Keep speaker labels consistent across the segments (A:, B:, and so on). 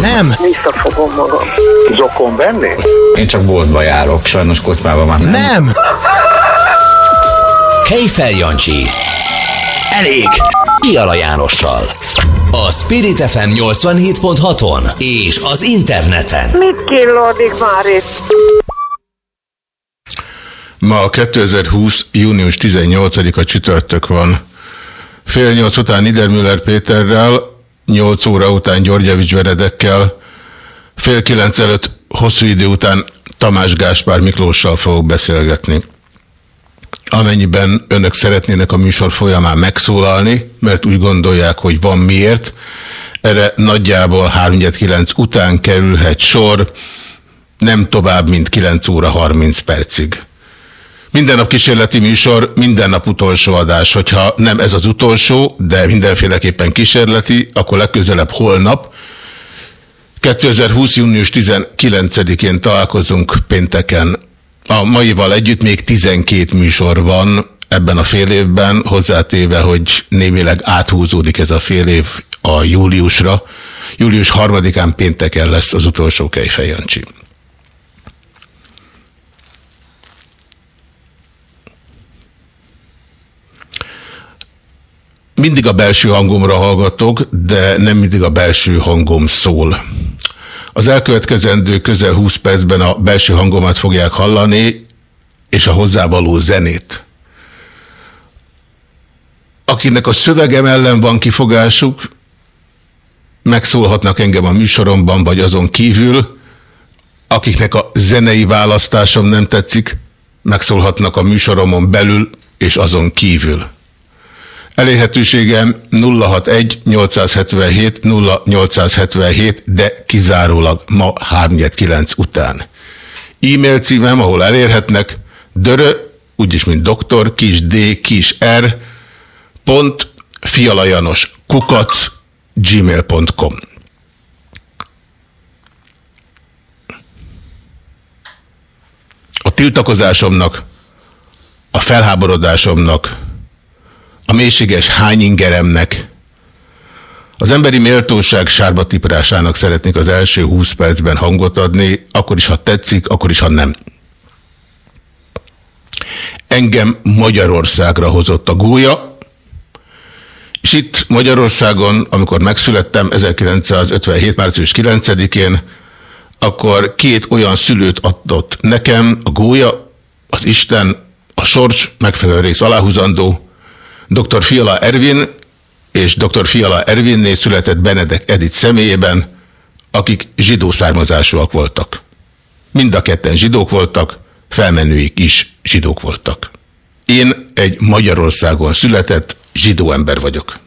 A: Nem.
B: Visszafogom magam. Zokon venni?
C: Én csak boltba járok, sajnos kocsmába már nem.
A: Nem.
D: Kejfel Jancsi.
A: Elég.
D: Piala Jánossal. A Spirit FM 87.6-on és az interneten.
B: Mit killódik már itt?
E: Ma 2020. június 18-a csütörtök van. Fél nyolc után Niedermüller Péterrel, nyolc óra után Györgyevics Veredekkel, fél kilenc előtt hosszú idő után Tamás Gáspár Miklóssal fogok beszélgetni. Amennyiben önök szeretnének a műsor folyamán megszólalni, mert úgy gondolják, hogy van miért, erre nagyjából 3-9 után kerülhet sor, nem tovább, mint 9 óra 30 percig. Minden nap kísérleti műsor, minden nap utolsó adás. Hogyha nem ez az utolsó, de mindenféleképpen kísérleti, akkor legközelebb holnap, 2020. június 19-én találkozunk pénteken. A maival együtt még 12 műsor van ebben a fél évben, hozzátéve, hogy némileg áthúzódik ez a fél év a júliusra. Július 3-án pénteken lesz az utolsó Kejfej. Mindig a belső hangomra hallgatok, de nem mindig a belső hangom szól. Az elkövetkezendő közel 20 percben a belső hangomat fogják hallani, és a hozzávaló zenét. Akinek a szövegem ellen van kifogásuk, megszólhatnak engem a műsoromban, vagy azon kívül, akiknek a zenei választásom nem tetszik, megszólhatnak a műsoromon belül és azon kívül. Elérhetőségem 061 877 0877, de kizárólag ma 39 után. E-mail címem, ahol elérhetnek, dörö, úgyis, mint doktor, kis d, kis r, pont, fialajanos, kukac, gmail.com. A tiltakozásomnak, a felháborodásomnak, a mélységes hányingeremnek, az emberi méltóság sárba tiprásának szeretnék az első 20 percben hangot adni, akkor is, ha tetszik, akkor is, ha nem. Engem Magyarországra hozott a gólya, és itt Magyarországon, amikor megszülettem 1957. március 9-én, akkor két olyan szülőt adott nekem, a gólya, az Isten, a sors megfelelő rész aláhúzandó, Dr. Fiala Ervin és Dr. Fiala Ervinné született Benedek Edith személyében, akik zsidó származásúak voltak. Mind a ketten zsidók voltak, felmenőik is zsidók voltak. Én egy Magyarországon született zsidó ember vagyok.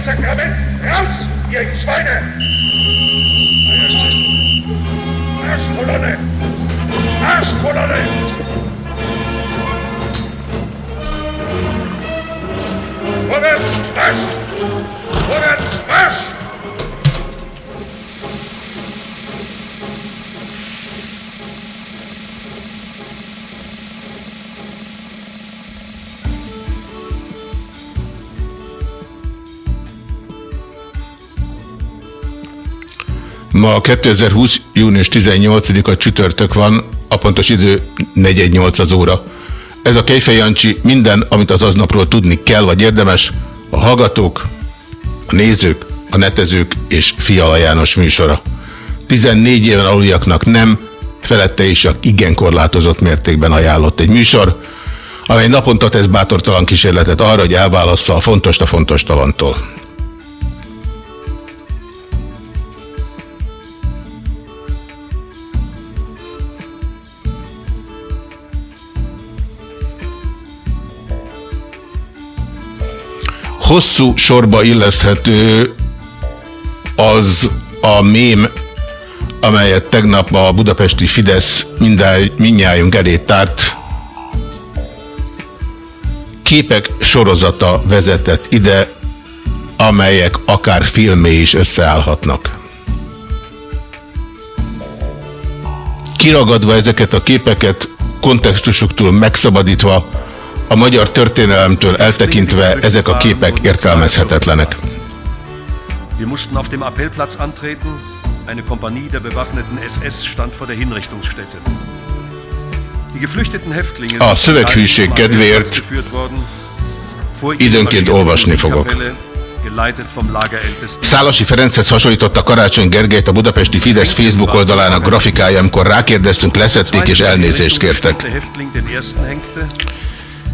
F: Herrgott, Sakrament! Raus, ihr Schweine! Marschkolonne! Marschkolonne! Vorwärts, Marsch! Vorwärts,
E: Ma 2020. június 18-a csütörtök van, a pontos idő 418 az óra. Ez a Kejfej Jancsi minden, amit az aznapról tudni kell, vagy érdemes, a hallgatók, a nézők, a netezők és Fiala János műsora. 14 éven aluljaknak nem, felette is csak igen korlátozott mértékben ajánlott egy műsor, amely naponta tesz bátortalan kísérletet arra, hogy elválassza a fontos a fontos talantól. Hosszú sorba illeszthető az a mém, amelyet tegnap a budapesti Fidesz mindnyájunk elé tárt, képek sorozata vezetett ide, amelyek akár filmé is összeállhatnak. Kiragadva ezeket a képeket, kontextusuktól megszabadítva, a magyar történelemtől eltekintve ezek a képek értelmezhetetlenek.
G: Wir mussten auf dem Appellplatz antreten. Eine Kompanie der bewaffneten SS stand vor der Hinrichtungsstätte.
E: A szöveghűség kedvéért időnként olvasni fogok. Szálasi Ferenchez hasonlította Karácsony Gergelyt a budapesti Fidesz Facebook oldalának grafikája, amikor rákérdeztünk, leszették és elnézést kértek.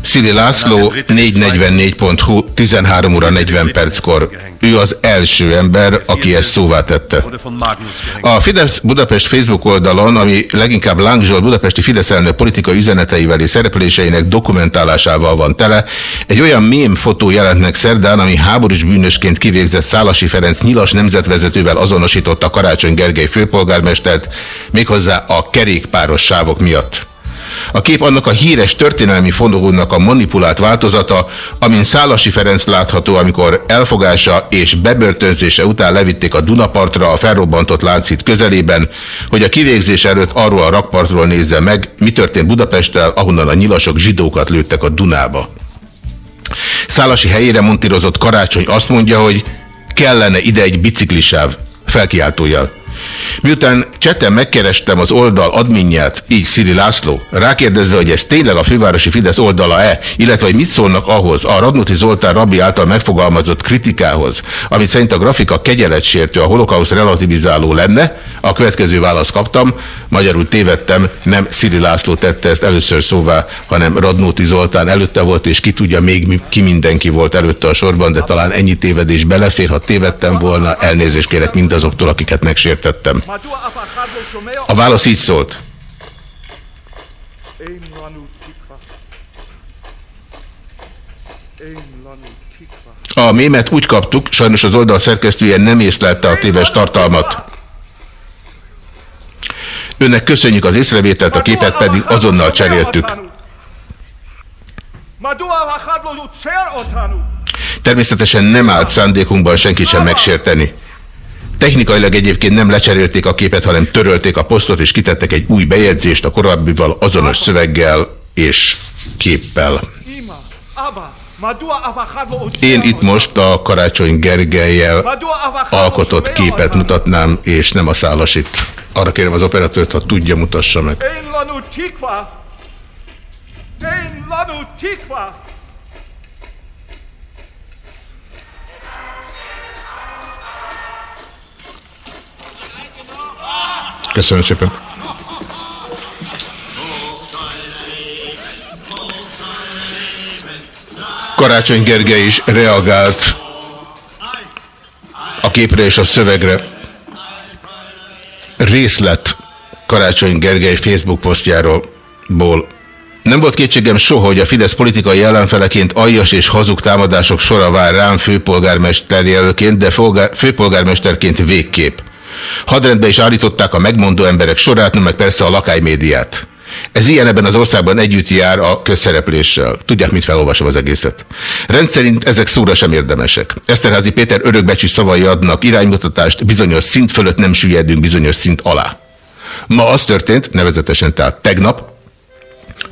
E: Szili László 444.hu 13 óra 40 perckor. Ő az első ember, aki ezt szóvá tette. A Fidesz Budapest Facebook oldalon, ami leginkább Láng Zsolt budapesti Fidesz elnök politikai üzeneteivel és szerepléseinek dokumentálásával van tele, egy olyan mém fotó jelent meg szerdán, ami háborús bűnösként kivégzett Szálasi Ferenc nyilas nemzetvezetővel azonosította Karácsony Gergely főpolgármestert, méghozzá a kerékpáros sávok miatt. A kép annak a híres történelmi fondogónak a manipulált változata, amin Szálasi Ferenc látható, amikor elfogása és bebörtönzése után levitték a Dunapartra a felrobbantott láncít közelében, hogy a kivégzés előtt arról a rakpartról nézze meg, mi történt Budapesttel, ahonnan a nyilasok zsidókat lőttek a Dunába. Szálasi helyére montírozott karácsony azt mondja, hogy kellene ide egy biciklisáv, felkiáltójal. Miután cseten megkerestem az oldal adminját, így Szili László, rákérdezve, hogy ez tényleg a fővárosi Fidesz oldala-e, illetve hogy mit szólnak ahhoz a Radnóti Zoltán Rabbi által megfogalmazott kritikához, amit szerint a grafika kegyeletsértő, a holokausz relativizáló lenne, a következő választ kaptam, magyarul tévedtem, nem Szili László tette ezt először szóvá, hanem Radnóti Zoltán előtte volt, és ki tudja még ki mindenki volt előtte a sorban, de talán ennyi tévedés belefér, ha tévedtem volna, elnézést kérek mindazoktól, akiket megsértettem. A válasz így szólt. A mémet úgy kaptuk, sajnos az oldal szerkesztője nem észlelte a téves tartalmat. Önnek köszönjük az észrevételt, a képet pedig azonnal cseréltük. Természetesen nem állt szándékunkban senki sem megsérteni. Technikailag egyébként nem lecserélték a képet, hanem törölték a posztot, és kitettek egy új bejegyzést a korábbival azonos szöveggel és képpel. Én itt most a Karácsony Gergelyel alkotott képet mutatnám, és nem a szálasit. Arra kérem az operatőrt, ha tudja, mutassa meg. Köszönöm szépen. Karácsony Gergely is reagált a képre és a szövegre. Részlet Karácsony Gergely Facebook posztjáról. Ból. Nem volt kétségem soha, hogy a Fidesz politikai ellenfeleként aljas és hazug támadások sora vár rám főpolgármester jelölként, de főpolgármesterként végkép. Hadrendbe is állították a megmondó emberek sorát, nem meg persze a lakálymédiát. Ez ilyen ebben az országban együtt jár a közszerepléssel. Tudják, mit felolvasom az egészet. Rendszerint ezek szóra sem érdemesek. Eszterházi Péter örökbecsű szavai adnak iránymutatást, bizonyos szint fölött nem süllyedünk bizonyos szint alá. Ma az történt, nevezetesen tehát tegnap,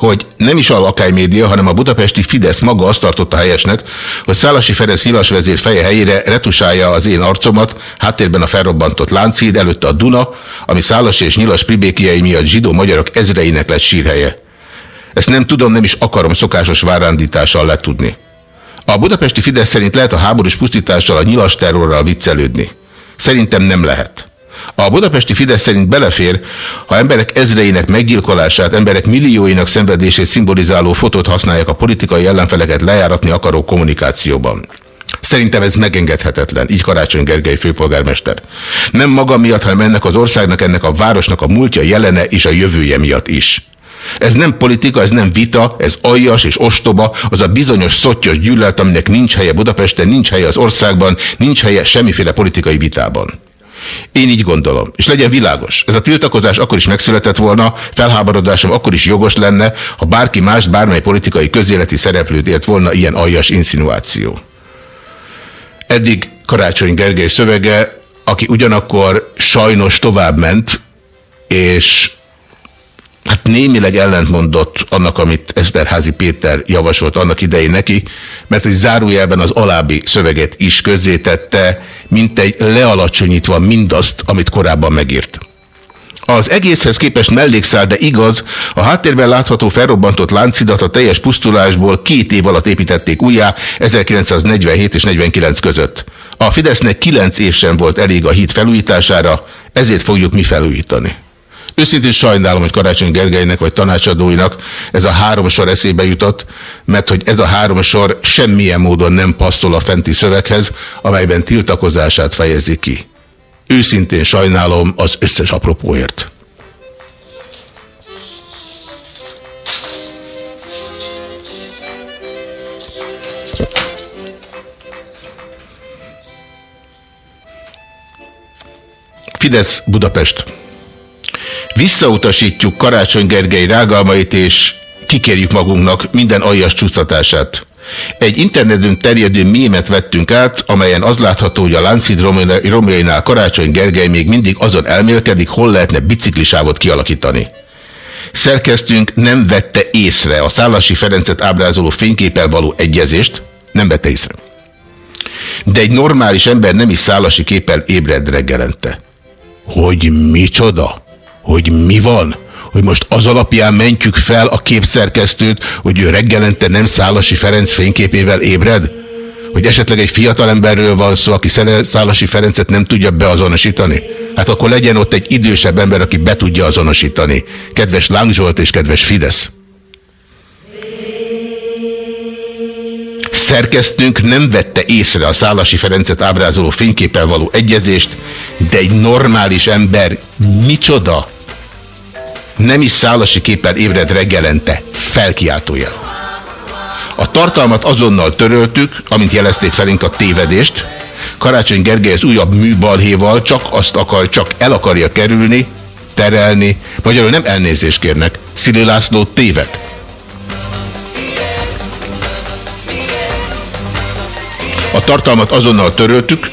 E: hogy nem is a lakály média, hanem a budapesti Fidesz maga azt tartotta helyesnek, hogy Szálasi Ferenc nyilasvezér feje helyére retusálja az én arcomat, háttérben a felrobbantott láncid, előtte a Duna, ami Szálasi és nyilas pribékiai miatt zsidó magyarok ezreinek lett sírhelye. Ezt nem tudom, nem is akarom szokásos várándítással letudni. A budapesti Fidesz szerint lehet a háborús pusztítással, a nyilas terrorral viccelődni. Szerintem nem lehet. A budapesti Fidesz szerint belefér, ha emberek ezreinek meggyilkolását, emberek millióinak szenvedését szimbolizáló fotót használják a politikai ellenfeleket lejáratni akaró kommunikációban. Szerintem ez megengedhetetlen, így Karácsony Gergely főpolgármester. Nem maga miatt, hanem ennek az országnak, ennek a városnak a múltja, jelene és a jövője miatt is. Ez nem politika, ez nem vita, ez aljas és ostoba, az a bizonyos szottyos gyűlölet, aminek nincs helye Budapesten, nincs helye az országban, nincs helye semmiféle politikai vitában. Én így gondolom. És legyen világos. Ez a tiltakozás akkor is megszületett volna, felháborodásom akkor is jogos lenne, ha bárki más, bármely politikai közéleti szereplőt ért volna ilyen aljas insinuáció. Eddig Karácsony Gergely szövege, aki ugyanakkor sajnos tovább ment, és hát némileg ellentmondott annak, amit Eszterházi Péter javasolt annak idején neki, mert hogy zárójelben az alábbi szöveget is közzétette, mint egy lealacsonyítva mindazt, amit korábban megírt. Az egészhez képest mellékszál, de igaz, a háttérben látható felrobbantott láncidat a teljes pusztulásból két év alatt építették újjá 1947 és 49 között. A Fidesznek kilenc év sem volt elég a híd felújítására, ezért fogjuk mi felújítani. Őszintén sajnálom, hogy Karácsony Gergelynek vagy tanácsadóinak ez a három sor eszébe jutott, mert hogy ez a három sor semmilyen módon nem passzol a fenti szöveghez, amelyben tiltakozását fejezi ki. Őszintén sajnálom az összes apropóért. Fidesz Budapest. Visszautasítjuk Karácsony Gergely rágalmait, és kikérjük magunknak minden aljas csúsztatását. Egy interneten terjedő mémet vettünk át, amelyen az látható, hogy a Láncid romjainál Karácsony Gergely még mindig azon elmélkedik, hol lehetne biciklisávot kialakítani. Szerkesztünk nem vette észre a Szálasi Ferencet ábrázoló fényképpel való egyezést, nem vette észre. De egy normális ember nem is szálasi képpel ébred reggelente. Hogy micsoda? Hogy mi van? Hogy most az alapján mentjük fel a képszerkesztőt, hogy ő reggelente nem Szálasi Ferenc fényképével ébred? Hogy esetleg egy fiatalemberről van szó, aki Szálasi Ferencet nem tudja beazonosítani? Hát akkor legyen ott egy idősebb ember, aki be tudja azonosítani. Kedves Láng Zsolt és kedves Fidesz. Szerkesztünk nem vette észre a Szálasi Ferencet ábrázoló fényképpel való egyezést, de egy normális ember micsoda? Nem is szálasi képpel ébred reggelente. Felkiáltója. A tartalmat azonnal töröltük, amint jelezték felénk a tévedést. Karácsony Gergely az újabb műbalhéval csak azt akar, csak el akarja kerülni, terelni, magyarul nem elnézést kérnek. Szili László téved. A tartalmat azonnal töröltük,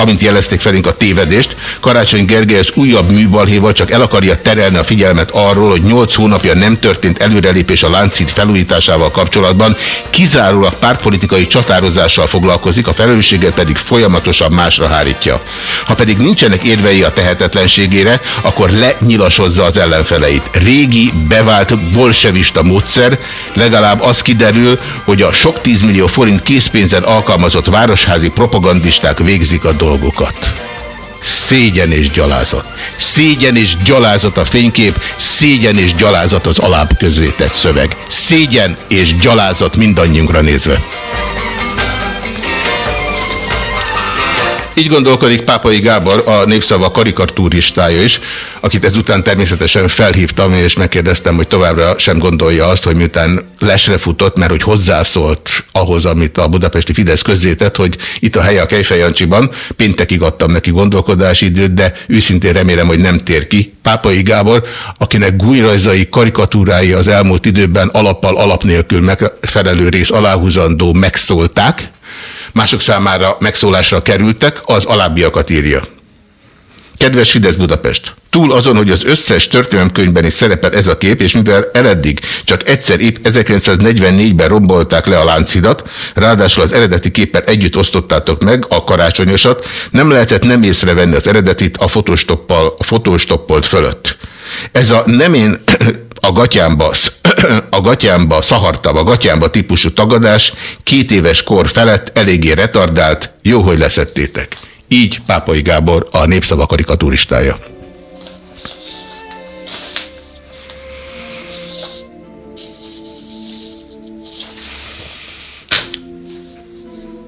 E: amint jelezték felénk a tévedést, Karácsony Gergely az újabb műbalhéval csak el akarja terelni a figyelmet arról, hogy 8 hónapja nem történt előrelépés a láncít felújításával kapcsolatban, kizárólag pártpolitikai csatározással foglalkozik, a felelősséget pedig folyamatosan másra hárítja. Ha pedig nincsenek érvei a tehetetlenségére, akkor lenyilasozza az ellenfeleit. Régi, bevált bolsevista módszer, legalább az kiderül, hogy a sok tízmillió forint készpénzen alkalmazott városházi propagandisták végzik a dolgot dolgokat. Szégyen és gyalázat. Szégyen és gyalázat a fénykép, szégyen és gyalázat az alább közétett szöveg. Szégyen és gyalázat mindannyiunkra nézve. Így gondolkodik Pápai Gábor, a Népszava karikatúristája is, akit ezután természetesen felhívtam, és megkérdeztem, hogy továbbra sem gondolja azt, hogy miután lesre futott, mert hogy hozzászólt ahhoz, amit a budapesti Fidesz közzétett, hogy itt a helye a Kejfejancsiban, péntekig adtam neki gondolkodási időt, de őszintén remélem, hogy nem tér ki. Pápai Gábor, akinek gújrajzai karikatúrái az elmúlt időben alappal alap nélkül megfelelő rész aláhúzandó megszólták, mások számára megszólásra kerültek, az alábbiakat írja. Kedves Fidesz Budapest! Túl azon, hogy az összes történelemkönyvben is szerepel ez a kép, és mivel eleddig csak egyszer épp 1944-ben rombolták le a láncidat, ráadásul az eredeti képpel együtt osztottátok meg a karácsonyosat, nem lehetett nem észrevenni az eredetit a fotóstoppal, a fotóstoppolt fölött. Ez a nem én a gatyámba, a gatyámba, a gatyámba típusú tagadás két éves kor felett eléggé retardált, jó, hogy leszettétek. Így Pápai Gábor a népszava karikatúristája.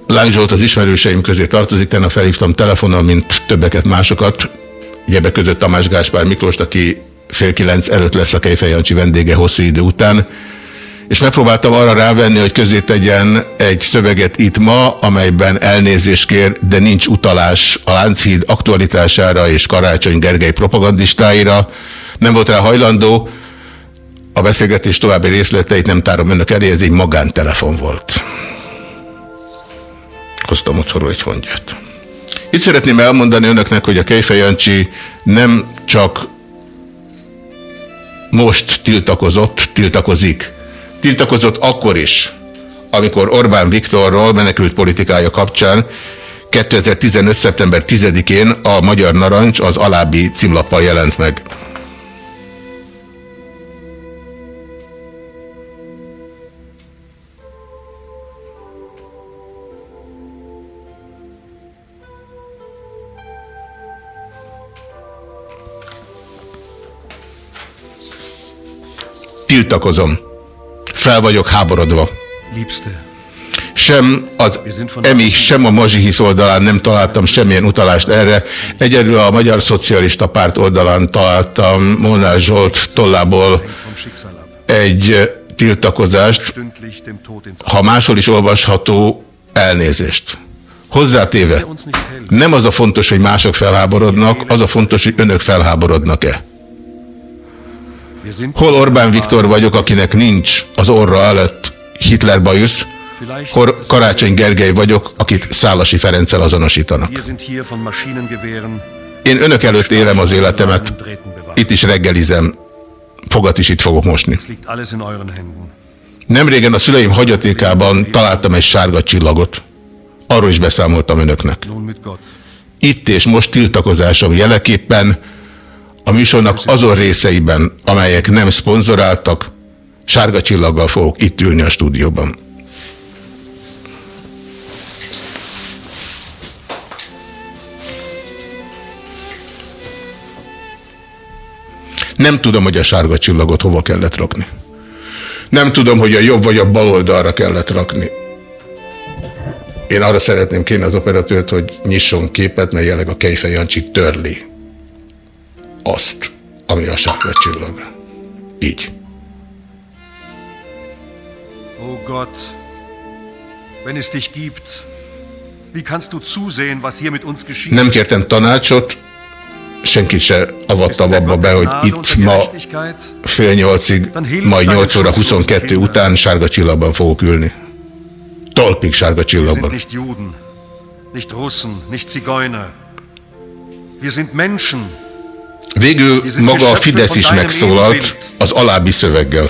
E: Lány Zsolt az ismerőseim közé tartozik, tegnap felhívtam telefonon, mint többeket másokat, egyebek között Tamás Gáspár Miklóst, aki fél kilenc előtt lesz a Kejfej Jancsi vendége hosszú idő után, és megpróbáltam arra rávenni, hogy közé tegyen egy szöveget itt ma, amelyben elnézést kér, de nincs utalás a Lánchíd aktualitására és Karácsony Gergely propagandistáira. Nem volt rá hajlandó, a beszélgetés további részleteit nem tárom önök elé, ez egy magántelefon volt. Hoztam otthonról egy hongyát. Itt szeretném elmondani önöknek, hogy a Kejfej Jancsi nem csak most tiltakozott, tiltakozik. Tiltakozott akkor is, amikor Orbán Viktorról menekült politikája kapcsán 2015. szeptember 10-én a Magyar Narancs az alábbi címlappal jelent meg. Tiltakozom. Fel vagyok háborodva.
G: Liebste,
E: Sem az EMI, sem a Mazsihisz oldalán nem találtam semmilyen utalást erre. Egyedül a Magyar Szocialista Párt oldalán találtam Molnár Zsolt tollából egy tiltakozást,
G: Tod ins
E: ha máshol is olvasható elnézést. Hozzátéve, nem az a fontos, hogy mások felháborodnak, az a fontos, hogy önök felháborodnak-e. Hol Orbán Viktor vagyok, akinek nincs az orra előtt Hitler bajusz, hol Karácsony Gergely vagyok, akit Szálasi Ferenccel azonosítanak. Én önök előtt élem az életemet, itt is reggelizem, fogat is itt fogok mosni. Nemrégen a szüleim hagyatékában találtam egy sárga csillagot. Arról is beszámoltam önöknek. Itt és most tiltakozásom jeleképpen a műsornak azon részeiben, amelyek nem szponzoráltak, sárga csillaggal fogok itt ülni a stúdióban. Nem tudom, hogy a sárga csillagot hova kellett rakni. Nem tudom, hogy a jobb vagy a bal oldalra kellett rakni. Én arra szeretném kérni az operatőrt, hogy nyisson képet, mert jelenleg a Kejfej Jancsi törli azt, ami a sárga csillag. Így.
G: O Gott, wenn es dich gibt, wie kannst du zusehen, was hier mit uns geschieht?
E: Nem kértem tanácsot, senkit se avattam abba be, hogy itt ma fél nyolcig, majd 8 óra 22 után sárga csillagban fogok ülni. Tolpig sárga csillagban.
G: nicht Juden, nicht Russen, nicht Zigeuner. Wir sind Menschen.
E: Végül maga a Fidesz is megszólalt az alábbi szöveggel.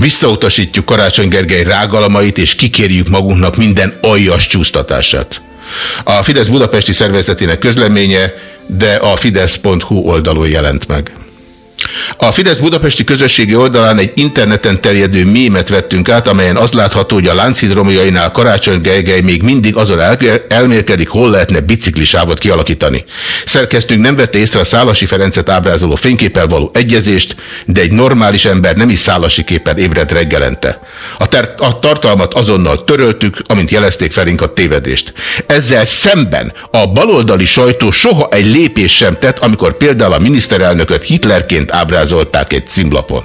E: Visszautasítjuk Karácsony Gergely rágalmait, és kikérjük magunknak minden aljas csúsztatását. A Fidesz budapesti szervezetének közleménye, de a fidesz.hu oldalon jelent meg. A Fidesz budapesti közösségi oldalán egy interneten terjedő mémet vettünk át, amelyen az látható, hogy a Lánchíd romjainál Karácsony Gergely még mindig azon el elmélkedik, hol lehetne biciklisávot kialakítani. Szerkesztünk nem vette észre a Szálasi Ferencet ábrázoló fényképpel való egyezést, de egy normális ember nem is Szálasi képen ébred reggelente. A, a tartalmat azonnal töröltük, amint jelezték felénk a tévedést. Ezzel szemben a baloldali sajtó soha egy lépés sem tett, amikor például a miniszterelnököt Hitlerként ábrázolták egy címlapon.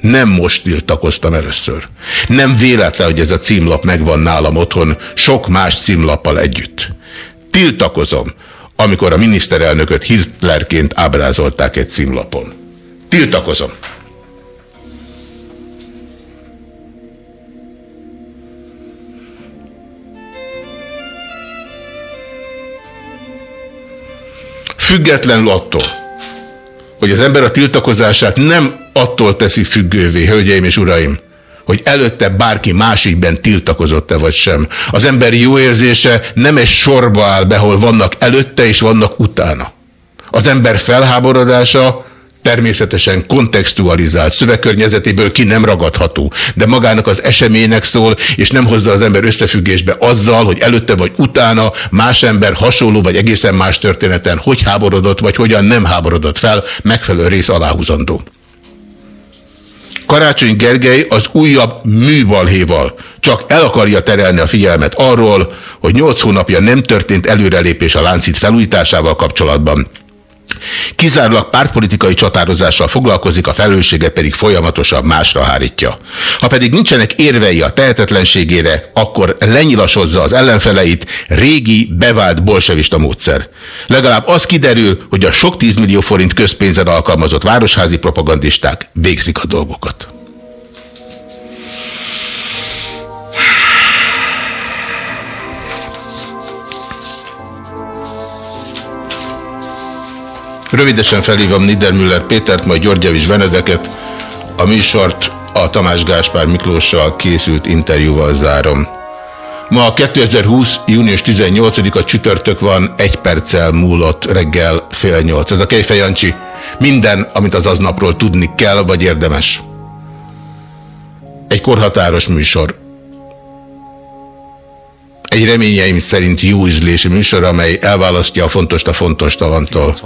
E: Nem most tiltakoztam először. Nem véletlen, hogy ez a címlap megvan nálam otthon, sok más címlappal együtt. Tiltakozom, amikor a miniszterelnököt Hitlerként ábrázolták egy címlapon. Tiltakozom. Függetlenül attól, hogy az ember a tiltakozását nem attól teszi függővé, hölgyeim és uraim, hogy előtte bárki másikben tiltakozott-e vagy sem. Az emberi jó érzése nem egy sorba áll be, hol vannak előtte és vannak utána. Az ember felháborodása természetesen kontextualizált, szövegkörnyezetéből ki nem ragadható, de magának az eseménynek szól, és nem hozza az ember összefüggésbe azzal, hogy előtte vagy utána más ember hasonló vagy egészen más történeten hogy háborodott, vagy hogyan nem háborodott fel, megfelelő rész aláhúzandó. Karácsony Gergely az újabb műbalhéval csak el akarja terelni a figyelmet arról, hogy nyolc hónapja nem történt előrelépés a láncít felújításával kapcsolatban, Kizárólag pártpolitikai csatározással foglalkozik, a felelősséget pedig folyamatosan másra hárítja. Ha pedig nincsenek érvei a tehetetlenségére, akkor lenyilasozza az ellenfeleit, régi, bevált bolsevista módszer. Legalább az kiderül, hogy a sok tízmillió forint közpénzen alkalmazott városházi propagandisták végzik a dolgokat. Rövidesen felhívom Niedermüller Pétert, majd Györgyevics Benedeket. A műsort a Tamás Gáspár Miklóssal készült interjúval zárom. Ma 2020. június 18-a csütörtök van, egy perccel múlott reggel fél nyolc. Ez a Kejfej. Minden, amit az aznapról tudni kell, vagy érdemes. Egy korhatáros műsor egy reményeim szerint jó ízlési műsor, amely elválasztja a fontos a fontos talantól.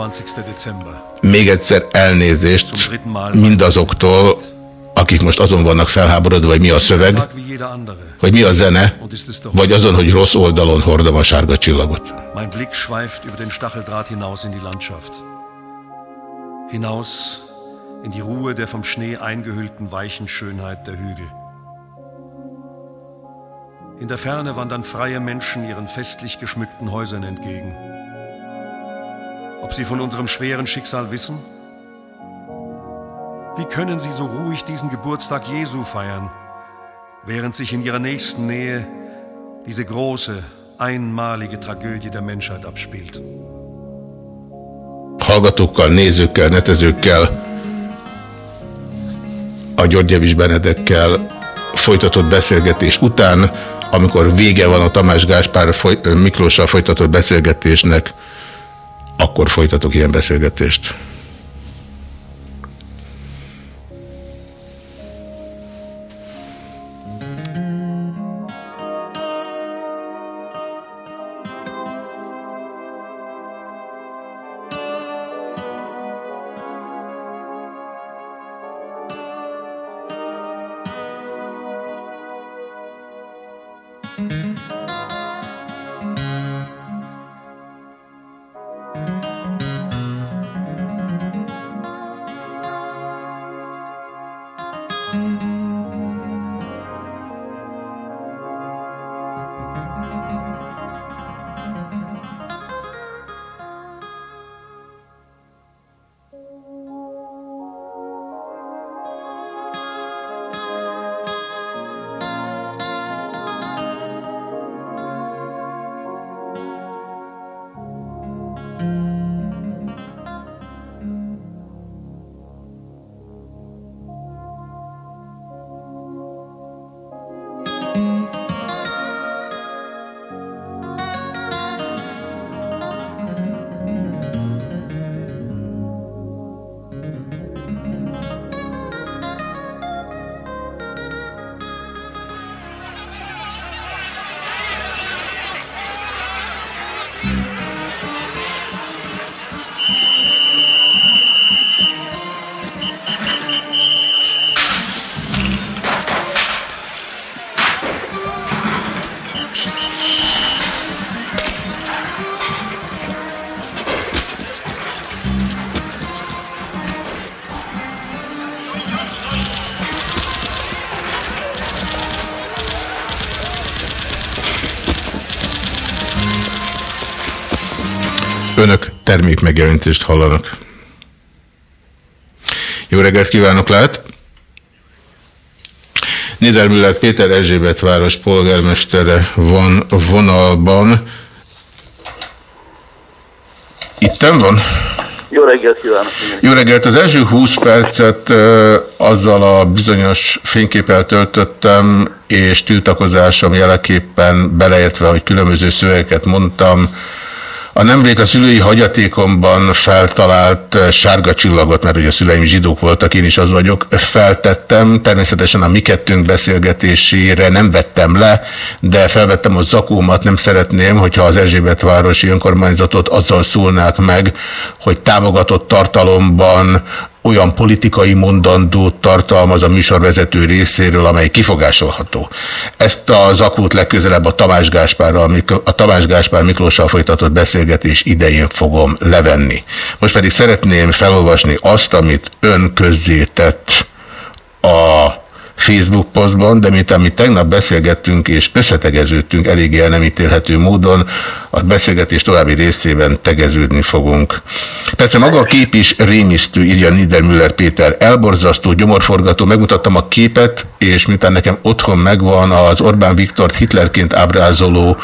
E: Még egyszer elnézést mindazoktól, akik most azon vannak felháborodva, hogy mi a szöveg, hogy mi a zene, vagy azon, hogy rossz oldalon hordom a sárga csillagot. Mein Blick schweift über den Stacheldraht hinaus in die Landschaft. Hinaus in die Ruhe der vom Schnee eingehüllten weichen Schönheit der Hügel. In der Ferne wandern freie Menschen ihren festlich geschmückten Häusern entgegen. Ob sie von unserem schweren Schicksal wissen? Wie können sie so ruhig diesen Geburtstag Jesu feiern, während sich in ihrer nächsten Nähe diese große, einmalige Tragödie der Menschheit abspielt? Hallgatókkal, nézőkkel, netezőkkel, a Györgyevics Benedekkel folytatott beszélgetés után amikor vége van a Tamás Gáspár foly Miklóssal folytatott beszélgetésnek, akkor folytatok ilyen beszélgetést. Önök termékmegjelentést hallanak. Jó reggelt kívánok, lehet! Niedermüller Péter Erzsébet város polgármestere van vonalban. Itten van?
H: Jó reggelt kívánok!
E: Jó reggelt! Az első 20 percet uh, azzal a bizonyos fényképpel töltöttem, és tiltakozásom jeleképpen beleértve, hogy különböző szövegeket mondtam, a nemrég a szülői hagyatékomban feltalált eh, sárga csillagot, mert ugye a szüleim zsidók voltak, én is az vagyok, feltettem. Természetesen a mi kettőnk beszélgetésére nem vettem le, de felvettem a zakómat, nem szeretném, hogyha az Erzsébet városi önkormányzatot azzal szólnák meg, hogy támogatott tartalomban olyan politikai mondandót tartalmaz a műsorvezető részéről, amely kifogásolható. Ezt a zakót legközelebb a Tamás, Gáspárral, a Tamás Gáspár Miklóssal folytatott beszélgetés idején fogom levenni. Most pedig szeretném felolvasni azt, amit ön közzétett a Facebook posztban, de mint amit tegnap beszélgettünk és összetegeződtünk eléggé el nem ítélhető módon, a beszélgetés további részében tegeződni fogunk. Persze maga a kép is rémisztő, írja Niedermüller Péter. Elborzasztó, gyomorforgató, megmutattam a képet, és miután nekem otthon megvan az Orbán Viktort Hitlerként ábrázoló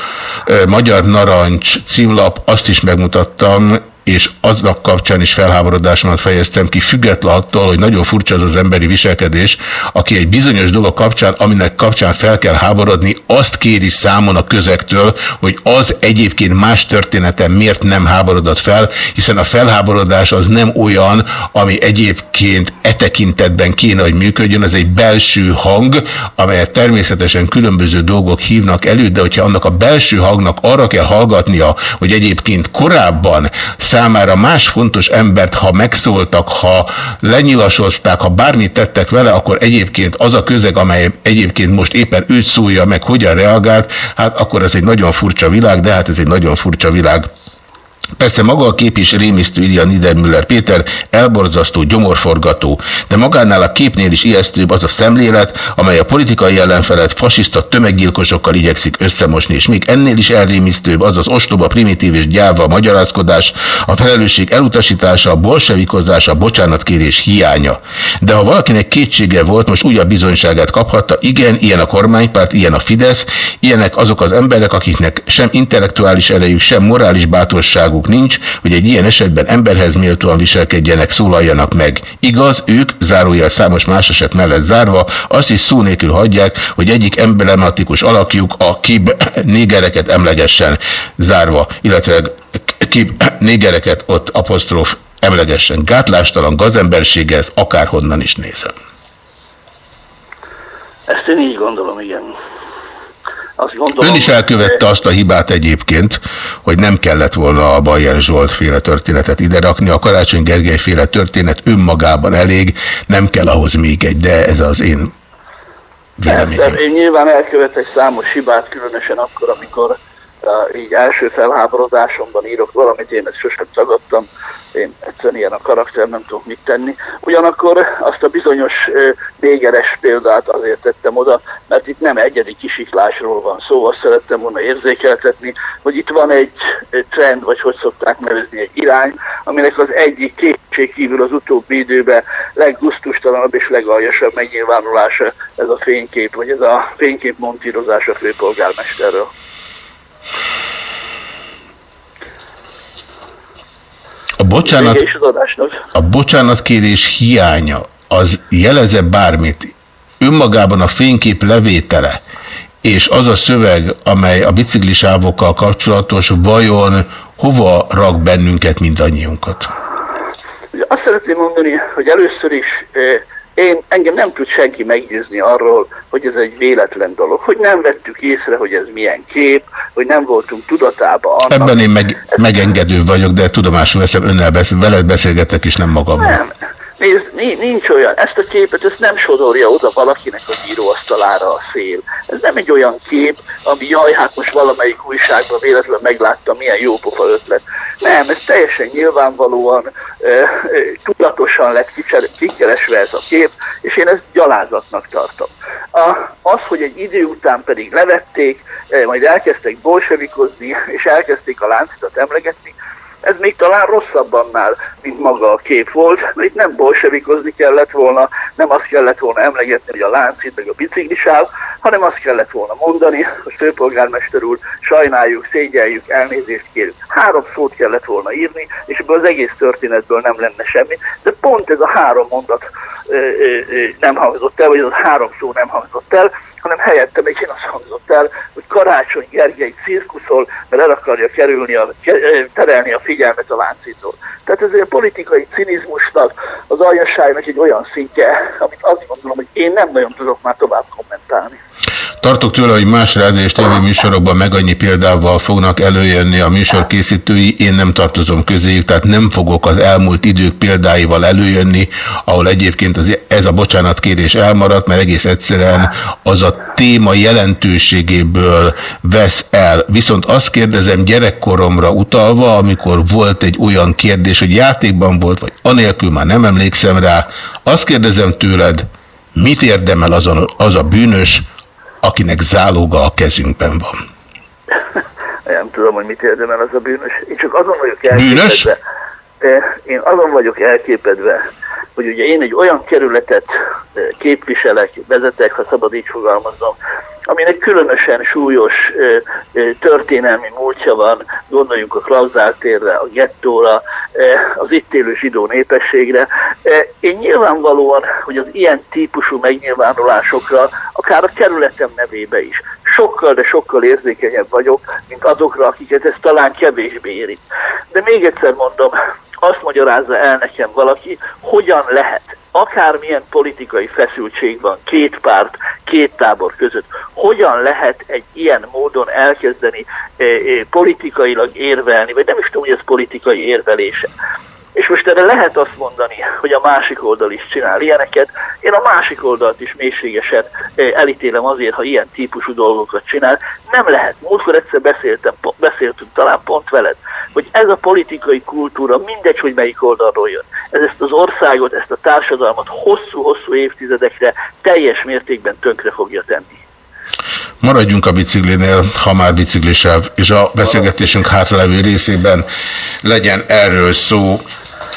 E: Magyar Narancs címlap, azt is megmutattam, és aznak kapcsán is felháborodásomat fejeztem ki, független attól, hogy nagyon furcsa az az emberi viselkedés, aki egy bizonyos dolog kapcsán, aminek kapcsán fel kell háborodni, azt kéri számon a közektől, hogy az egyébként más történeten miért nem háborodott fel, hiszen a felháborodás az nem olyan, ami egyébként e tekintetben kéne, hogy működjön, az egy belső hang, amelyet természetesen különböző dolgok hívnak elő, de hogyha annak a belső hangnak arra kell hallgatnia, hogy egyébként korábban számára más fontos embert, ha megszóltak, ha lenyilasozták, ha bármit tettek vele, akkor egyébként az a közeg, amely egyébként most éppen őt szólja meg, hogyan reagált, hát akkor ez egy nagyon furcsa világ, de hát ez egy nagyon furcsa világ. Persze maga a kép is rémisztő, írja Niedermüller Péter, elborzasztó, gyomorforgató, de magánál a képnél is ijesztőbb az a szemlélet, amely a politikai ellenfelet fasiszta tömeggyilkosokkal igyekszik összemosni, és még ennél is elrémisztőbb az az ostoba, primitív és gyáva magyarázkodás, a felelősség elutasítása, a bolsevikozása, a bocsánatkérés hiánya. De ha valakinek kétsége volt, most újabb bizonyságát kaphatta, igen, ilyen a kormánypárt, ilyen a Fidesz, ilyenek azok az emberek, akiknek sem intellektuális erejük, sem morális bátorságuk, joguk nincs, hogy egy ilyen esetben emberhez méltóan viselkedjenek, szólaljanak meg. Igaz, ők, zárójel számos más eset mellett zárva, azt is szó nélkül hagyják, hogy egyik emblematikus alakjuk a kib négereket emlegessen zárva, illetve kib négereket ott apostrof emlegessen. Gátlástalan gazembersége ez akárhonnan is nézem.
H: Ezt én így gondolom, igen.
E: Azt gondolom, Ön is elkövette azt a hibát egyébként, hogy nem kellett volna a Bajer Zsolt féle történetet ide rakni. A Karácsony Gergely féle történet önmagában elég, nem kell ahhoz még egy, de ez az én véleményem.
H: Én nyilván elkövetek számos hibát, különösen akkor, amikor így első felháborodásomban írok valamit, én ezt sosem tagadtam, én egyszerűen ilyen a karakter, nem tudok mit tenni. Ugyanakkor azt a bizonyos négeres példát azért tettem oda, mert itt nem egyedi kisiklásról van szó, azt szerettem volna érzékeltetni, hogy itt van egy trend, vagy hogy szokták nevezni, egy irány, aminek az egyik kétség kívül az utóbbi időben leggusztustalanabb és legaljasabb megnyilvánulása ez a fénykép, vagy ez a fénykép montírozása főpolgármesterről.
E: A bocsánat, a bocsánatkérés hiánya az jeleze bármit. Önmagában a fénykép levétele és az a szöveg, amely a biciklisávokkal kapcsolatos, vajon hova rak bennünket mindannyiunkat?
H: Azt szeretném mondani, hogy először is én, engem nem tud senki meggyőzni arról, hogy ez egy véletlen dolog, hogy nem vettük észre, hogy ez milyen kép, hogy nem voltunk tudatában annak.
E: Ebben én meg, megengedő vagyok, de tudomásul veszem, önnel beszél, veled beszélgetek is, nem magammal.
H: Nem. Nézd, nincs olyan, ezt a képet ezt nem sodorja oda valakinek a bíróasztalára a szél. Ez nem egy olyan kép, ami jaj, hát most valamelyik újságban véletlenül megláttam, milyen jó pofa ötlet. Nem, ez teljesen nyilvánvalóan, e, e, tudatosan lett kikeresve ez a kép, és én ezt gyalázatnak tartom. A, az, hogy egy idő után pedig levették, majd elkezdtek bolsevikozni, és elkezdték a láncidat emlegetni, ez még talán rosszabb annál, mint maga a kép volt, mert itt nem bolsevikozni kellett volna, nem azt kellett volna emlegetni, hogy a láncid meg a biciklisáv, hanem azt kellett volna mondani, hogy főpolgármester úr, sajnáljuk, szégyeljük, elnézést kérjük. Három szót kellett volna írni, és ebből az egész történetből nem lenne semmi, de pont ez a három mondat nem hangzott el, vagy az három szó nem hangzott el, hanem helyette még én azt hangzott el, hogy Karácsony Gergely cirkuszol, mert el akarja kerülni a, terelni a figyelmet a láncítól. Tehát ez a politikai cinizmusnak, az aljasságnak egy olyan szintje, amit azt gondolom, hogy én nem nagyon tudok már tovább kommentálni.
E: Tartok tőle, hogy más rádió és tévéműsorokban meg annyi példával fognak előjönni a műsor készítői, én nem tartozom közéjük, tehát nem fogok az elmúlt idők példáival előjönni, ahol egyébként az, ez a bocsánatkérés elmaradt, mert egész egyszerűen az a téma jelentőségéből vesz el. Viszont azt kérdezem gyerekkoromra utalva, amikor volt egy olyan kérdés, hogy játékban volt, vagy anélkül már nem emlékszem rá, azt kérdezem tőled, mit érdemel azon, az a bűnös, akinek záloga a kezünkben van.
H: Nem tudom, hogy mit érdemel az a bűnös. Én csak azon vagyok elképedve. Bűnös? Én azon vagyok elképedve, hogy ugye én egy olyan kerületet képviselek, vezetek, ha szabad így fogalmazom, aminek különösen súlyos ö, ö, történelmi múltja van, gondoljunk a Klauzáltérre, a gettóra, az itt élő zsidó népességre. Én nyilvánvalóan, hogy az ilyen típusú megnyilvánulásokra, akár a kerületem nevébe is, sokkal, de sokkal érzékenyebb vagyok, mint azokra, akiket ez talán kevésbé érint. De még egyszer mondom, azt magyarázza el nekem valaki, hogyan lehet akármilyen politikai feszültség van két párt, két tábor között, hogyan lehet egy ilyen módon elkezdeni e, e, politikailag érvelni, vagy nem is tudom, hogy ez politikai érvelése. És most erre lehet azt mondani, hogy a másik oldal is csinál ilyeneket. Én a másik oldalt is mélységesen elítélem azért, ha ilyen típusú dolgokat csinál. Nem lehet. Múltkor egyszer beszéltem, beszéltünk talán pont veled, hogy ez a politikai kultúra, mindegy, hogy melyik oldalról jön, ez ezt az országot, ezt a társadalmat hosszú-hosszú évtizedekre teljes mértékben tönkre fogja tenni.
E: Maradjunk a biciklinél, ha már biciklisáv, és a beszélgetésünk hátralevő részében legyen erről szó.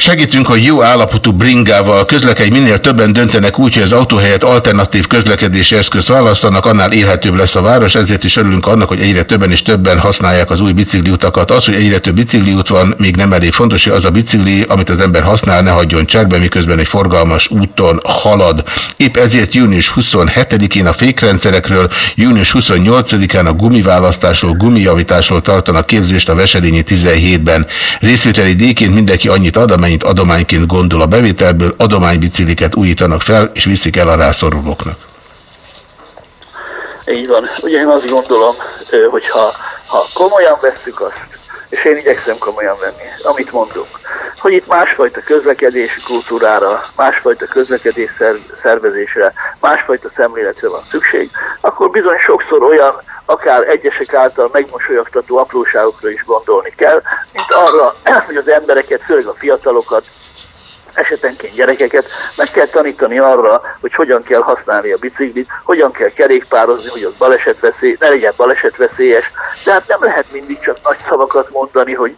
E: Segítünk, hogy jó állapotú bringával közlekedj, minél többen döntenek úgy, hogy az autó alternatív közlekedési eszközt választanak, annál élhetőbb lesz a város, ezért is örülünk annak, hogy egyre többen és többen használják az új bicikliutakat. Az, hogy egyre több bicikliút van, még nem elég fontos, hogy az a bicikli, amit az ember használ, ne hagyjon cserbe, miközben egy forgalmas úton halad. Épp ezért június 27-én a fékrendszerekről, június 28-án a gumiválasztásról, gumijavításról tartanak képzést a Veselényi 17-ben. Részvételi díjként mindenki annyit ad, amely amennyit adományként gondol a bevételből, adománybicikliket újítanak fel, és viszik el a rászorulóknak.
H: Így van. Ugye én azt gondolom, hogy ha, komolyan vesszük azt, és én igyekszem komolyan venni, amit mondunk, hogy itt másfajta közlekedési kultúrára, másfajta közlekedés szervezésre, másfajta szemléletre van szükség, akkor bizony sokszor olyan, akár egyesek által megmosolyogtató apróságokra is gondolni kell, mint arra, hogy az embereket, főleg a fiatalokat esetenként gyerekeket meg kell tanítani arra, hogy hogyan kell használni a biciklit, hogyan kell kerékpározni, hogy az balesetveszély, ne legyen balesetveszélyes. De hát nem lehet mindig csak nagy szavakat mondani, hogy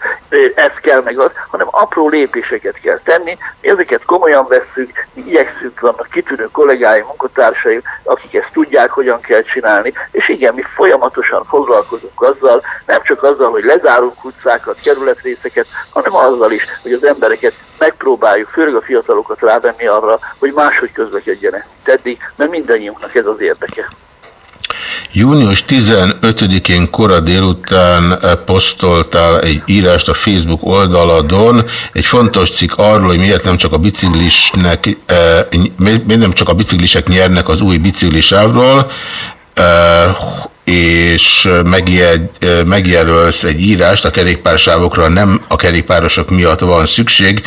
H: ez kell meg az, hanem apró lépéseket kell tenni. Mi ezeket komolyan vesszük, mi igyekszünk, vannak kitűnő kollégáim, munkatársaim, akik ezt tudják, hogyan kell csinálni. És igen, mi folyamatosan foglalkozunk azzal, nem csak azzal, hogy lezárunk utcákat, kerületrészeket, hanem azzal is, hogy az embereket megpróbáljuk, főleg a fiatalokat rávenni arra, hogy máshogy közlekedjenek, eddig, mert mindannyiunknak ez az érdeke.
E: Június 15-én kora délután posztoltál egy írást a Facebook oldaladon, egy fontos cikk arról, hogy miért nem csak a biciklisnek, eh, miért nem csak a biciklisek nyernek az új biciklisávról, eh, és megjel, megjelölsz egy írást a kerékpársávokra, nem a kerékpárosok miatt van szükség.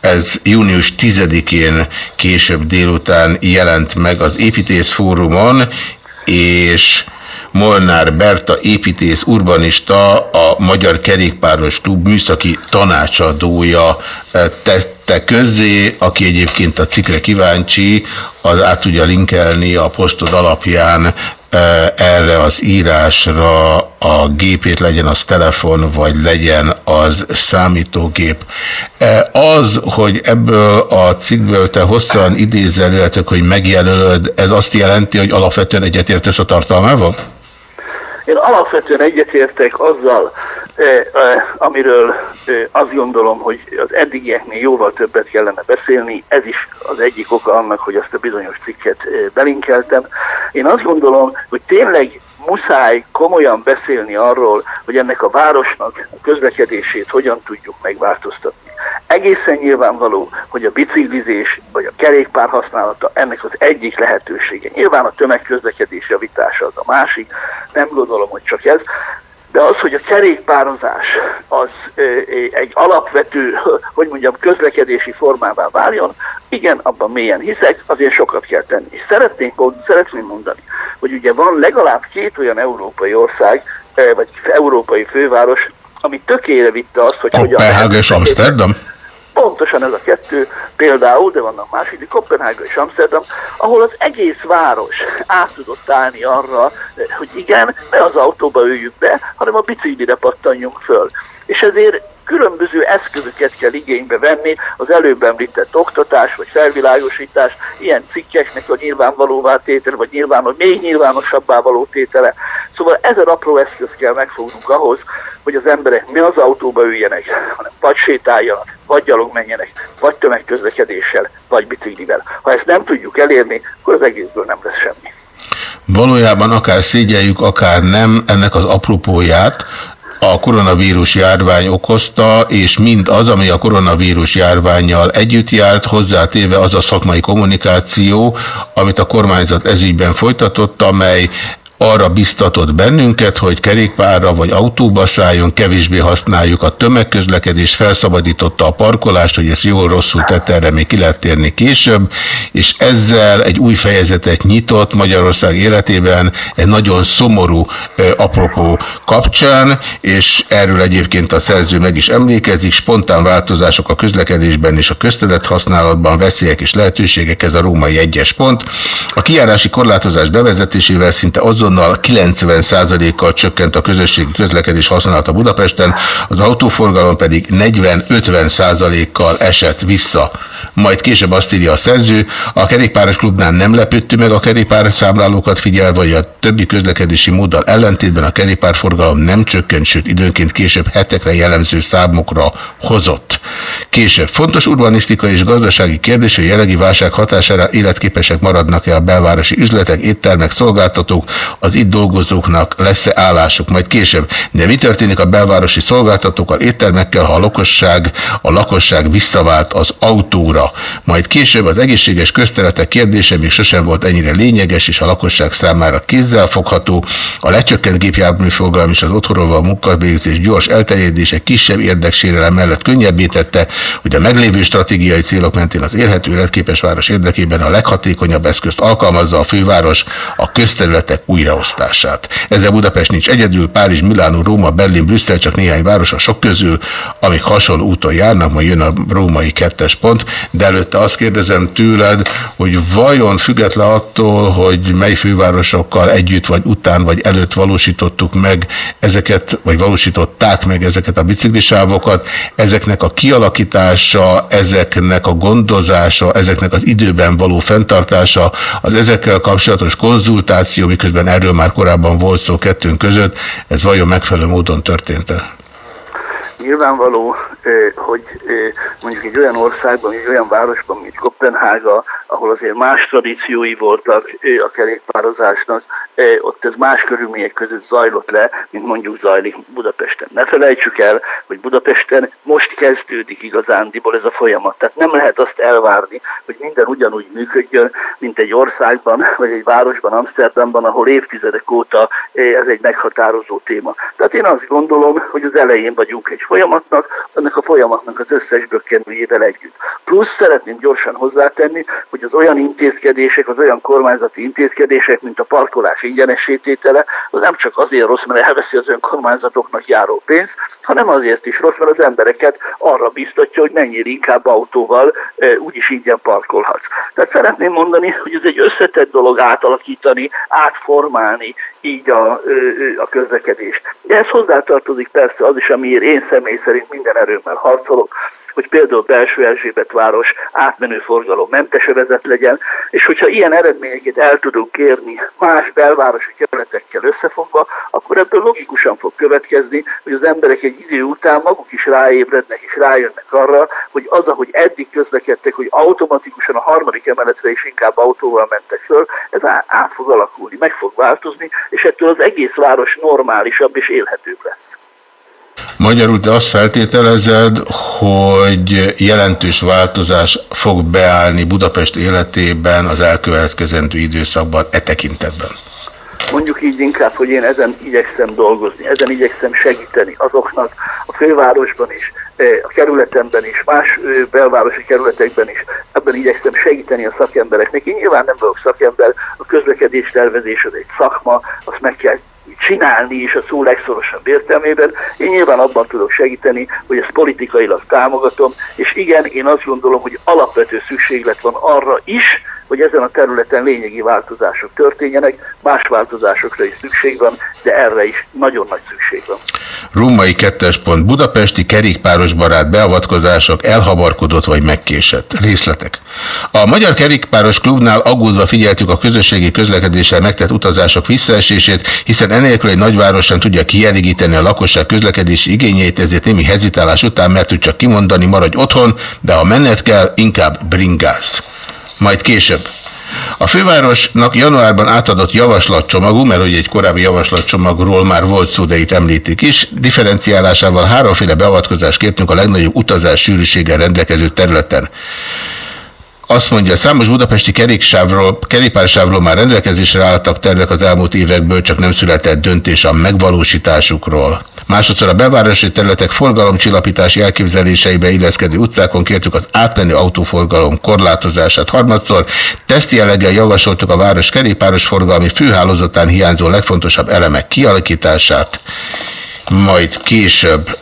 E: Ez június 10-én később délután jelent meg az Építész Fórumon, és Molnár Berta építész urbanista, a Magyar Kerékpáros Klub műszaki tanácsadója tette közzé, aki egyébként a cikre kíváncsi, az át tudja linkelni a posztod alapján erre az írásra a gépét, legyen az telefon, vagy legyen az számítógép. Az, hogy ebből a cikkből te hosszan idézel, illetve hogy megjelölöd, ez azt jelenti, hogy alapvetően egyetértesz a tartalmával?
H: Én alapvetően egyetértek azzal, eh, eh, amiről eh, azt gondolom, hogy az eddigieknél jóval többet kellene beszélni. Ez is az egyik oka annak, hogy azt a bizonyos cikket belinkeltem. Én azt gondolom, hogy tényleg muszáj komolyan beszélni arról, hogy ennek a városnak a közlekedését hogyan tudjuk megváltoztatni. Egészen nyilvánvaló, hogy a biciklizés vagy a kerékpár használata ennek az egyik lehetősége. Nyilván a tömegközlekedés javítása az a másik, nem gondolom, hogy csak ez, de az, hogy a kerékpározás az egy alapvető, hogy mondjam, közlekedési formává váljon, igen, abban mélyen hiszek, azért sokat kell tenni. És szeretnénk, szeretném mondani, hogy ugye van legalább két olyan európai ország, vagy európai főváros, ami tökére vitte azt, hogy
E: Kopenhága és Amsterdam?
H: Pontosan ez a kettő például, de vannak másik, Kopenhága és Amsterdam, ahol az egész város át tudott állni arra, hogy igen, ne az autóba üljük be, hanem a biciklire pattanjunk föl. És ezért különböző eszközöket kell igénybe venni, az előbb említett oktatás vagy felvilágosítás, ilyen cikkeknek a nyilvánvalóvá tétele, vagy nyilván, még nyilvánosabbá való tétele. Szóval ezer apró eszköz kell megfognunk ahhoz, hogy az emberek ne az autóba üljenek, hanem vagy sétáljanak, vagy gyalog menjenek, vagy tömegközlekedéssel, vagy biciklivel. Ha ezt nem tudjuk elérni, akkor az egészből nem lesz semmi.
E: Valójában akár szégyeljük, akár nem ennek az apropóját, a koronavírus járvány okozta, és mind az, ami a koronavírus járványjal együtt járt, hozzátéve az a szakmai kommunikáció, amit a kormányzat ezügyben folytatott, amely arra biztatott bennünket, hogy kerékpárra vagy autóba szálljon, kevésbé használjuk a tömegközlekedést, felszabadította a parkolást, hogy ezt jól rosszul tette, erre még ki lehet térni később, és ezzel egy új fejezetet nyitott Magyarország életében egy nagyon szomorú ö, apropó kapcsán, és erről egyébként a szerző meg is emlékezik, spontán változások a közlekedésben és a köztelet használatban, veszélyek és lehetőségek, ez a római egyes pont. A kijárási korlátozás bevezetésével szinte azon azonnal 90%-kal csökkent a közösségi közlekedés használata Budapesten, az autóforgalom pedig 40-50%-kal esett vissza majd később azt írja a szerző, a kerékpáros klubnál nem lepődtő meg a kerékpár számlálókat figyel, vagy a többi közlekedési móddal ellentétben a kerékpárforgalom nem csökkent, sőt időnként később hetekre jellemző számokra hozott. Később fontos urbanisztikai és gazdasági kérdés, hogy a jelenlegi válság hatására életképesek maradnak-e a belvárosi üzletek, éttermek, szolgáltatók, az itt dolgozóknak lesz-e állásuk, majd később. De mi történik a belvárosi szolgáltatókkal, éttermekkel, ha a lakosság, a lakosság visszavált az autóra? Majd később az egészséges közterületek kérdése még sosem volt ennyire lényeges, és a lakosság számára fogható. A lecsökkent gépjárműforgalom és az otthonról a munkavégzés gyors elterjedése kisebb érdeksérelem mellett könnyebbé tette, hogy a meglévő stratégiai célok mentén az élhető életképes város érdekében a leghatékonyabb eszközt alkalmazza a főváros a közterületek újraosztását. Ezzel Budapest nincs egyedül, Párizs, Milánó, Róma, Berlin, Brüsszel csak néhány város a sok közül, amik hasonló úton járnak, majd jön a római kettes pont, de előtte azt kérdezem tőled, hogy vajon független attól, hogy mely fővárosokkal együtt, vagy után, vagy előtt valósítottuk meg ezeket, vagy valósították meg ezeket a biciklisávokat, ezeknek a kialakítása, ezeknek a gondozása, ezeknek az időben való fenntartása, az ezekkel kapcsolatos konzultáció, miközben erről már korábban volt szó kettőnk között, ez vajon megfelelő módon történt-e?
H: Nyilvánvaló, hogy mondjuk egy olyan országban, egy olyan városban, mint Kopenhága, ahol azért más tradíciói voltak a kerékpározásnak, ott ez más körülmények között zajlott le, mint mondjuk zajlik Budapesten. Ne felejtsük el, hogy Budapesten most kezdődik igazándiból ez a folyamat. Tehát nem lehet azt elvárni, hogy minden ugyanúgy működjön, mint egy országban, vagy egy városban, Amsterdamban, ahol évtizedek óta ez egy meghatározó téma. Tehát én azt gondolom, hogy az elején vagyunk egy folyamatnak, ennek a folyamatnak az összes bökkenőjével együtt. Plusz szeretném gyorsan hozzátenni, hogy az olyan intézkedések, az olyan kormányzati intézkedések, mint a parkolás ingyenesítétele, az nem csak azért rossz, mert elveszi az önkormányzatoknak járó pénzt, hanem azért is rossz, mert az embereket arra biztatja, hogy menjél inkább autóval, úgyis ingyen parkolhatsz. Tehát szeretném mondani, hogy ez egy összetett dolog átalakítani, átformálni így a, a közlekedést. De ez hozzátartozik persze az is, amiért én személy szerint minden erőmmel harcolok, hogy például belső Erzsébet város átmenő forgalom mentes vezet legyen, és hogyha ilyen eredményeket el tudunk kérni más belvárosi kerületekkel összefogva, akkor ebből logikusan fog következni, hogy az emberek egy idő után maguk is ráébrednek és rájönnek arra, hogy az, ahogy eddig közlekedtek, hogy automatikusan a harmadik emeletre is inkább autóval mentek föl, ez át fog alakulni, meg fog változni, és ettől az egész város normálisabb és élhetőbb lesz.
E: Magyarul te azt feltételezed, hogy jelentős változás fog beállni Budapest életében az elkövetkezendő időszakban e tekintetben?
H: mondjuk így inkább, hogy én ezen igyekszem dolgozni, ezen igyekszem segíteni azoknak a fővárosban is, a kerületemben is, más belvárosi kerületekben is, ebben igyekszem segíteni a szakembereknek. Én nyilván nem vagyok szakember, a közlekedés tervezés az egy szakma, azt meg kell csinálni is a szó legszorosabb értelmében. Én nyilván abban tudok segíteni, hogy ezt politikailag támogatom, és igen, én azt gondolom, hogy alapvető szükséglet van arra is, hogy ezen a területen lényegi változások történjenek, más változásokra is szükség van, de erre is nagyon nagy szükség van.
E: Római kettes pont. Budapesti kerékpáros barát beavatkozások elhabarkodott vagy megkésett. Részletek. A Magyar Kerékpáros Klubnál aggódva figyeltük a közösségi közlekedéssel megtett utazások visszaesését, hiszen enélkül egy nagyváros sem tudja kielégíteni a lakosság közlekedési igényeit, ezért némi hezitálás után mert tud csak kimondani, maradj otthon, de ha menned kell, inkább bringáz majd később. A fővárosnak januárban átadott javaslatcsomagú, mert hogy egy korábbi javaslatcsomagról már volt szó, de itt említik is, differenciálásával háromféle beavatkozást kértünk a legnagyobb utazás sűrűséggel rendelkező területen. Azt mondja, számos budapesti keréksávról, kerékpársávról már rendelkezésre álltak tervek az elmúlt évekből, csak nem született döntés a megvalósításukról. Másodszor a bevárosi területek forgalomcsillapítási elképzeléseibe illeszkedő utcákon kértük az átmenő autóforgalom korlátozását. Harmadszor teszti jelleggel javasoltuk a város kerékpáros forgalmi főhálózatán hiányzó legfontosabb elemek kialakítását, majd később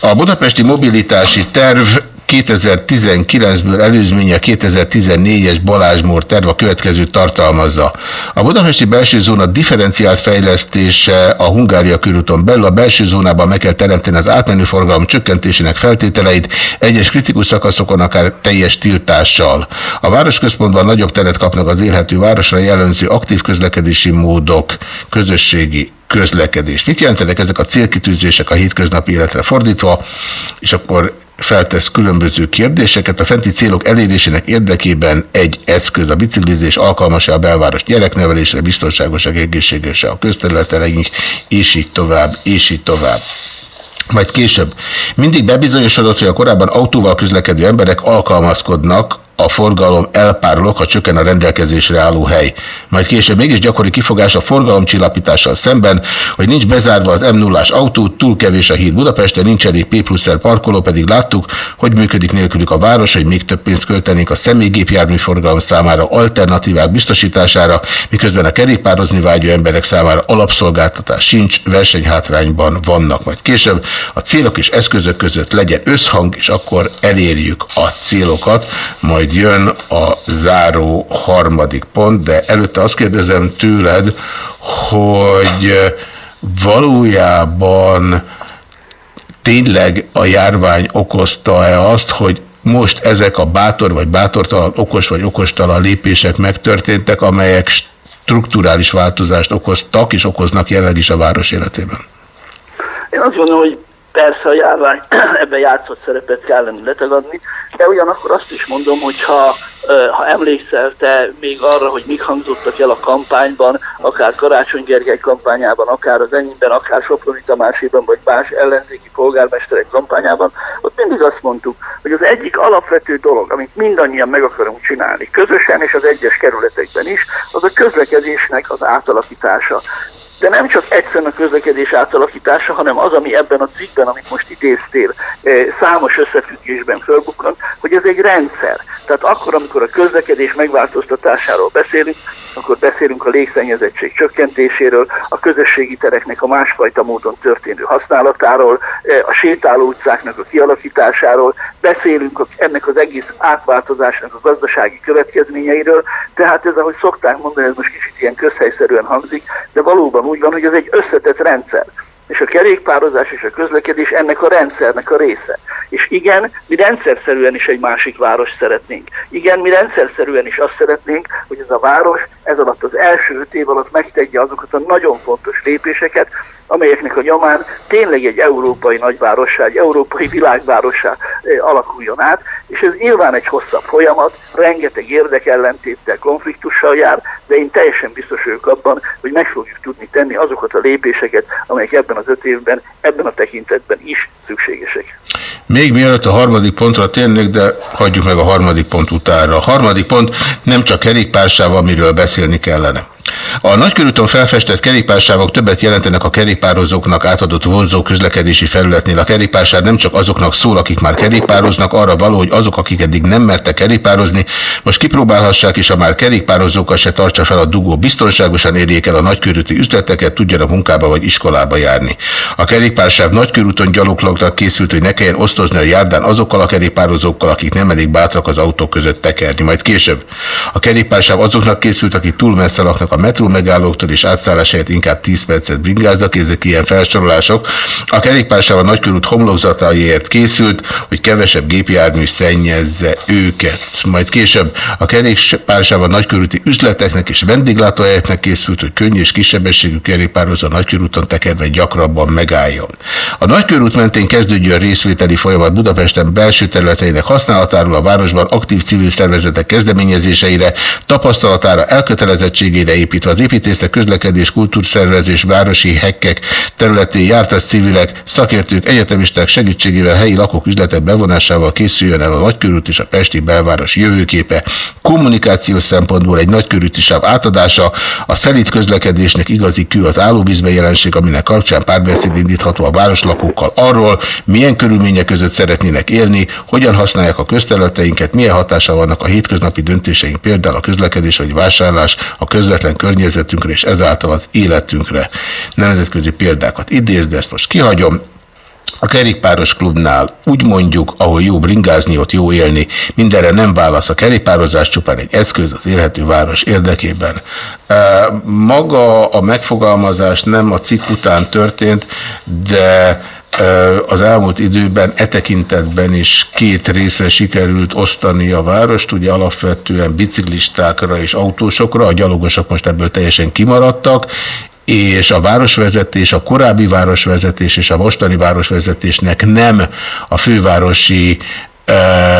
E: A budapesti mobilitási terv 2019-ből előzménye a 2014-es Balázsmór terv a következő tartalmazza. A budapesti belső zóna differenciált fejlesztése a Hungária körúton belül a belső zónában meg kell teremteni az átmenő forgalom csökkentésének feltételeit egyes kritikus szakaszokon akár teljes tiltással. A városközpontban nagyobb teret kapnak az élhető városra jellemző aktív közlekedési módok, közösségi közlekedés. Mit jelentenek ezek a célkitűzések a hétköznapi életre fordítva, és akkor feltesz különböző kérdéseket. A fenti célok elérésének érdekében egy eszköz a biciklizés alkalmas-e a belváros gyereknevelésre, biztonságosak, egészségesre a közterületeleink, és így tovább, és így tovább. Majd később. Mindig bebizonyosodott, hogy a korábban autóval közlekedő emberek alkalmazkodnak a forgalom elpárolog, ha csökken a rendelkezésre álló hely. Majd később mégis gyakori kifogás a forgalomcsillapítással szemben, hogy nincs bezárva az m 0 autó, túl kevés a híd Budapesten, nincs elég P plusz parkoló, pedig láttuk, hogy működik nélkülük a város, hogy még több pénzt költenénk a személygépjármű forgalom számára, alternatívák biztosítására, miközben a kerékpározni vágyó emberek számára alapszolgáltatás sincs, versenyhátrányban vannak. Majd később a célok és eszközök között legyen összhang, és akkor elérjük a célokat, majd majd jön a záró harmadik pont, de előtte azt kérdezem tőled, hogy valójában tényleg a járvány okozta-e azt, hogy most ezek a bátor vagy bátortalan, okos vagy okostalan lépések megtörténtek, amelyek strukturális változást okoztak és okoznak jelenleg is a város életében?
H: Én azt gondolom, hogy persze a járvány ebben játszott szerepet kellene letagadni, de ugyanakkor azt is mondom, hogy ha, ha emlékszel te még arra, hogy mik hangzottak el a kampányban, akár Karácsony Gergely kampányában, akár az enyémben, akár Soproni Tamáséban, vagy más ellenzéki polgármesterek kampányában, ott mindig azt mondtuk, hogy az egyik alapvető dolog, amit mindannyian meg akarunk csinálni, közösen és az egyes kerületekben is, az a közlekedésnek az átalakítása de nem csak egyszerűen a közlekedés átalakítása, hanem az, ami ebben a cikkben, amit most idéztél, eh, számos összefüggésben fölbukkant, hogy ez egy rendszer. Tehát akkor, amikor a közlekedés megváltoztatásáról beszélünk, akkor beszélünk a légszennyezettség csökkentéséről, a közösségi tereknek a másfajta módon történő használatáról, eh, a sétáló utcáknak a kialakításáról, beszélünk ennek az egész átváltozásnak a gazdasági következményeiről, tehát ez, ahogy szokták mondani, ez most kicsit ilyen közhelyszerűen hangzik, de valóban úgy van, hogy ez egy összetett rendszer. És a kerékpározás és a közlekedés ennek a rendszernek a része. És igen, mi rendszerszerűen is egy másik város szeretnénk. Igen, mi rendszerszerűen is azt szeretnénk, hogy ez a város ez alatt az első öt év alatt megtegye azokat a nagyon fontos lépéseket, amelyeknek a nyomán tényleg egy európai nagyvárossá, egy európai világvárossá alakuljon át, és ez nyilván egy hosszabb folyamat, rengeteg érdekellentéttel, konfliktussal jár, de én teljesen biztos vagyok abban, hogy meg fogjuk tudni tenni azokat a lépéseket, amelyek ebben az öt évben, ebben a tekintetben is szükségesek.
E: Még mielőtt a harmadik pontra térnék, de hagyjuk meg a harmadik pont utára. A harmadik pont nem csak kerékpársával, amiről beszélni kellene. A nagykörúton felfestett kerékpársávok többet jelentenek a kerékpározóknak átadott vonzó közlekedési felületnél. A kerékpársáv nem csak azoknak szól, akik már kerékpároznak, arra való, hogy azok, akik eddig nem mertek kerékpározni, most kipróbálhassák, és a már kerékpározókat se tartsa fel a dugó. Biztonságosan érjék el a nagykörúti üzleteket, tudjanak munkába vagy iskolába járni. A kerékpársáv nagykörúton gyaloglaknak készült, hogy ne kelljen osztozni a járdán azokkal a kerékpározókkal, akik nem elég bátrak az autók között tekerni. Majd később. A kerékpársáv azoknak készült, akik túl messze laknak a metró megállóktól és átszállás helyett inkább 10 percet bringáznak, ezek ilyen felsorolások. A kerékpársáv a nagykörút homlokzataiért készült, hogy kevesebb gépjármű szennyezze őket. Majd később a kerékpársáv a nagykörúti üzleteknek és vendéglátóhelyeknek készült, hogy könnyű és kisebességű kerékpározó a nagykörúton tekerve gyakrabban megálljon. A nagykörút mentén kezdődjön részvételi folyamat Budapesten belső területeinek használatáról a városban aktív civil szervezetek kezdeményezéseire, tapasztalatára, elkötelezettségére építve az építészet, közlekedés, kultúrszervezés, városi hekkek területén jártas civilek, szakértők, egyetemisták segítségével helyi lakók üzletek bevonásával készüljön el a nagykörút és a Pesti belváros jövőképe. Kommunikációs szempontból egy nagykörúti sáv átadása, a szelít közlekedésnek igazi kő az állóvízbe jelenség, aminek kapcsán párbeszéd indítható a városlakókkal arról, milyen körülmények között szeretnének élni, hogyan használják a közterületeinket, milyen hatása vannak a hétköznapi döntéseink, például a közlekedés vagy vásárlás, a közvetlen környezetünkre és ezáltal az életünkre. Nemzetközi példákat idéz, de ezt most kihagyom. A kerékpáros klubnál úgy mondjuk, ahol jó bringázni, ott jó élni, mindenre nem válasz a kerékpározás, csupán egy eszköz az élhető város érdekében. Maga a megfogalmazás nem a cikk után történt, de az elmúlt időben e tekintetben is két részre sikerült osztani a várost, ugye alapvetően biciklistákra és autósokra, a gyalogosok most ebből teljesen kimaradtak, és a városvezetés, a korábbi városvezetés és a mostani városvezetésnek nem a fővárosi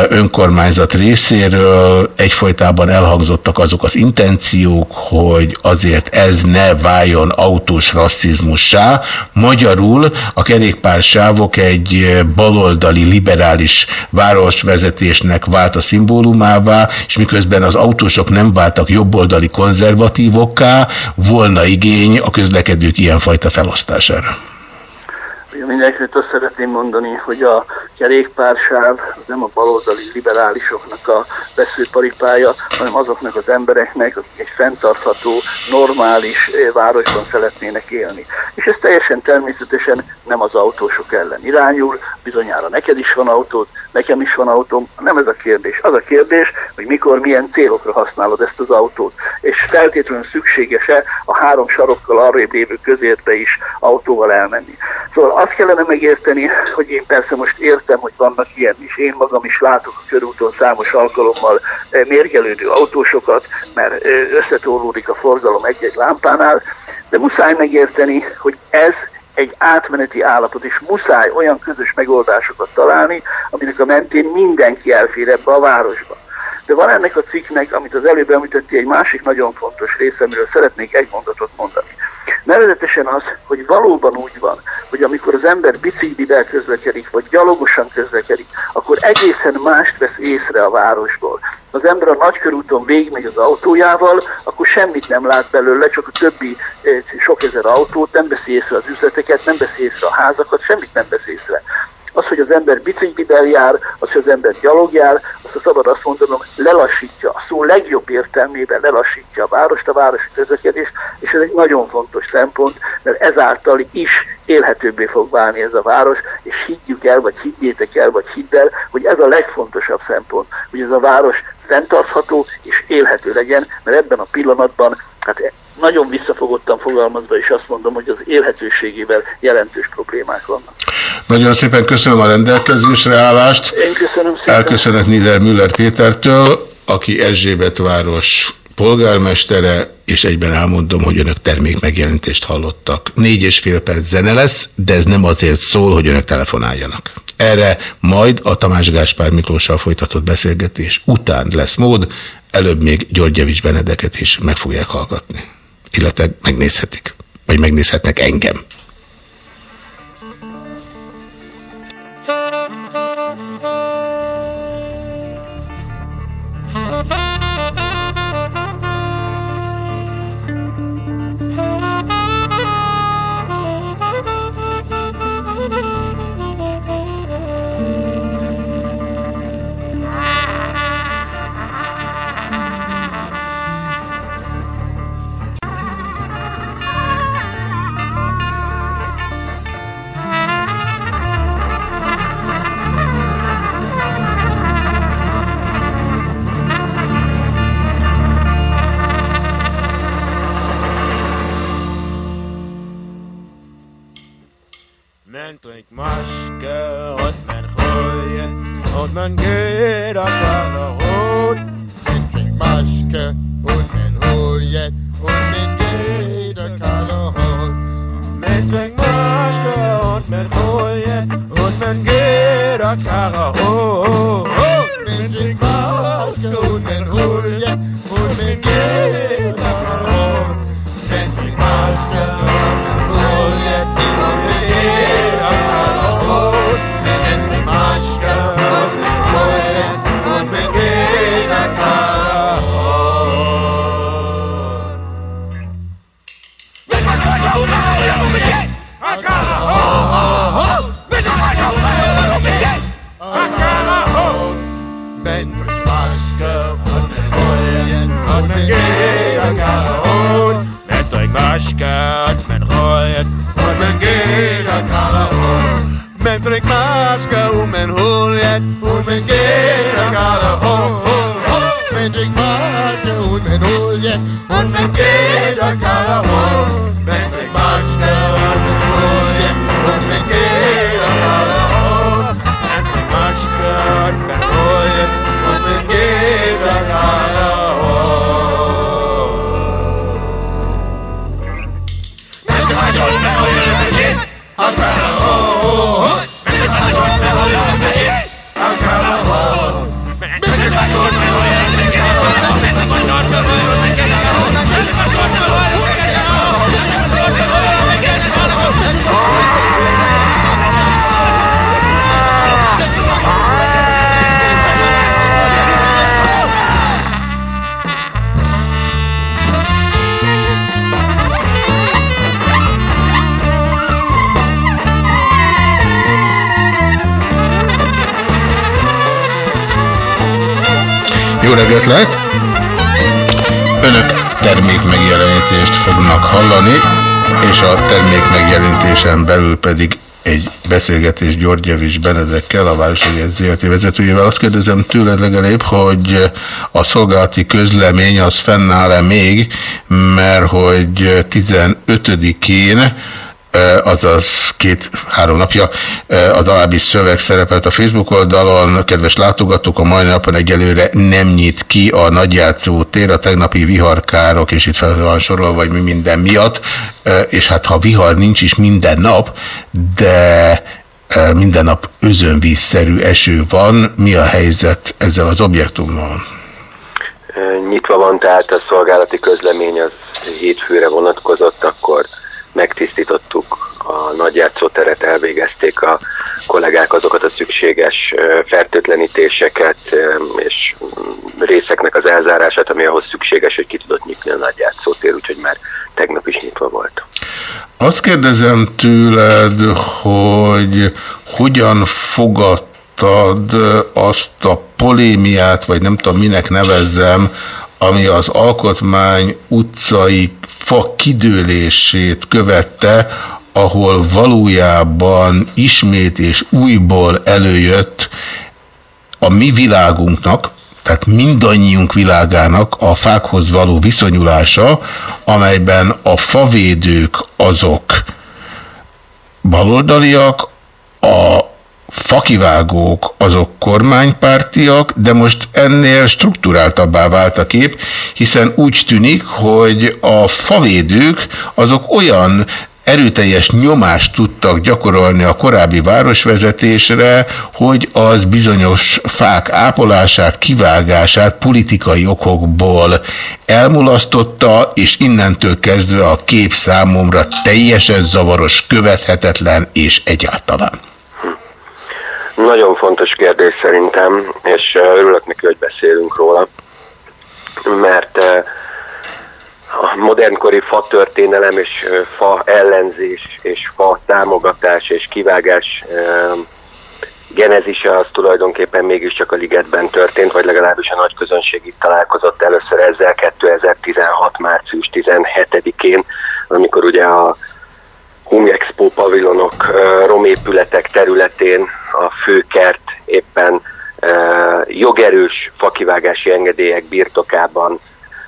E: önkormányzat részéről egyfolytában elhangzottak azok az intenciók, hogy azért ez ne váljon autós rasszizmussá. Magyarul a kerékpársávok egy baloldali liberális városvezetésnek vált a szimbólumává, és miközben az autósok nem váltak jobboldali konzervatívokká, volna igény a közlekedők ilyenfajta felosztására.
H: Mindenkit azt szeretném mondani, hogy a kerékpársáv nem a baloldali liberálisoknak a veszőparipája, hanem azoknak az embereknek, akik egy fenntartható, normális eh, városban szeretnének élni. És ez teljesen természetesen nem az autósok ellen irányul, bizonyára neked is van autód, nekem is van autóm, nem ez a kérdés. Az a kérdés, hogy mikor, milyen célokra használod ezt az autót, és feltétlenül szükséges-e a három sarokkal arrébb lévő közértbe is autóval elmenni. Szóval azt kellene megérteni, hogy én persze most értem, hogy vannak ilyen is. Én magam is látok a körúton számos alkalommal eh, mérgelődő autósokat, mert eh, összetorlódik a forgalom egy-egy lámpánál, de muszáj megérteni, hogy ez egy átmeneti állapot, és muszáj olyan közös megoldásokat találni, aminek a mentén mindenki elfér ebbe a városba. De van ennek a cikknek, amit az előbb említetti, egy másik nagyon fontos része, amiről szeretnék egy mondatot mondani. Nevezetesen az, hogy valóban úgy van, hogy amikor az ember biciklivel közlekedik, vagy gyalogosan közlekedik, akkor egészen mást vesz észre a városból. Az ember a nagykörúton végigmegy az autójával, akkor semmit nem lát belőle, csak a többi eh, sok ezer autót, nem veszi észre az üzleteket, nem veszi észre a házakat, semmit nem vesz észre. Az, hogy az ember biciklivel jár, az, hogy az ember gyalog jár, azt a szabad azt mondanom, lelassítja, a szó legjobb értelmében lelassítja a várost, a városi közlekedést, és ez egy nagyon fontos szempont, mert ezáltal is élhetőbbé fog válni ez a város, és higgyük el, vagy higgyétek el, vagy hidd el, hogy ez a legfontosabb szempont, hogy ez a város fenntartható és élhető legyen, mert ebben a pillanatban hát nagyon visszafogottan fogalmazva, és azt mondom, hogy az élhetőségével jelentős problémák vannak.
E: Nagyon szépen köszönöm a rendelkezésre állást.
H: Én köszönöm szépen.
E: Elköszönök Nieder Müller Pétertől, aki Erzsébet város polgármestere, és egyben elmondom, hogy önök termék megjelentést hallottak. Négy és fél perc zene lesz, de ez nem azért szól, hogy önök telefonáljanak. Erre majd a Tamás Gáspár Miklóssal folytatott beszélgetés után lesz mód, előbb még Györgyevics Benedeket is meg fogják hallgatni. Illetve megnézhetik, vagy megnézhetnek engem.
I: Und man geht auf Karre rot mit trinkt Maschke und man holt und mit geht auf Karre rot. Mit trinkt Maschke und man holt und man geht auf Karre rot. Man trinkt Maschke und man holt und man geht auf Karre rot. Man trinkt Maschke make Moscow woman whole yet. Who make
E: Jó reggelt lehet! Önök termék megjelenítést fognak hallani, és a termék megjelenítésen belül pedig egy beszélgetés Györgyevics Benedekkel, a Városliget ZRT vezetőjével. Azt kérdezem tőled legalább, hogy a szolgálati közlemény az fennáll-e még, mert hogy 15-én azaz két-három napja az alábbi szöveg szerepelt a Facebook oldalon. Kedves látogatók, a mai napon egyelőre nem nyit ki a nagyjátszó tér a tegnapi viharkárok, és itt fel van sorolva, vagy mi minden miatt. És hát ha vihar nincs is minden nap, de minden nap özönvízszerű eső van, mi a helyzet ezzel az objektummal?
J: Nyitva van, tehát a szolgálati közlemény az hétfőre vonatkozott, akkor megtisztítottuk a nagyjátszóteret, elvégezték a kollégák azokat a szükséges fertőtlenítéseket és részeknek az elzárását, ami ahhoz szükséges, hogy ki tudott nyitni a nagyjátszótér, úgyhogy már tegnap is nyitva volt.
E: Azt kérdezem tőled, hogy hogyan fogadtad azt a polémiát, vagy nem tudom minek nevezzem, ami az Alkotmány utcai fa kidőlését követte, ahol valójában ismét és újból előjött a mi világunknak, tehát mindannyiunk világának a fákhoz való viszonyulása, amelyben a favédők azok baloldaliak, a fakivágók azok kormánypártiak, de most ennél struktúráltabbá vált a kép, hiszen úgy tűnik, hogy a favédők azok olyan erőteljes nyomást tudtak gyakorolni a korábbi városvezetésre, hogy az bizonyos fák ápolását, kivágását politikai okokból elmulasztotta, és innentől kezdve a kép számomra teljesen zavaros, követhetetlen és egyáltalán.
J: Nagyon fontos kérdés szerintem, és örülök neki, hogy beszélünk róla, mert a modernkori fa történelem és fa ellenzés és fa támogatás és kivágás genezise az tulajdonképpen mégiscsak a ligetben történt, vagy legalábbis a nagy közönség itt találkozott először ezzel 2016. március 17-én, amikor ugye a Hung Expo pavilonok romépületek területén a főkert éppen jogerős fakivágási engedélyek birtokában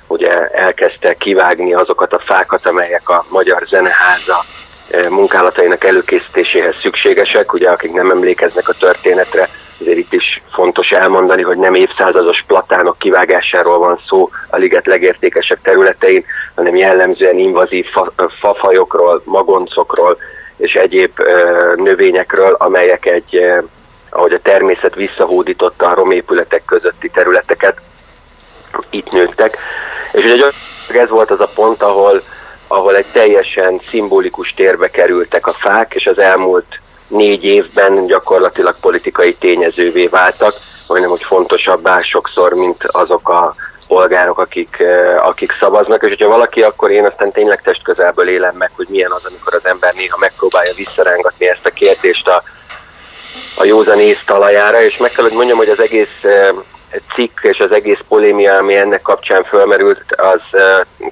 J: ugye elkezdte kivágni azokat a fákat, amelyek a Magyar Zeneháza eh, munkálatainak előkészítéséhez szükségesek. Ugye akik nem emlékeznek a történetre, ezért itt is fontos elmondani, hogy nem évszázados platánok kivágásáról van szó a liget legértékesebb területein, hanem jellemzően invazív fa, fafajokról, magoncokról és egyéb ö, növényekről, amelyek egy, ö, ahogy a természet visszahódította a romépületek közötti területeket, itt nőttek. És ugye ez volt az a pont, ahol, ahol egy teljesen szimbolikus térbe kerültek a fák, és az elmúlt négy évben gyakorlatilag politikai tényezővé váltak, majdnem, hogy fontosabbá sokszor, mint azok a polgárok, akik, akik szavaznak, és hogyha valaki, akkor én aztán tényleg testközelből élem meg, hogy milyen az, amikor az ember néha megpróbálja visszarángatni ezt a kérdést a, a józan ész talajára, és meg kell, hogy mondjam, hogy az egész cikk és az egész polémia, ami ennek kapcsán fölmerült, az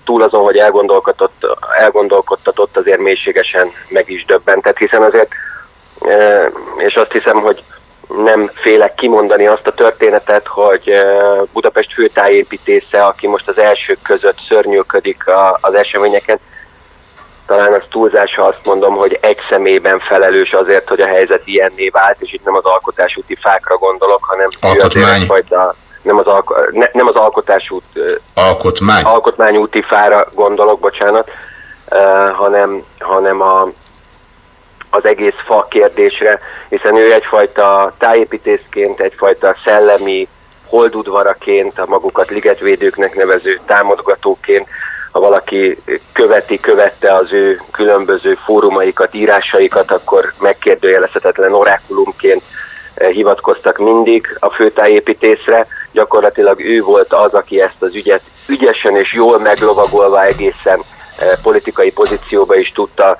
J: túl azon, hogy elgondolkodott, elgondolkodtatott, azért mélységesen meg is döbbentett, hiszen azért, és azt hiszem, hogy nem félek kimondani azt a történetet, hogy Budapest főtájépítésze, aki most az elsők között szörnyűködik az eseményeken, talán az túlzás, ha azt mondom, hogy egy szemében felelős azért, hogy a helyzet ilyenné vált, és itt nem az alkotásúti fákra gondolok, hanem
E: Alkotmány.
J: Fajta, nem, az alko, ne, nem az alkotásút,
E: Alkotmány.
J: alkotmányúti fára gondolok, bocsánat, uh, hanem, hanem a, az egész fa kérdésre, hiszen ő egyfajta tájépítészként, egyfajta szellemi holdudvaraként, a magukat ligetvédőknek nevező támogatóként ha valaki követi, követte az ő különböző fórumaikat, írásaikat, akkor megkérdőjelezhetetlen orákulumként eh, hivatkoztak mindig a főtájépítészre. Gyakorlatilag ő volt az, aki ezt az ügyet ügyesen és jól meglovagolva egészen eh, politikai pozícióba is tudta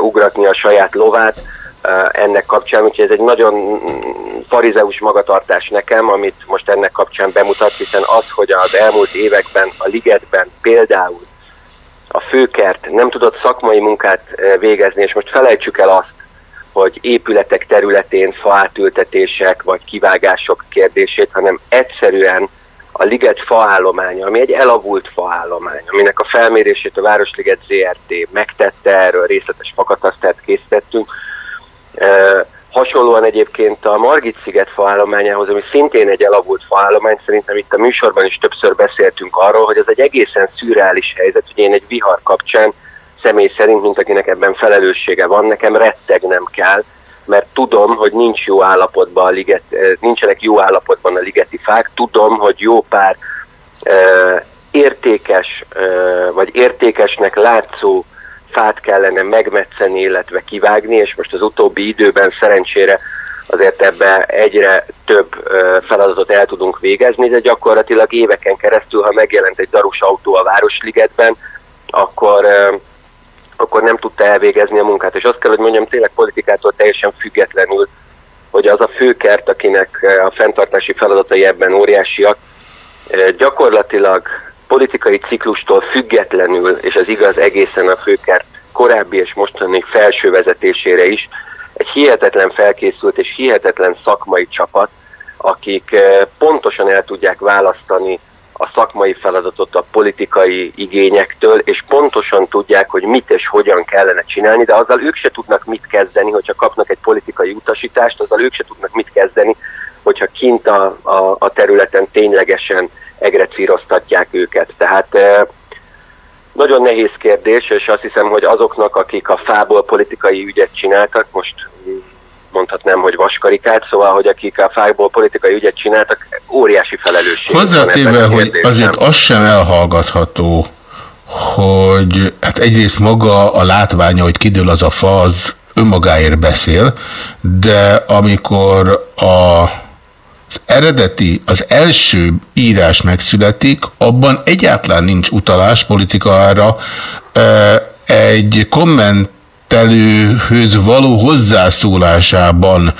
J: ugratni a saját lovát ennek kapcsán, úgyhogy ez egy nagyon farizeus magatartás nekem, amit most ennek kapcsán bemutat, hiszen az, hogy az elmúlt években a ligetben például a főkert nem tudott szakmai munkát végezni, és most felejtsük el azt, hogy épületek területén faátültetések vagy kivágások kérdését, hanem egyszerűen a liget faállománya, ami egy elavult faállomány, aminek a felmérését a Városliget ZRT megtette, erről részletes fakatasztát készítettünk, Hasonlóan egyébként a Margit-sziget faállományához, ami szintén egy elavult faállomány, szerintem itt a műsorban is többször beszéltünk arról, hogy ez egy egészen szürreális helyzet, hogy én egy vihar kapcsán személy szerint, mint akinek ebben felelőssége van, nekem rettegnem kell, mert tudom, hogy nincs jó állapotban a liget, nincsenek jó állapotban a ligeti fák, tudom, hogy jó pár értékes, vagy értékesnek látszó fát kellene megmetszeni, illetve kivágni, és most az utóbbi időben szerencsére azért ebbe egyre több feladatot el tudunk végezni, de gyakorlatilag éveken keresztül, ha megjelent egy darus autó a Városligetben, akkor, akkor nem tudta elvégezni a munkát. És azt kell, hogy mondjam, tényleg politikától teljesen függetlenül, hogy az a főkert, akinek a fenntartási feladatai ebben óriásiak, gyakorlatilag politikai ciklustól függetlenül, és az igaz egészen a főkert korábbi és mostani felső vezetésére is, egy hihetetlen felkészült és hihetetlen szakmai csapat, akik eh, pontosan el tudják választani a szakmai feladatot a politikai igényektől, és pontosan tudják, hogy mit és hogyan kellene csinálni, de azzal ők se tudnak mit kezdeni, hogyha kapnak egy politikai utasítást, azzal ők se tudnak mit kezdeni, hogyha kint a, a, a területen ténylegesen egrecíroztatják őket. Tehát nagyon nehéz kérdés, és azt hiszem, hogy azoknak, akik a fából politikai ügyet csináltak, most mondhatnám, hogy vaskarikát, szóval, hogy akik a fájból politikai ügyet csináltak, óriási felelősség.
E: Hozzátéve, hogy azért az sem elhallgatható, hogy hát egyrészt maga a látványa, hogy kidől az a fa, az önmagáért beszél, de amikor a az eredeti, az első írás megszületik, abban egyáltalán nincs utalás politikára, egy komment telőhöz való hozzászólásában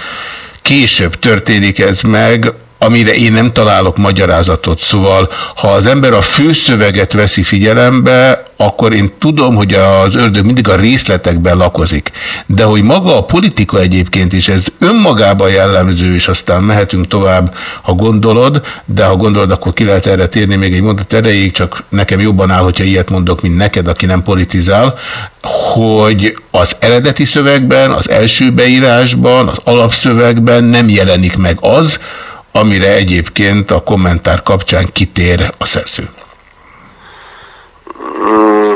E: később történik ez meg, amire én nem találok magyarázatot. Szóval, ha az ember a főszöveget veszi figyelembe, akkor én tudom, hogy az ördög mindig a részletekben lakozik. De hogy maga a politika egyébként is, ez önmagában jellemző, és aztán mehetünk tovább, ha gondolod, de ha gondolod, akkor ki lehet erre térni még egy mondat erejéig, csak nekem jobban áll, hogyha ilyet mondok, mint neked, aki nem politizál, hogy az eredeti szövegben, az első beírásban, az alapszövegben nem jelenik meg az, amire egyébként a kommentár kapcsán kitér a szerző.
J: Mm,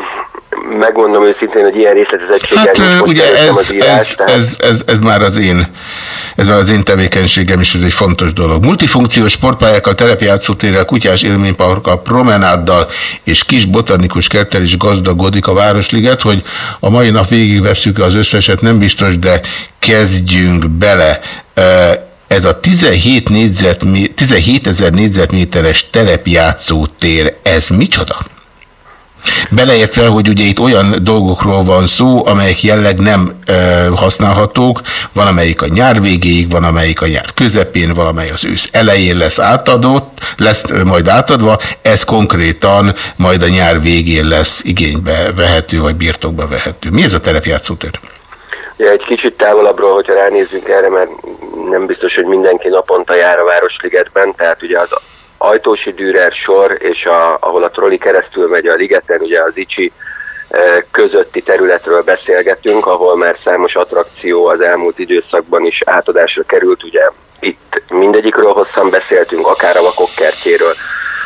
J: megmondom őszintén, hogy ilyen részletezettséggel
E: hát, ugye ez, az írás, ez, tehát... ez, ez, ez, már az én ez már az én tevékenységem is, ez egy fontos dolog. Multifunkciós sportpályákkal, terepjátszótérrel, kutyás élményparkkal, promenáddal és kis botanikus kerttel is gazdagodik a Városliget, hogy a mai nap végigveszük az összeset, nem biztos, de kezdjünk bele ez a 17, négyzet, 17 ezer négyzetméteres terepjátszótér, ez micsoda? Beleértve, hogy ugye itt olyan dolgokról van szó, amelyek jelleg nem e, használhatók, van amelyik a nyár végéig, van amelyik a nyár közepén, van amely az ősz elején lesz átadott, lesz majd átadva, ez konkrétan majd a nyár végén lesz igénybe vehető, vagy birtokba vehető. Mi ez a terepjátszótér?
J: Ja, egy kicsit távolabbról, hogyha ránézzünk erre, mert nem biztos, hogy mindenki naponta jár a Városligetben, tehát ugye az Ajtósi Dürer sor, és a, ahol a troli keresztül megy a ligeten, ugye az Icsi e, közötti területről beszélgetünk, ahol már számos attrakció az elmúlt időszakban is átadásra került, ugye itt mindegyikről hosszan beszéltünk, akár a vakok kertjéről,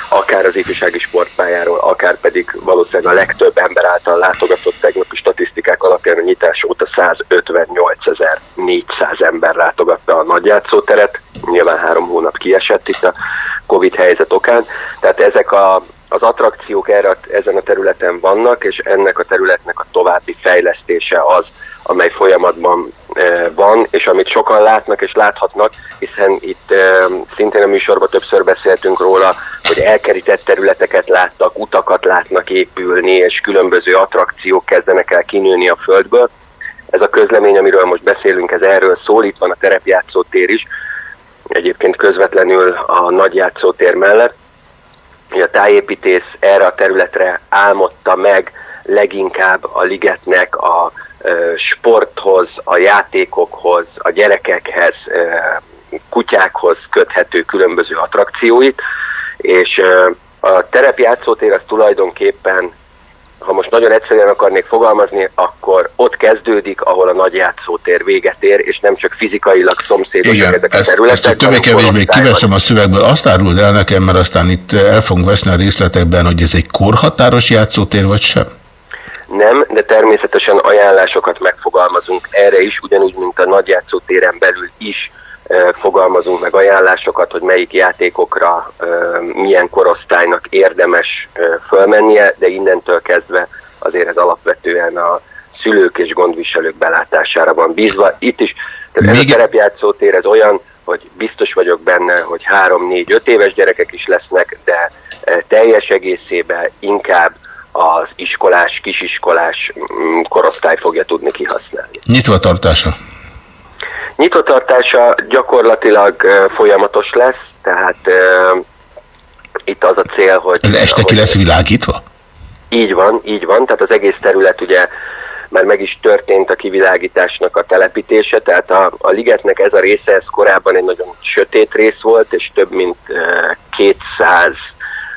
J: akár az ifjúsági sportpályáról, akár pedig valószínűleg a legtöbb ember által látogatott tegnapi statisztikák alapján a nyitás óta 158.400 ember látogatta a nagyjátszóteret, nyilván három hónap kiesett itt a Covid helyzet okán, tehát ezek a, az attrakciók erre, ezen a területen vannak, és ennek a területnek a további fejlesztése az, amely folyamatban van, és amit sokan látnak és láthatnak, hiszen itt szintén a műsorban többször beszéltünk róla, hogy elkerített területeket láttak, utakat látnak épülni, és különböző attrakciók kezdenek el kinőni a földből. Ez a közlemény, amiről most beszélünk, ez erről szól, itt van a terepjátszótér is, egyébként közvetlenül a nagyjátszótér mellett. A tájépítész erre a területre álmodta meg leginkább a ligetnek a sporthoz, a játékokhoz, a gyerekekhez, kutyákhoz köthető különböző attrakcióit, és a terepjátszótér az tulajdonképpen ha most nagyon egyszerűen akarnék fogalmazni, akkor ott kezdődik, ahol a nagy játszótér véget ér, és nem csak fizikailag szomszédos
E: Igen,
J: ezek
E: ezt, a területek. Ezt többé-kevésbé kiveszem a szövegből. Azt áruld el nekem, mert aztán itt el fogunk veszni a részletekben, hogy ez egy korhatáros játszótér, vagy sem?
J: Nem, de természetesen ajánlásokat megfogalmazunk erre is, ugyanúgy, mint a nagyjátszótéren belül is fogalmazunk meg ajánlásokat, hogy melyik játékokra milyen korosztálynak érdemes fölmennie, de innentől kezdve azért ez alapvetően a szülők és gondviselők belátására van bízva. Itt is, tehát ez a terepjátszótér ez olyan, hogy biztos vagyok benne, hogy három, négy, öt éves gyerekek is lesznek, de teljes egészében inkább az iskolás, kisiskolás mm, korosztály fogja tudni kihasználni.
E: Nyitva tartása?
J: Nyitvatartása gyakorlatilag folyamatos lesz, tehát uh, itt az a cél, hogy...
E: Ez este ki lesz világítva?
J: Így van, így van, tehát az egész terület ugye már meg is történt a kivilágításnak a telepítése, tehát a, a ligetnek ez a része, ez korábban egy nagyon sötét rész volt, és több mint uh, 200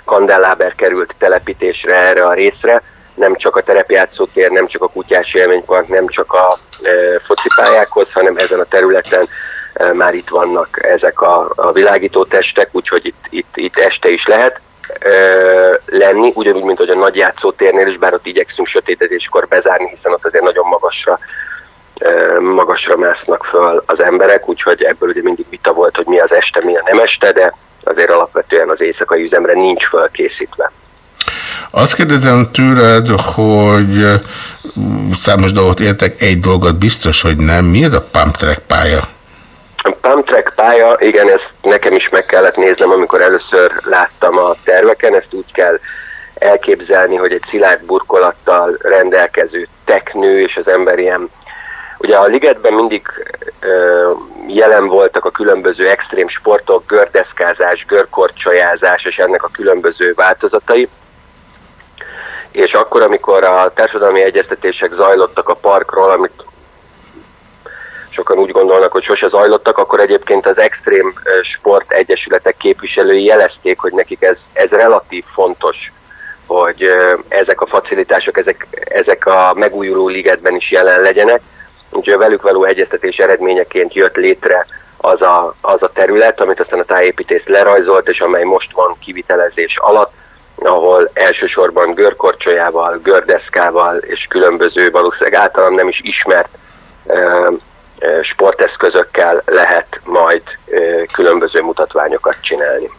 J: kandelláber került telepítésre erre a részre, nem csak a terepjátszótér, nem csak a kutyás élménypark, nem csak a e, focipályákhoz, hanem ezen a területen e, már itt vannak ezek a, a világító testek, úgyhogy itt, itt, itt este is lehet e, lenni, ugyanúgy, mint hogy a nagy játszótérnél is, bár ott igyekszünk sötétedéskor bezárni, hiszen ott azért nagyon magasra e, magasra másznak föl az emberek, úgyhogy ebből ugye mindig vita volt, hogy mi az este, mi a nem este, de azért alapvetően az éjszakai üzemre nincs fölkészítve.
E: Azt kérdezem tőled, hogy számos dolgot értek, egy dolgot biztos, hogy nem. Mi ez a pump track pálya?
J: A pump track pálya, igen, ezt nekem is meg kellett néznem, amikor először láttam a terveken, ezt úgy kell elképzelni, hogy egy szilárd burkolattal rendelkező teknő, és az ember ilyen Ugye a ligetben mindig ö, jelen voltak a különböző extrém sportok, gördeszkázás, görkorcsolyázás és ennek a különböző változatai. És akkor, amikor a társadalmi egyeztetések zajlottak a parkról, amit sokan úgy gondolnak, hogy sose zajlottak, akkor egyébként az extrém sport egyesületek képviselői jelezték, hogy nekik ez, ez relatív fontos, hogy ezek a facilitások, ezek, ezek a megújuló ligetben is jelen legyenek Úgyhogy a velük való egyeztetés eredményeként jött létre az a, az a terület, amit aztán a tájépítész lerajzolt, és amely most van kivitelezés alatt, ahol elsősorban görkorcsolyával, gördeszkával és különböző valószínűleg általam nem is ismert ö, sporteszközökkel lehet majd különböző mutatványokat csinálni.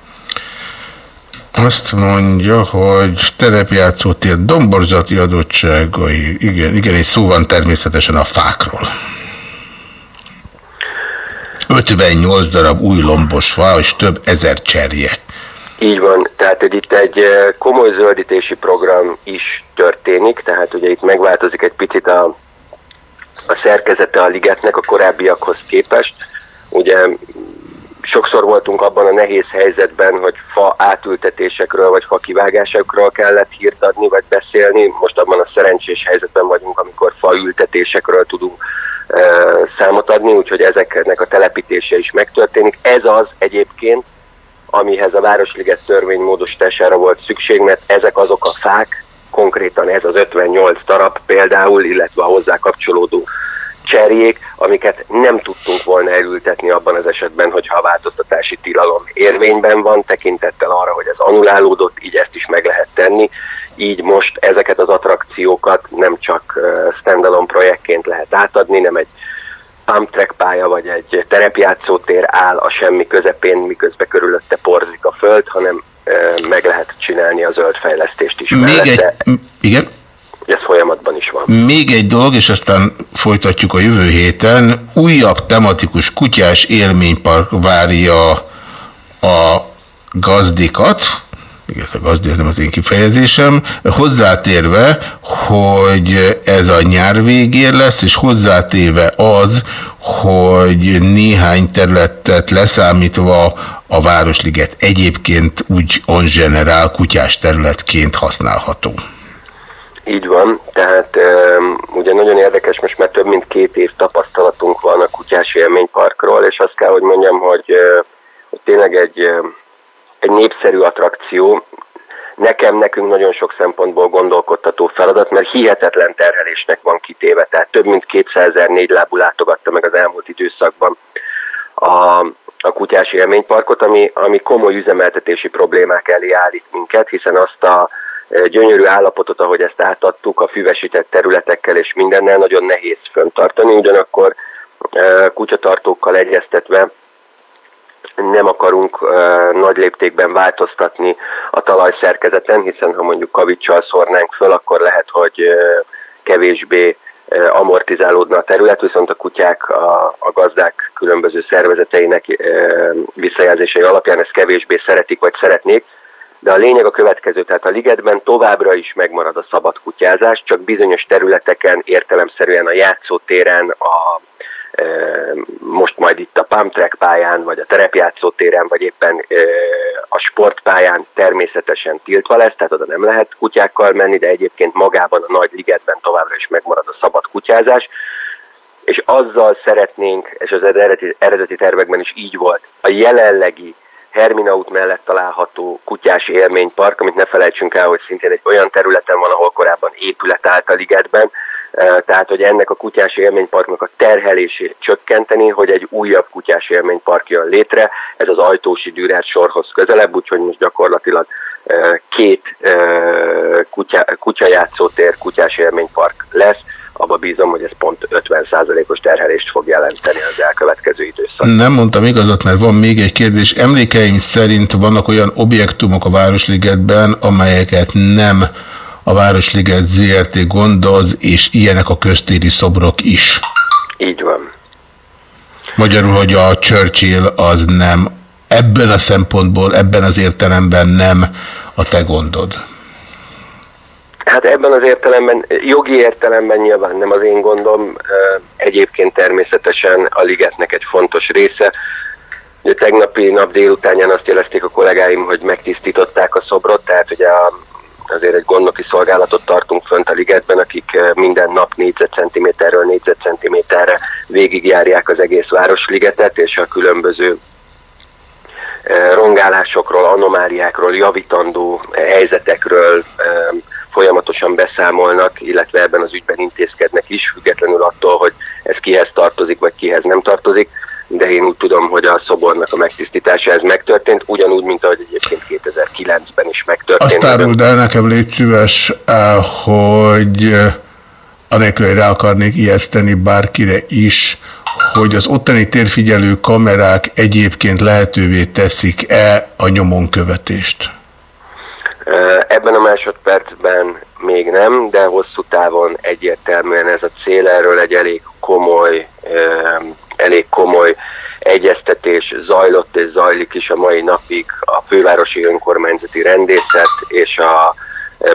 E: Azt mondja, hogy terepjátszótér domborzati adottságai. Igen, igen, és szó van természetesen a fákról. 58 darab új lombos fa, és több ezer cserje.
J: Így van, tehát itt egy eh, komoly zöldítési program is történik, tehát ugye itt megváltozik egy picit a, a szerkezete a ligetnek a korábbiakhoz képest. Ugye sokszor voltunk abban a nehéz helyzetben, hogy fa átültetésekről vagy fa kivágásokról kellett hírt adni vagy beszélni. Most abban a szerencsés helyzetben vagyunk, amikor fa ültetésekről tudunk e, számot adni, úgyhogy ezeknek a telepítése is megtörténik. Ez az egyébként, amihez a Városliget törvény módosítására volt szükség, mert ezek azok a fák, konkrétan ez az 58 darab például, illetve a hozzá kapcsolódó cserjék, amiket nem tudtunk volna elültetni abban az esetben, hogyha a változtatási tilalom érvényben van, tekintettel arra, hogy ez anulálódott, így ezt is meg lehet tenni. Így most ezeket az attrakciókat nem csak standalone projektként lehet átadni, nem egy pump pálya vagy egy terepjátszótér áll a semmi közepén, miközben körülötte porzik a föld, hanem meg lehet csinálni a zöld fejlesztést is.
E: Még egy, igen?
J: Ez folyamatban is van.
E: Még egy dolog, és aztán folytatjuk a jövő héten. Újabb tematikus kutyás élménypark várja a gazdikat, igen, a gazdi, ez nem az én kifejezésem, hozzátérve, hogy ez a nyár végén lesz, és hozzátéve az, hogy néhány területet leszámítva a Városliget egyébként úgy on generál kutyás területként használható.
J: Így van, tehát ugye nagyon érdekes, most már több mint két év tapasztalatunk van a Kutyás Élményparkról, és azt kell, hogy mondjam, hogy, uh, hogy tényleg egy, egy népszerű attrakció, nekem, nekünk nagyon sok szempontból gondolkodtató feladat, mert hihetetlen terhelésnek van kitéve, tehát több mint 200 ezer látogatta meg az elmúlt időszakban a, a kutyás élményparkot, ami, ami komoly üzemeltetési problémák elé állít minket, hiszen azt a gyönyörű állapotot, ahogy ezt átadtuk a füvesített területekkel és mindennel nagyon nehéz föntartani, ugyanakkor kutyatartókkal egyeztetve nem akarunk nagy léptékben változtatni a talajszerkezeten, hiszen ha mondjuk kavicsal szórnánk föl, akkor lehet, hogy kevésbé amortizálódna a terület, viszont a kutyák, a, a gazdák különböző szervezeteinek uh, visszajelzései alapján ezt kevésbé szeretik vagy szeretnék, de a lényeg a következő, tehát a ligetben továbbra is megmarad a szabad kutyázás, csak bizonyos területeken, értelemszerűen a játszótéren, a, e, most majd itt a pump track pályán, vagy a terepjátszótéren, vagy éppen e, a sportpályán természetesen tiltva lesz, tehát oda nem lehet kutyákkal menni, de egyébként magában a nagy ligetben továbbra is megmarad a szabad kutyázás, és azzal szeretnénk, és az eredeti, eredeti tervekben is így volt, a jelenlegi Hermina út mellett található kutyás élménypark, amit ne felejtsünk el, hogy szintén egy olyan területen van, ahol korábban épület állt a ligetben, tehát hogy ennek a kutyás élményparknak a terhelését csökkenteni, hogy egy újabb kutyás élménypark jön létre, ez az ajtósi dűrert sorhoz közelebb, úgyhogy most gyakorlatilag két kutya, kutyajátszótér, kutyás élménypark lesz, abba bízom, hogy ez pont 50%-os terhelést fog jelenteni az elkövetkező időszakban.
E: Nem mondtam igazat, mert van még egy kérdés. Emlékeim szerint vannak olyan objektumok a Városligetben, amelyeket nem a Városliget ZRT gondoz, és ilyenek a köztéri szobrok is.
J: Így van.
E: Magyarul, hogy a Churchill az nem ebben a szempontból, ebben az értelemben nem a te gondod.
J: Hát ebben az értelemben, jogi értelemben nyilván nem az én gondom, egyébként természetesen a ligetnek egy fontos része. Ugye tegnapi nap délutánján azt jelezték a kollégáim, hogy megtisztították a szobrot, tehát ugye a, azért egy gondnoki szolgálatot tartunk fönt a ligetben, akik minden nap négyzetcentiméterről négyzetcentiméterre végigjárják az egész városligetet, és a különböző rongálásokról, anomáliákról, javítandó helyzetekről folyamatosan beszámolnak, illetve ebben az ügyben intézkednek is, függetlenül attól, hogy ez kihez tartozik, vagy kihez nem tartozik, de én úgy tudom, hogy a szobornak a megtisztítása ez megtörtént, ugyanúgy, mint ahogy egyébként 2009-ben is megtörtént.
E: Azt áruld el nekem, légy szíves, hogy anélkül, hogy rá akarnék ijeszteni bárkire is, hogy az ottani térfigyelő kamerák egyébként lehetővé teszik-e a nyomonkövetést?
J: Ebben a másodpercben még nem, de hosszú távon egyértelműen ez a cél, erről egy elég komoly, elég komoly egyeztetés zajlott és zajlik is a mai napig a fővárosi önkormányzati rendészet és a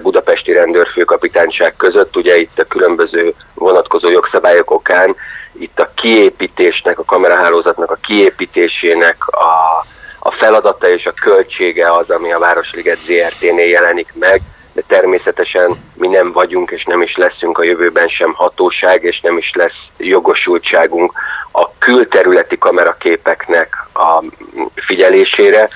J: budapesti rendőrfőkapitányság között. Ugye itt a különböző vonatkozó jogszabályok okán itt a kiépítésnek, a kamerahálózatnak a kiépítésének a, a feladata és a költsége az, ami a Városliget ZRT-nél jelenik meg, de természetesen mi nem vagyunk és nem is leszünk a jövőben sem hatóság, és nem is lesz jogosultságunk a külterületi kameraképeknek a figyelésére,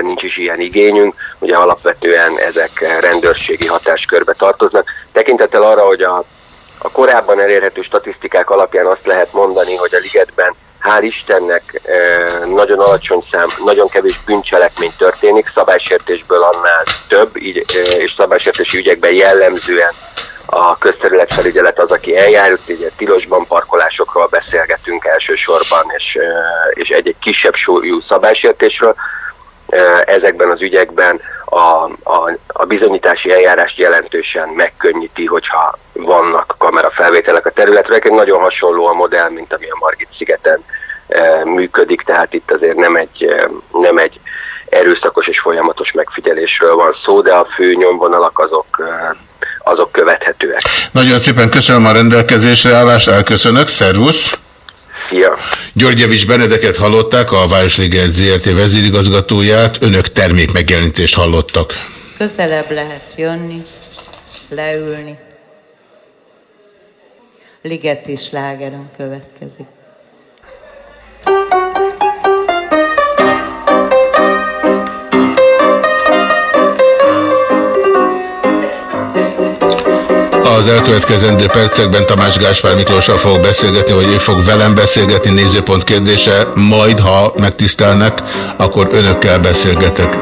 J: nincs is ilyen igényünk, ugye alapvetően ezek rendőrségi hatáskörbe tartoznak. Tekintettel arra, hogy a a korábban elérhető statisztikák alapján azt lehet mondani, hogy a ligetben hál' Istennek eh, nagyon alacsony szám, nagyon kevés bűncselekmény történik, szabálysértésből annál több, így, eh, és szabálysértési ügyekben jellemzően a közterületfelügyelet az, aki eljár, itt ugye tilosban parkolásokról beszélgetünk elsősorban, és, eh, és egy-egy kisebb súlyú szabálysértésről. Ezekben az ügyekben a, a, a bizonyítási eljárást jelentősen megkönnyíti, hogyha vannak kamerafelvételek a területre. Egy nagyon hasonló a modell, mint ami a Margit szigeten e, működik, tehát itt azért nem egy, e, nem egy erőszakos és folyamatos megfigyelésről van szó, de a fő nyomvonalak azok, e, azok követhetőek.
E: Nagyon szépen köszönöm a rendelkezésre állást, elköszönök, szervusz!
J: Szia!
E: Györgyevics Benedeket hallották, a Városliget ZRT vezérigazgatóját, önök termék megjelenítést hallottak.
K: Közelebb lehet jönni, leülni. Ligeti slágerön következik.
E: Az elkövetkezendő percekben Tamás Gáspár Miklóssal fogok beszélgetni, vagy ő fog velem beszélgetni, nézőpont kérdése, majd ha megtisztelnek, akkor önökkel beszélgetek.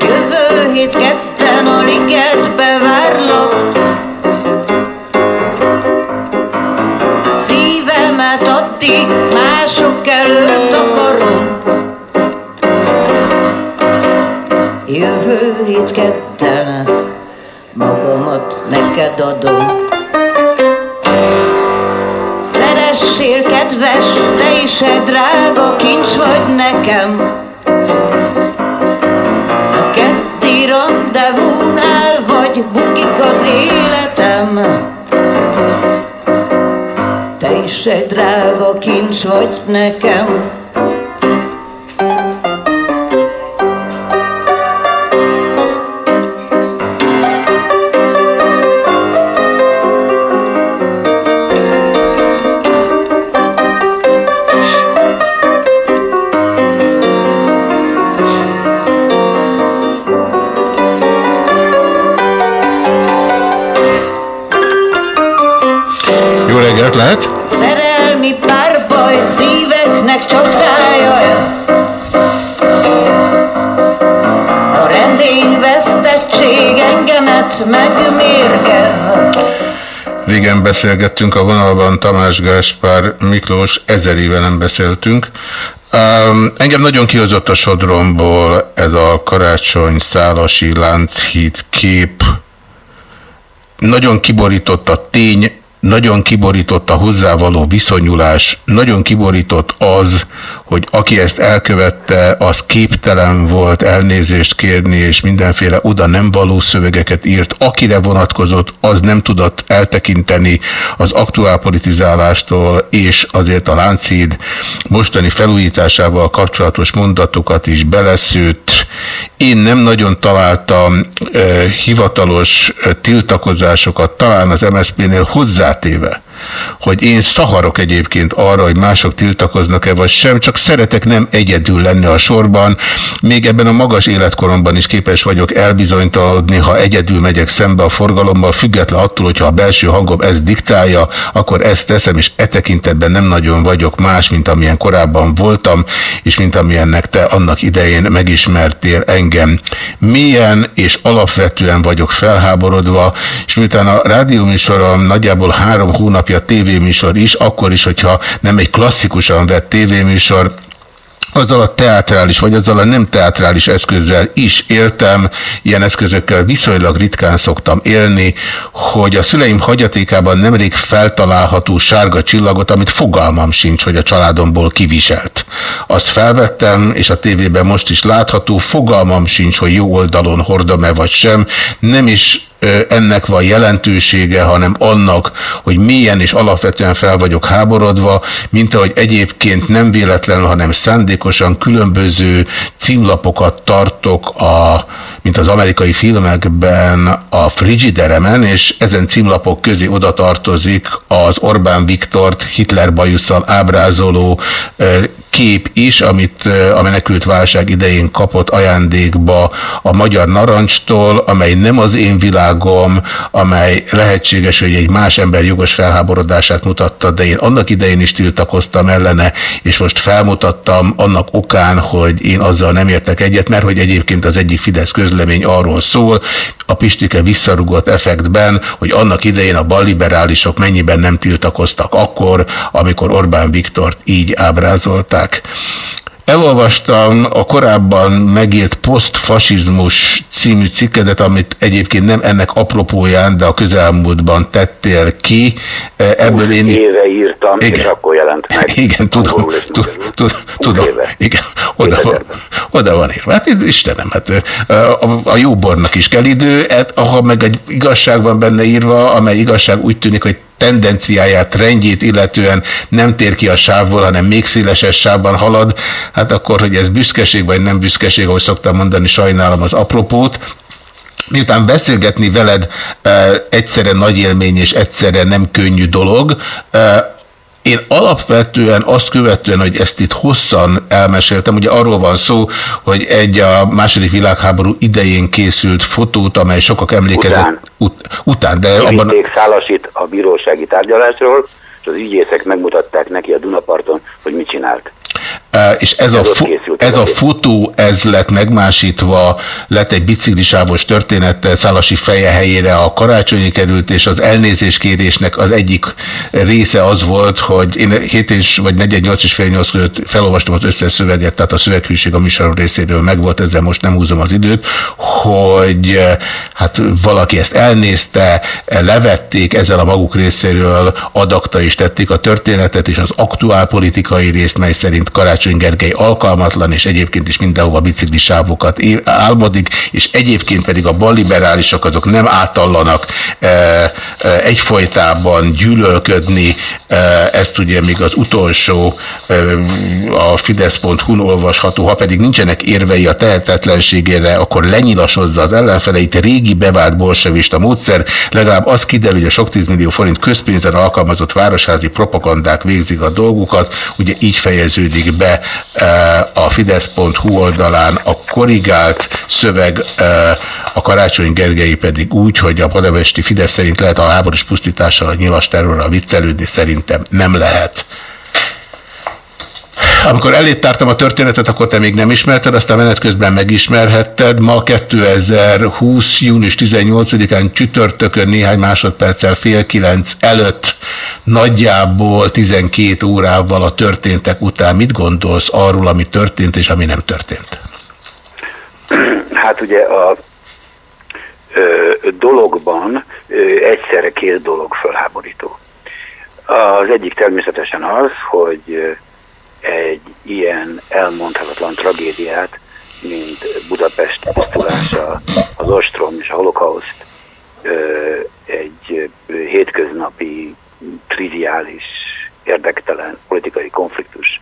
K: Jövő hét a ligetbe várlak Szívemet addig mások előtt akarom Jövő hét ketten magamat neked adom. Szeressél kedves, te is egy drága kincs vagy nekem. A keddi rendezvúnál vagy bukik az életem. Te is egy drága kincs vagy nekem
E: Lehet.
K: Szerelmi párbaj, szíveknek csatája ez. A reményvesztettség engemet megmérgez.
E: Régen beszélgettünk a vonalban Tamás Gáspár Miklós, ezer éve nem beszéltünk. Um, engem nagyon kihozott a sodromból ez a karácsony szálasi lánchíd kép. Nagyon kiborított a tény, nagyon kiborított a hozzávaló viszonyulás, nagyon kiborított az, hogy aki ezt elkövette, az képtelen volt elnézést kérni, és mindenféle oda nem való szövegeket írt. Akire vonatkozott, az nem tudott eltekinteni az aktuál politizálástól, és azért a Lánchíd mostani felújításával kapcsolatos mondatokat is beleszőtt. Én nem nagyon találtam eh, hivatalos eh, tiltakozásokat, talán az MSZP-nél hozzátéve, hogy én szaharok egyébként arra, hogy mások tiltakoznak-e vagy sem, csak szeretek nem egyedül lenni a sorban. Még ebben a magas életkoromban is képes vagyok elbizonytalanodni, ha egyedül megyek szembe a forgalommal, független attól, hogyha a belső hangom ezt diktálja, akkor ezt teszem, és e tekintetben nem nagyon vagyok más, mint amilyen korábban voltam, és mint amilyennek te annak idején megismertél engem. Mélyen és alapvetően vagyok felháborodva, és miután a rádióműsorom nagyjából három hónapja a tévéműsor is, akkor is, hogyha nem egy klasszikusan vett tévéműsor, azzal a teátrális, vagy azzal a nem teátrális eszközzel is éltem, ilyen eszközökkel viszonylag ritkán szoktam élni, hogy a szüleim hagyatékában nemrég feltalálható sárga csillagot, amit fogalmam sincs, hogy a családomból kiviselt. Azt felvettem, és a tévében most is látható, fogalmam sincs, hogy jó oldalon hordom-e vagy sem, nem is ennek van jelentősége, hanem annak, hogy mélyen és alapvetően fel vagyok háborodva, mint ahogy egyébként nem véletlenül, hanem szándékosan különböző címlapokat tartok a mint az amerikai filmekben a frigideremen, és ezen címlapok közé oda tartozik az Orbán Viktort Hitler bajusszal ábrázoló kép is, amit a menekült válság idején kapott ajándékba a Magyar Narancstól, amely nem az én világom, amely lehetséges, hogy egy más ember jogos felháborodását mutatta, de én annak idején is tiltakoztam ellene, és most felmutattam annak okán, hogy én azzal nem értek egyet, mert hogy egyébként az egyik Fidesz közlemény arról szól, a Pistike visszarugott effektben, hogy annak idején a balliberálisok mennyiben nem tiltakoztak akkor, amikor Orbán Viktort így ábrázolták mondták. Elolvastam a korábban megírt posztfasizmus című cikkedet, amit egyébként nem ennek apropóján, de a közelmúltban tettél ki. Ebből én...
L: éve írtam, igen. és akkor jelent meg.
E: Igen, tudom. Tudom. Igen, oda van, oda van írva. Hát Istenem, hát a, a jó bornak is kell idő, hát, ha meg egy igazság van benne írva, amely igazság úgy tűnik, hogy tendenciáját, trendjét illetően nem tér ki a sávból, hanem még szélesebb sávban halad, hát akkor, hogy ez büszkeség vagy nem büszkeség, ahogy szoktam mondani, sajnálom az apropót, Miután beszélgetni veled e, egyszerre nagy élmény és egyszerre nem könnyű dolog, e, én alapvetően azt követően, hogy ezt itt hosszan elmeséltem, ugye arról van szó, hogy egy a második világháború idején készült fotót, amely sokak emlékezett után, ut után de abban...
L: Szálasít a bírósági tárgyalásról, és az ügyészek megmutatták neki a Dunaparton, hogy mit csinált.
E: És ez, a, ez a fotó, ez lett megmásítva, lett egy biciklisávos történettel, Szálasi feje helyére a karácsonyi került, és az elnézéskérésnek az egyik része az volt, hogy én 7 és vagy 4-8 és fél 8 között felolvastam az összes szöveget, tehát a szöveghűség a műsor részéről megvolt, ezzel most nem húzom az időt, hogy hát valaki ezt elnézte, levették, ezzel a maguk részéről adakta is tették a történetet, és az aktuál politikai részt, mely szerint Karácsony Gergely alkalmatlan, és egyébként is mindenhova biciklisávokat álmodik, és egyébként pedig a balliberálisok azok nem átallanak e, e, egyfolytában gyűlölködni, e, ezt ugye még az utolsó e, a Fidesz.hu-n olvasható, ha pedig nincsenek érvei a tehetetlenségére, akkor lenyilasozza az ellenfeleit, régi bevált bolsevista módszer, legalább az kiderül, hogy a sok tízmillió forint közpénzen alkalmazott városházi propagandák végzik a dolgukat, ugye így fejeződik be e, a Fidesz.hu oldalán a korrigált szöveg, e, a Karácsony Gergely pedig úgy, hogy a Budapesti Fidesz szerint lehet a háborús pusztítással, a nyilas terrorral viccelődni szerintem nem lehet. Amikor eléttártam a történetet, akkor te még nem ismerted, aztán menet közben megismerhetted. Ma 2020. június 18-án csütörtökön néhány másodperccel fél kilenc előtt nagyjából 12 órával a történtek után mit gondolsz arról, ami történt és ami nem történt?
L: Hát ugye a ö, dologban ö, egyszerre két dolog fölháborító. Az egyik természetesen az, hogy egy ilyen elmondhatatlan tragédiát, mint Budapest pusztulása, az ostrom és a holokauszt, egy hétköznapi, triviális, érdektelen politikai konfliktus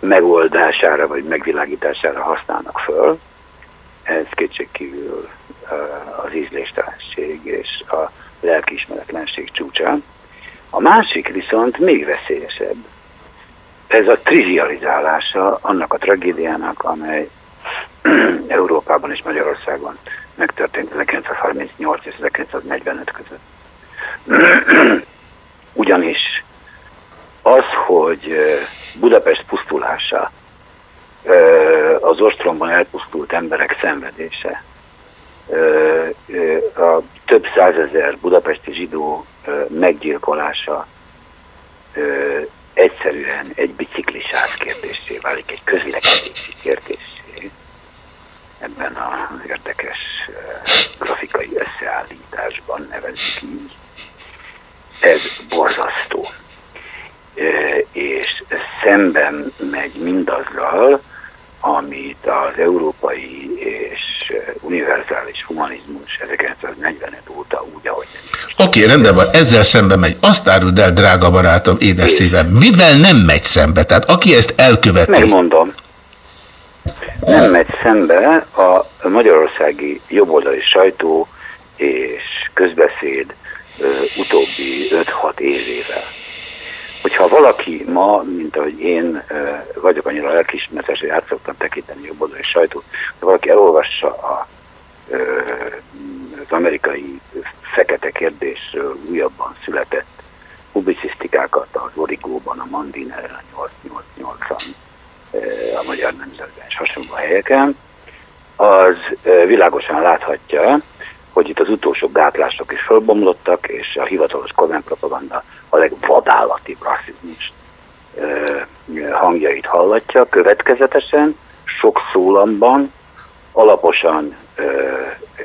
L: megoldására vagy megvilágítására használnak föl. Ez kétségkívül az ízléstelenség és a lelkiismeretlenség csúcsa. A másik viszont még veszélyesebb. Ez a trivializálása annak a tragédiának, amely Európában és Magyarországon megtörtént 1938 és 1945 között. Ugyanis az, hogy Budapest pusztulása, az ostromban elpusztult emberek szenvedése, a több százezer budapesti zsidó meggyilkolása egyszerűen egy biciklisáz kérdésé válik, egy közlekedési kérdésé ebben az érdekes grafikai összeállításban nevezik így. Ez borzasztó és szemben megy mindazzal, amit az európai és univerzális humanizmus 1945 óta úgy, ahogy
E: Oké, okay, rendben van, ezzel szemben megy. Azt áruld el, drága barátom, édes szívem, mivel nem megy szembe? Tehát aki ezt elköveti...
L: Megmondom. Nem megy szembe a magyarországi jobboldali sajtó és közbeszéd utóbbi 5-6 évével hogyha valaki ma, mint ahogy én vagyok annyira lelkismeretes, hogy át szoktam tekinteni jobboldali sajtót, ha valaki elolvassa a, az amerikai fekete kérdésről újabban született publicisztikákat az Origóban, a Mandineren, a 888-an, a Magyar Nemzetben és hasonló helyeken, az világosan láthatja, hogy itt az utolsó gátlások is fölbomlottak, és a hivatalos kormánypropaganda a legvadállatibb rasszizmus hangjait hallatja, következetesen, sok szólamban, alaposan ö, ö,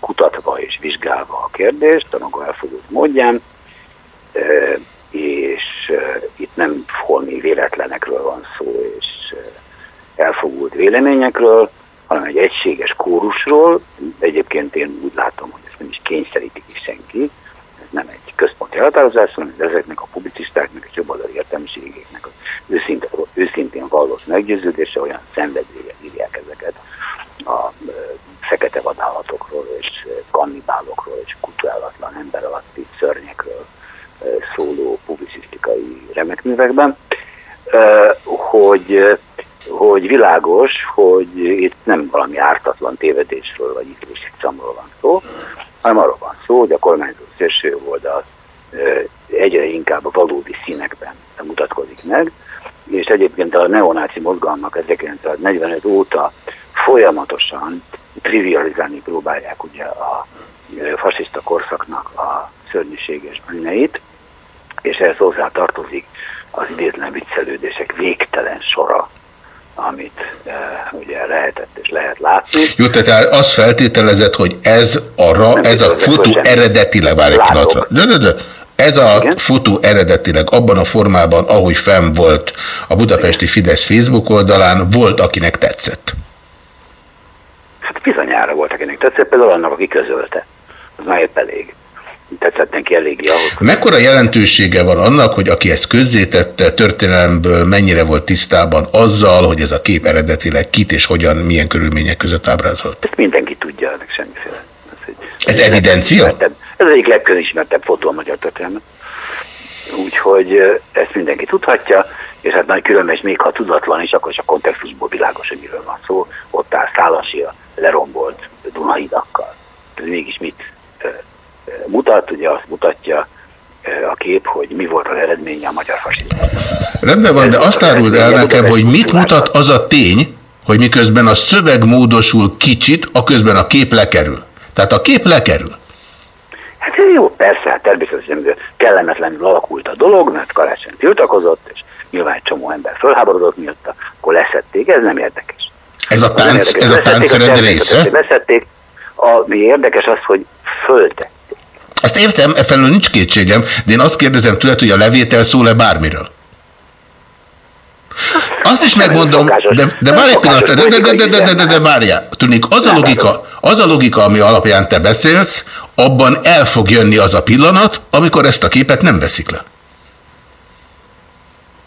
L: kutatva és vizsgálva a kérdést, a maga elfogult módján, ö, és itt nem holmi véletlenekről van szó, és elfogult véleményekről, hanem egy egységes kórusról. Egyébként én úgy látom, hogy ezt nem is kényszerítik is senki, ez nem egy központi elhatározás, hanem ezeknek a publicistáknak és jobboldali értelmiségeknek az őszinte, őszintén vallott meggyőződése, olyan szenvedélye írják ezeket a fekete vadállatokról és kannibálokról és kutuállatlan ember alatti szörnyekről szóló publicisztikai remekművekben, hogy hogy világos, hogy itt nem valami ártatlan tévedésről vagy ízlésicamról van szó, hanem arról van szó, hogy a kormányzó szélső oldal egyre inkább a valódi színekben mutatkozik meg, és egyébként a neonáci mozgalmak 1945 óta folyamatosan trivializálni próbálják ugye a fasiszta korszaknak a szörnyűséges bűneit, és ehhez hozzá tartozik az idétlen viccelődések végtelen sora, amit e, ugye lehetett és lehet látni.
E: Jó, tehát azt feltételezett, hogy ez a, ra, ez a futó eredetileg, várj egy pillanatra. De, de, de. Ez a Igen? futó eredetileg abban a formában, ahogy fenn volt a budapesti Fidesz Facebook oldalán, volt, akinek tetszett.
L: Hát bizonyára volt, akinek tetszett, például annak, aki közölte. Az már épp elég tetszett neki eléggé ahhoz.
E: Mekkora jelentősége van annak, hogy aki ezt közzétette történelemből mennyire volt tisztában azzal, hogy ez a kép eredetileg kit és hogyan, milyen körülmények között ábrázolt?
L: Ezt mindenki tudja, ennek semmiféle.
E: Ez, egy, ez evidencia?
L: Ez egyik legközismertebb fotó a magyar történelmet. Úgyhogy ezt mindenki tudhatja, és hát nagy különben, és még ha tudatlan is, akkor is a kontextusból világos, hogy miről van szó. Ott áll Szálasi a lerombolt Dunaidakkal. Ez mégis mit mutat, ugye azt mutatja a kép, hogy mi volt az eredménye a magyar fasizmus.
E: Rendben van, de azt áruld el nekem, hogy mit mutat az a tény, hogy miközben a szöveg módosul kicsit, a közben a kép lekerül. Tehát a kép lekerül.
L: Hát jó, persze, hát természetesen kellemetlenül alakult a dolog, mert Karácsony tiltakozott, és nyilván egy csomó ember fölháborodott miatta, akkor leszették, ez nem érdekes.
E: Ez a tánc, ez a táncszered része?
L: Leszették, ami érdekes az, hogy föltették.
E: Azt értem, e felől nincs kétségem, de én azt kérdezem tőled, hogy a levétel szól-e bármiről? Azt is megmondom, de, de várj egy pillanat, de, de, de, de, de, de, de, de várjál. Tudnék, az a, logika, az a logika, ami alapján te beszélsz, abban el fog jönni az a pillanat, amikor ezt a képet nem veszik le.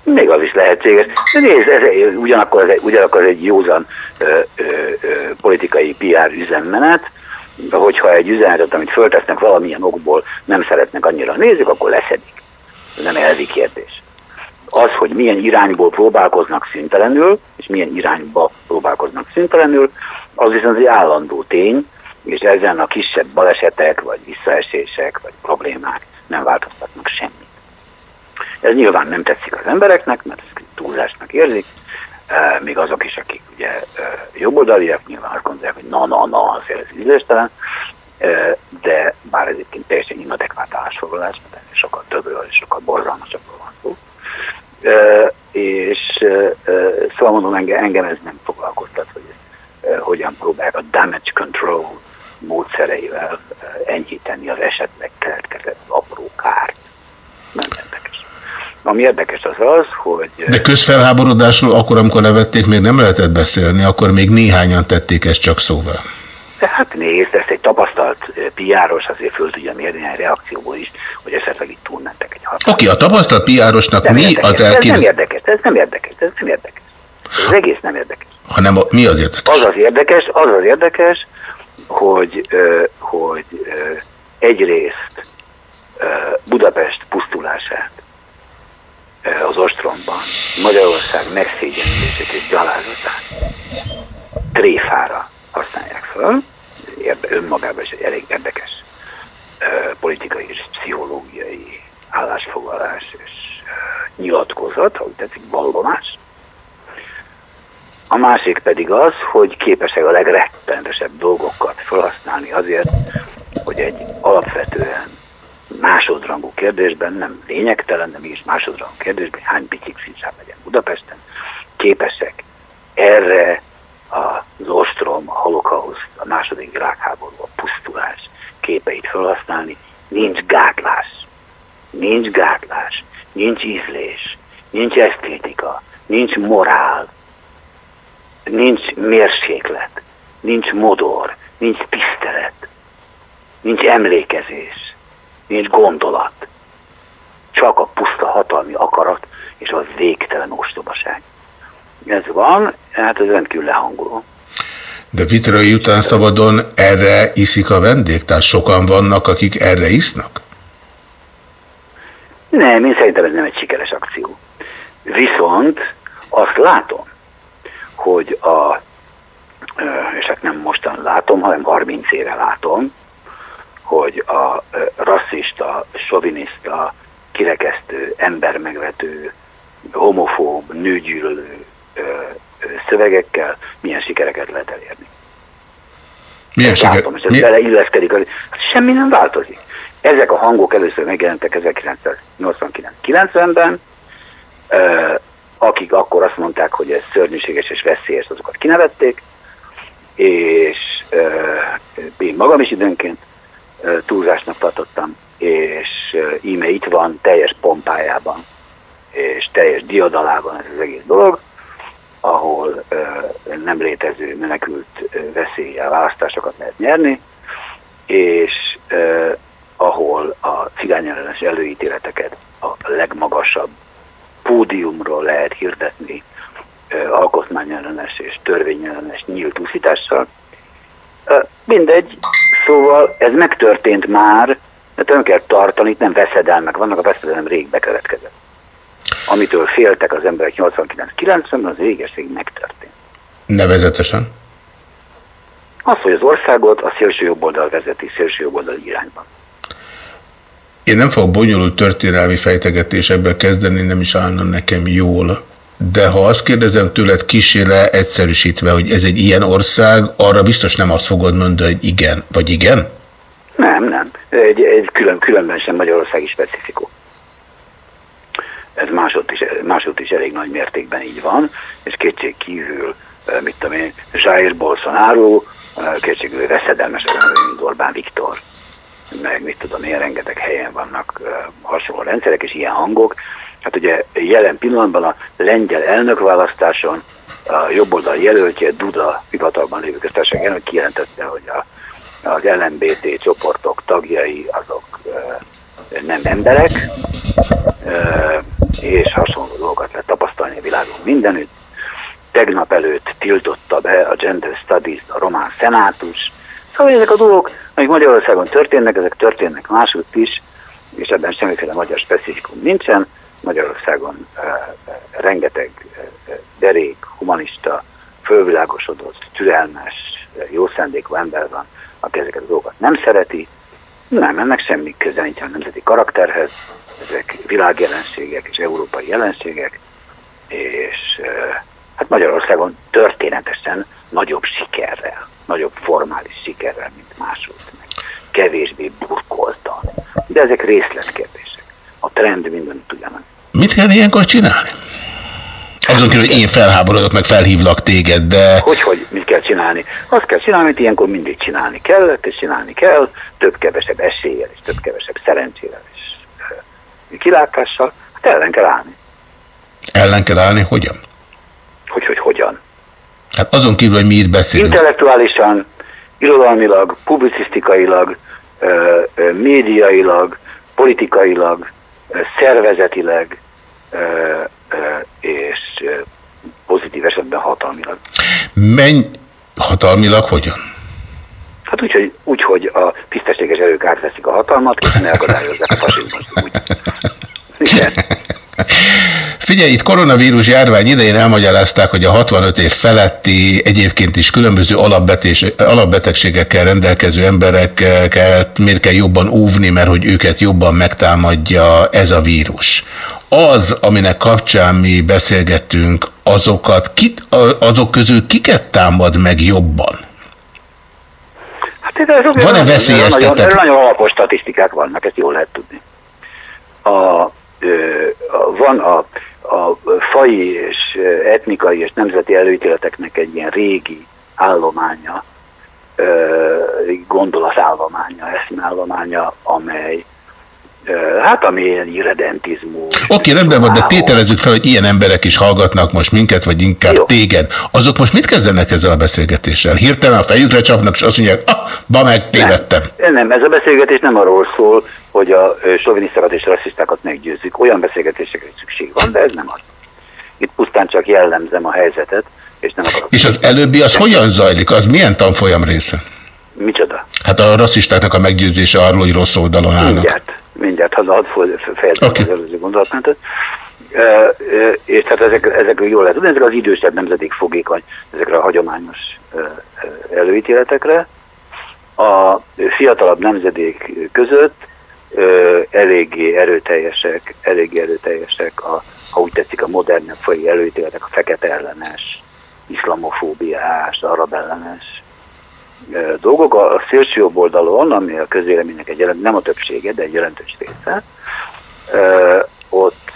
L: Még az is lehetséges. De nézd, ez, ugyanakkor, ez, ugyanakkor ez egy józan ö, ö, ö, politikai PR üzemmenet, hogyha egy üzenetet, amit föltesznek valamilyen okból nem szeretnek annyira nézik, akkor leszedik. Ez nem elvi kérdés. Az, hogy milyen irányból próbálkoznak szüntelenül, és milyen irányba próbálkoznak szüntelenül, az viszont egy állandó tény, és ezen a kisebb balesetek, vagy visszaesések, vagy problémák nem változtatnak semmit. Ez nyilván nem tetszik az embereknek, mert ezt túlzásnak érzik, még azok is, akik ugye jobboldaliak, nyilván azt gondolják, hogy na, na, na, azért ez ízléstelen, de bár ez egyébként teljesen inadekvát állásfoglalás, mert ennél sokkal többről és sokkal borzalmasabbról van szó. És szóval mondom, engem, engem ez nem foglalkoztat, hogy hogyan próbálják a damage control módszereivel enyhíteni az esetleg keletkezett apró kárt. Nem érdekes. Ami érdekes az az, hogy...
E: De közfelháborodásról akkor, amikor levették, még nem lehetett beszélni, akkor még néhányan tették ezt csak szóval.
L: De hát nézd, ezt egy tapasztalt piáros azért föl tudja mérni egy reakcióból is, hogy esetleg itt túlmentek egy határon.
E: Oké, okay, a tapasztalt piárosnak mi
L: érdekes,
E: az elképzelés?
L: Ez nem érdekes, ez nem érdekes, ez nem érdekes. Ez egész nem érdekes.
E: Hanem mi az érdekes?
L: Az az érdekes, az az érdekes, hogy, hogy egyrészt Budapest pusztulását az ostromban Magyarország megszégyenítését és gyalázatát tréfára használják föl. Önmagában is egy elég érdekes politikai és pszichológiai állásfoglalás és nyilatkozat, ahogy tetszik, vallomás. A másik pedig az, hogy képesek a legrettenetesebb dolgokat felhasználni azért, hogy egy alapvetően másodrangú kérdésben, nem lényegtelen, de mégis másodrangú kérdésben, hány biciklisám legyen Budapesten, képesek erre az ostrom, a holokauszt, a második világháború, a pusztulás képeit felhasználni, nincs gátlás. Nincs gátlás, nincs ízlés, nincs esztétika, nincs morál, nincs mérséklet, nincs modor, nincs tisztelet, nincs emlékezés, nincs gondolat. Csak a puszta hatalmi akarat és a végtelen ostobaság. Ez van, hát ez rendkívül lehangoló.
E: De Vitrai után szabadon erre iszik a vendég? Tehát sokan vannak, akik erre isznak?
L: Nem, én szerintem ez nem egy sikeres akció. Viszont azt látom, hogy a, és hát nem mostan látom, hanem 30 éve látom, hogy a rasszista, soviniszta, kirekesztő, embermegvető, homofób, nőgyűlölő szövegekkel milyen sikereket lehet elérni.
E: Milyen siker?
L: Látom, és ez Mi... beleilleszkedik. Hát semmi nem változik. Ezek a hangok először megjelentek 1989-90-ben, akik akkor azt mondták, hogy ez szörnyűséges és veszélyes, azokat kinevették, és én magam is időnként túlzásnak tartottam, és íme itt van teljes pompájában, és teljes diadalában ez az egész dolog, ahol nem létező menekült veszéllyel választásokat lehet nyerni, és ahol a cigányellenes előítéleteket a legmagasabb pódiumról lehet hirdetni alkotmányellenes és törvényellenes nyílt úszítással. Mindegy, szóval ez megtörtént már, de ön kell tartani, itt nem veszedelmek vannak, a veszedelem rég bekövetkezett. Amitől féltek az emberek 89-90-ben, az régeség megtörtént.
E: Nevezetesen?
L: Az, hogy az országot a szélső jobb oldal vezeti, szélső jobb oldal irányban.
E: Én nem fogok bonyolult történelmi fejtegetésekbe kezdeni, nem is állna nekem jól. De ha azt kérdezem tőled kísérle egyszerűsítve, hogy ez egy ilyen ország, arra biztos nem azt fogod mondani, hogy igen. Vagy igen?
L: Nem, nem. Egy, egy külön, különben sem Magyarországi specifikum. Ez másod is, másod is elég nagy mértékben így van, és kétség kívül, eh, mit tudom én, Jair Bolsonaro, eh, kétségül veszedelmes, mint Orbán Viktor, meg mit tudom én, rengeteg helyen vannak eh, hasonló rendszerek és ilyen hangok. Hát ugye jelen pillanatban a lengyel elnökválasztáson a jobboldal jelöltje Duda hivatalban lévő köztársaság elnök kijelentette, hogy a, az LMBT csoportok tagjai azok nem emberek, és hasonló dolgokat lehet tapasztalni a világon mindenütt. Tegnap előtt tiltotta be a Gender Studies a román szenátus. Szóval ezek a dolgok, amik Magyarországon történnek, ezek történnek másutt is, és ebben semmiféle magyar specifikum nincsen. Magyarországon uh, rengeteg uh, derék, humanista, fölvilágosodott, türelmes, jó szándékú ember van, aki ezeket a dolgokat nem szereti, nem, ennek semmi köze nincs a nemzeti karakterhez, ezek világjelenségek és európai jelenségek, és hát Magyarországon történetesen nagyobb sikerrel, nagyobb formális sikerrel, mint máshogy, meg kevésbé burkoltan. De ezek részletkérdések. A trend minden ugyanaz.
E: Mit kell ilyenkor csinálni? Azon kívül, hogy én felháborodok, meg felhívlak téged, de...
L: Hogy, hogy mit kell csinálni? Azt kell csinálni, amit ilyenkor mindig csinálni kellett, és csinálni kell, több-kevesebb eséllyel, és több-kevesebb szerencsével, és kilátással, hát ellen kell állni.
E: Ellen kell állni, hogyan?
L: Hogy, hogy hogyan?
E: Hát azon kívül, hogy mi itt beszélünk.
L: Intellektuálisan, irodalmilag, publicisztikailag, médiailag, politikailag, szervezetileg, és pozitív esetben hatalmilag.
E: Menj hatalmilag hogyan?
L: Hát úgy, hogy, úgy, hogy a tisztességes erők átveszik a hatalmat, és megakadályozzák a fasizmust. Úgy. Igen.
E: Figyelj, itt koronavírus járvány idején elmagyarázták, hogy a 65 év feletti egyébként is különböző alapbetés, alapbetegségekkel rendelkező embereket miért kell jobban óvni, mert hogy őket jobban megtámadja ez a vírus. Az, aminek kapcsán mi beszélgettünk, azokat, kit, azok közül kiket támad meg jobban?
L: Hát ez
E: Van-e veszélyeztetett?
L: Nagyon, nagyon alapos statisztikák vannak, ezt jól lehet tudni. A, ö, a, van a, a fai és etnikai és nemzeti előítéleteknek egy ilyen régi állománya, ö, gondolatállománya, eszmállománya, amely hát ami ilyen irredentizmus.
E: Oké, rendben van, de tételezzük fel, hogy ilyen emberek is hallgatnak most minket, vagy inkább Jó. téged. Azok most mit kezdenek ezzel a beszélgetéssel? Hirtelen a fejükre csapnak, és azt mondják, ah, ba meg, tévedtem.
L: Nem, nem, ez a beszélgetés nem arról szól, hogy a sovinisztákat és rasszistákat meggyőzzük. Olyan beszélgetésekre szükség van, de ez nem az. Itt pusztán csak jellemzem a helyzetet, és nem akarok.
E: És az előbbi az hogyan zajlik? Az milyen tanfolyam része?
L: Micsoda?
E: Hát a rasszistáknak a meggyőzése arról, hogy rossz oldalon állnak.
L: Mindjárt, mindjárt haza hadd fejezem okay. az előző gondolatmenetet. És tehát ezek, ezekről jól lehet tudni, ezek az idősebb nemzedék fogékony ezekre a hagyományos előítéletekre. A fiatalabb nemzedék között eléggé erőteljesek, eléggé erőteljesek, a, ha úgy tetszik, a modern fai előítéletek, a fekete ellenes, iszlamofóbiás, arab ellenes dolgok. A, a szélső jobb oldalon, ami a közéleménynek egy jelent, nem a többsége, de egy jelentős része, ott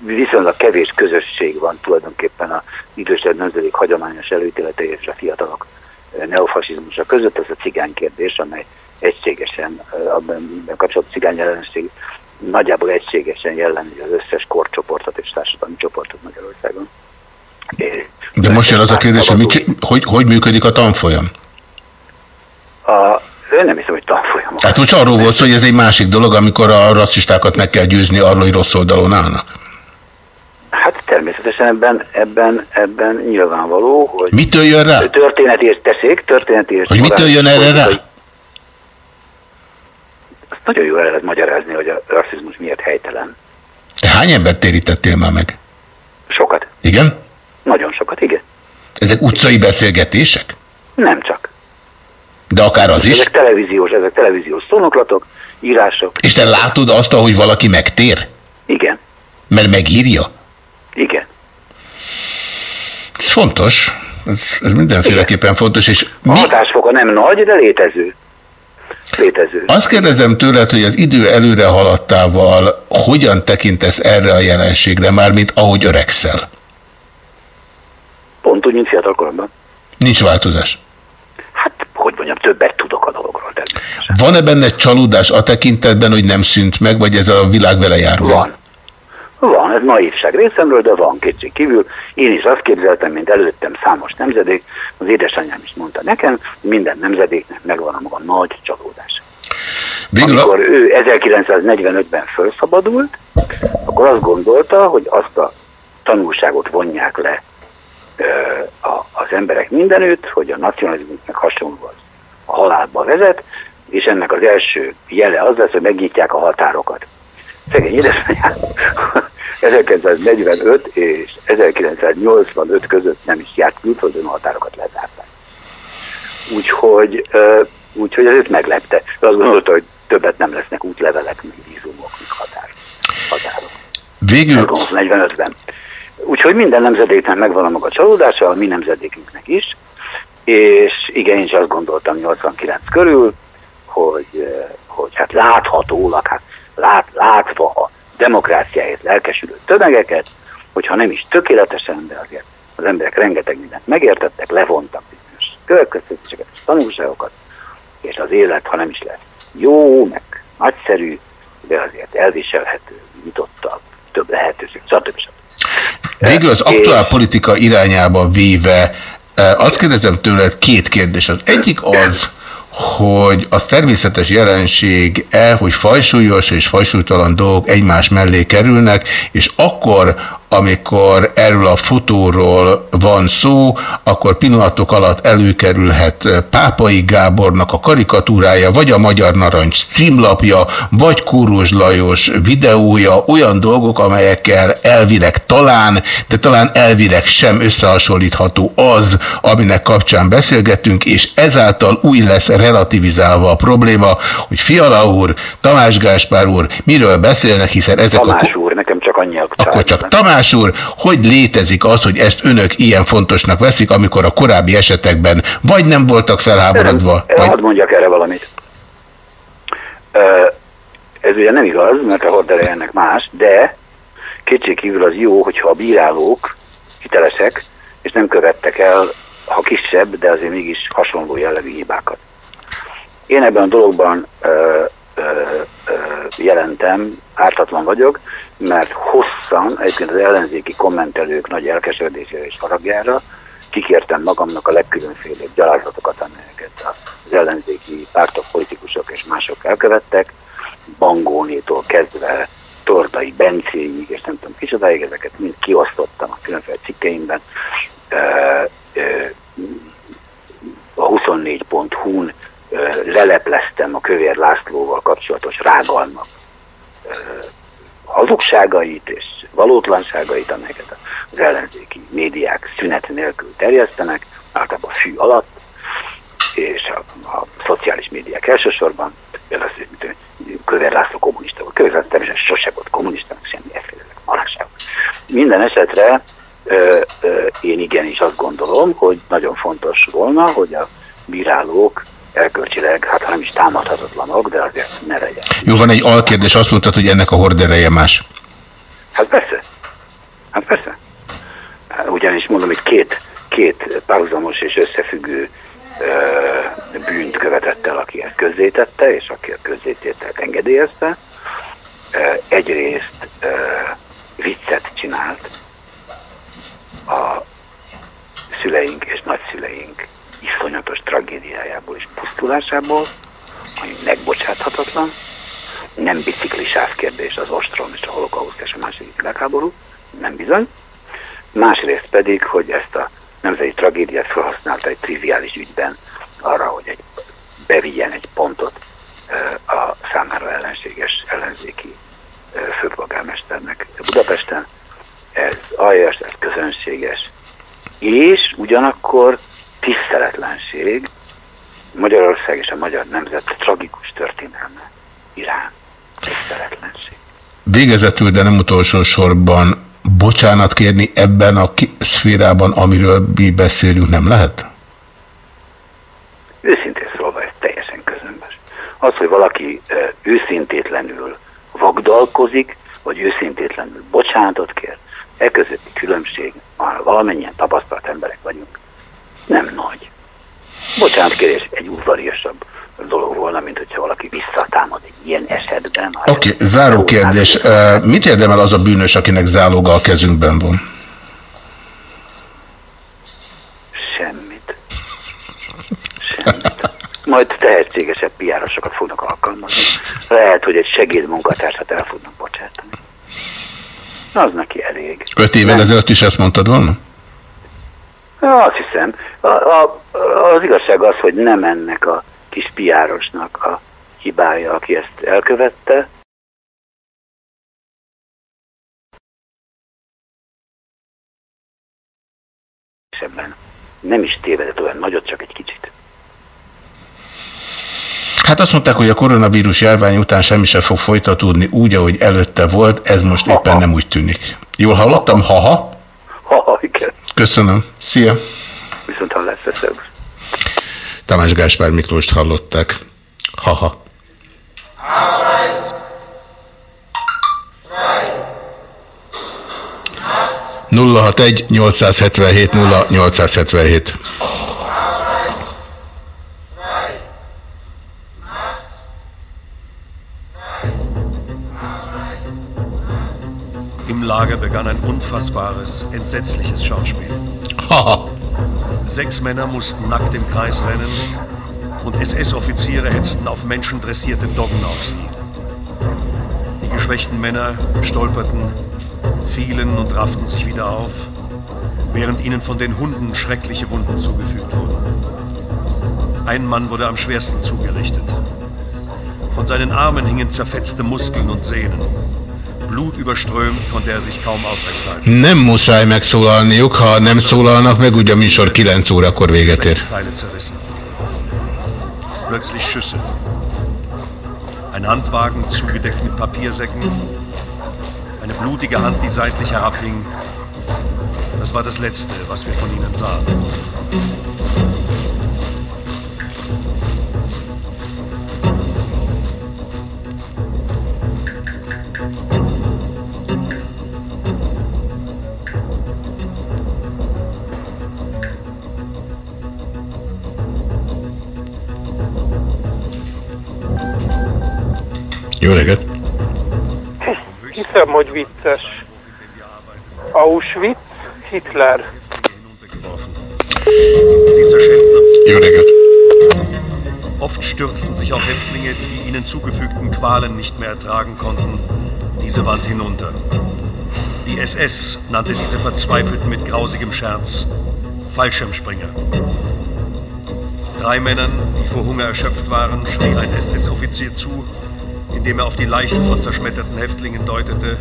L: viszonylag kevés közösség van tulajdonképpen az idősebb nemzedék hagyományos előítéletei és a fiatalok neofasizmusa között, ez a cigány kérdés, amely egységesen, abban a kapcsolatban cigány ellenesség nagyjából egységesen jellemzi az összes korcsoportot és társadalmi csoportot Magyarországon.
E: De most jön az a kérdés, hogy, mit, hogy hogy működik a tanfolyam?
L: A, ő nem hiszem, hogy tanfolyam.
E: Hát most arról volt szó, hogy ez egy másik dolog, amikor a rasszistákat meg kell győzni arról, hogy rossz oldalon állnak.
L: Hát természetesen ebben, ebben, ebben nyilvánvaló, hogy...
E: Mitől jön rá?
L: Tessék, történeti és...
E: Hogy mitől jön erre rá?
L: Azt nagyon jól el lehet magyarázni, hogy a rasszizmus miért helytelen.
E: Te hány embert térítettél már meg?
L: Sokat.
E: Igen?
L: Nagyon sokat, igen.
E: Ezek utcai beszélgetések?
L: Nem csak.
E: De akár az is.
L: Ezek televíziós, ezek televíziós szónoklatok, írások.
E: És te látod azt, ahogy valaki megtér?
L: Igen.
E: Mert megírja?
L: Igen.
E: Ez fontos. Ez, ez mindenféleképpen fontos. És
L: A hatásfoka nem nagy, de létező. Létező.
E: Azt kérdezem tőled, hogy az idő előre haladtával hogyan tekintesz erre a jelenségre, már mint ahogy öregszel?
L: Pont úgy, mint fiatalkoromban.
E: Nincs változás.
L: Hogy mondjam, többet tudok a dologról.
E: Van-e benne csalódás a tekintetben, hogy nem szűnt meg, vagy ez a világ vele járul?
L: Van. Van, ez naívság részemről, de van kétség kívül. Én is azt képzeltem, mint előttem számos nemzedék, az édesanyám is mondta nekem, minden nemzedéknek megvan a maga nagy csalódás.
E: Végül
L: Amikor ő 1945-ben felszabadult, akkor azt gondolta, hogy azt a tanulságot vonják le az emberek mindenütt, hogy a nacionalizmusnak hasonló az a halálba vezet, és ennek az első jele az lesz, hogy megnyitják a határokat. Szegény édesanyám 1945 és 1985 között nem is járt külföldön a határokat lezárták. Úgyhogy, úgyhogy ez őt meglepte. De azt gondolta, hogy többet nem lesznek útlevelek, meg vízumok, határ, határok.
E: Végül...
L: 45-ben. Úgyhogy minden nemzedéknek megvan a maga csalódása, a mi nemzedékünknek is, és igen, én is azt gondoltam 89 körül, hogy, eh, hogy hát láthatólag, hát lát, látva a demokráciáért lelkesülő tömegeket, hogyha nem is tökéletesen, de azért az emberek rengeteg mindent megértettek, levontak bizonyos következtetéseket és tanulságokat, és az élet, ha nem is lesz jó, meg nagyszerű, de azért elviselhető, nyitottabb, több lehetőség, stb. stb.
E: Végül az aktuál politika irányába véve eh, azt kérdezem tőled két kérdés. Az egyik az, hogy az természetes jelenség-e, hogy fajsúlyos és fajsúlytalan dolgok egymás mellé kerülnek, és akkor, amikor erről a fotóról van szó, akkor pillanatok alatt előkerülhet Pápai Gábornak a karikatúrája, vagy a Magyar Narancs címlapja, vagy Kúrós Lajos videója, olyan dolgok, amelyekkel elvileg talán, de talán elvileg sem összehasonlítható az, aminek kapcsán beszélgetünk, és ezáltal új lesz relativizálva a probléma, hogy Fiala úr, Tamás Gáspár úr miről beszélnek, hiszen ezek
L: Tamás
E: a...
L: úr, nekem csak annyi a
E: Akkor csak Tamás úr, hogy létezik az, hogy ezt önök ilyen fontosnak veszik, amikor a korábbi esetekben vagy nem voltak felháborodva,
L: Vagy...
E: vagy...
L: Hadd mondjak erre valamit. Ez ugye nem igaz, mert a hordereje ennek más, de kétségkívül az jó, hogyha a bírálók hitelesek, és nem követtek el, ha kisebb, de azért mégis hasonló jellegű hibákat. Én ebben a dologban jelentem, ártatlan vagyok, mert hosszan, egyébként az ellenzéki kommentelők nagy elkeseredésére és haragjára kikértem magamnak a legkülönfélebb gyalázatokat, amelyeket az ellenzéki pártok, politikusok és mások elkövettek, Bangónétól kezdve Tordai Bencéig, és nem tudom kicsodáig, ezeket mind kiosztottam a különféle cikkeimben. A 24.hu-n ö, lelepleztem a Kövér Lászlóval kapcsolatos rágalmak hazugságait és valótlanságait, amelyeket az ellenzéki médiák szünet nélkül terjesztenek, általában fű alatt, és a, a szociális médiák elsősorban, például az, Kövér László kommunista volt. Kövér László természetesen sose volt kommunista, semmi efféle marhaságok. Minden esetre ö, ö, én igenis azt gondolom, hogy nagyon fontos volna, hogy a bírálók elkölcsileg, hát ha nem is támadhatatlanok, de azért ne legyen.
E: Jó, van egy alkérdés, azt mondtad, hogy ennek a hordereje más.
L: Hát persze. Hát persze. Ugyanis mondom, hogy két, két párhuzamos és összefüggő ö, bűnt követett el, aki ezt közzétette, és aki a közzétételt engedélyezte. Egyrészt ö, viccet csinált a szüleink és nagyszüleink iszonyatos tragédiájából és pusztulásából, ami megbocsáthatatlan. Nem biciklisáv kérdés az ostrom és a holokauszt és a második világháború, nem bizony. Másrészt pedig, hogy ezt a nemzeti tragédiát felhasználta egy triviális ügyben arra, hogy egy, bevigyen egy pontot a számára ellenséges ellenzéki főpolgármesternek Budapesten. Ez aljas, ez közönséges, és ugyanakkor tiszteletlenség, Magyarország és a magyar nemzet tragikus történelme irán. Tiszteletlenség.
E: Végezetül, de nem utolsó sorban bocsánat kérni ebben a szférában, amiről mi beszélünk, nem lehet?
L: Őszintén szólva, ez teljesen közömbös. Az, hogy valaki őszintétlenül vagdalkozik, vagy őszintétlenül bocsánatot kér, e közötti különbség, már valamennyien tapasztalt emberek vagyunk, nem nagy. Bocsánatkérés egy udvariasabb dolog volna, mint hogyha valaki visszatámad egy ilyen esetben.
E: Oké, okay, záró kérdés. Mit érdemel az a bűnös, akinek záloga a kezünkben van?
L: Semmit. Semmit. Majd tehetségesebb piárosokat fognak alkalmazni. Lehet, hogy egy segédmunkatársat el fognak bocsátani. Az neki elég.
E: Öt évvel ezelőtt is ezt mondtad volna?
L: Azt hiszem. A, a, az igazság az, hogy nem ennek a kis piárosnak a hibája, aki ezt elkövette. Ebben nem is tévedett olyan nagyot, csak egy kicsit.
E: Hát azt mondták, hogy a koronavírus járvány után semmi sem fog folytatódni úgy, ahogy előtte volt, ez most éppen nem úgy tűnik. Jól hallottam? Ha-ha? Köszönöm. Szia.
L: Viszont hallásra, szervusz.
E: Tamás Gáspár Miklóst hallották. Haha. Nulla hat egy 877
G: 0877. Lager begann ein unfassbares, entsetzliches Schauspiel. Sechs Männer mussten nackt im Kreis rennen und SS-Offiziere hetzten auf menschendressierte Doggen auf sie. Die geschwächten Männer stolperten, fielen und rafften sich wieder auf, während ihnen von den Hunden schreckliche Wunden zugefügt wurden. Ein Mann wurde am schwersten zugerichtet. Von seinen Armen hingen zerfetzte Muskeln und Sehnen. Blutüberströmt konnte er sich kaum halten.
E: Nem muszáj megszólalniuk, ha nem szólalnak meg, ugye a műsor 9 órakor véget ér.
G: Plötzlich Schüsse. Ein Handwagen zugedeckt mit Papiersäcken. Eine blutige Hand, die seitlich herabhing. Das war das Letzte, was wir von ihnen sahen.
E: Jó reggelt!
M: Hiszem, hogy vicces. Auschwitz, Hitler.
E: Jó reggelt!
G: Oft stürzten sich auch Häftlinge, die die ihnen zugefügten Qualen nicht mehr ertragen konnten, diese Wand hinunter. Die SS nannte diese Verzweifelten mit grausigem Scherz Fallschirmspringer. Drei Männern, die vor Hunger erschöpft waren, schrie ein SS-Offizier zu, indem er auf die Leichen von zerschmetterten Häftlingen deutete.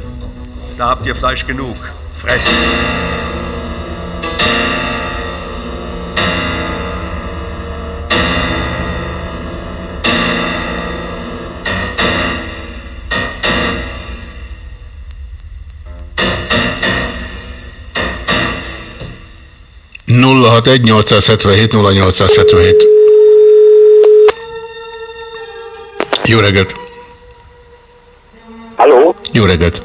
G: Da habt ihr Fleisch genug. Fresst!
E: nulla hat egy 877 0877. Jó reggelt! Jó reggelt!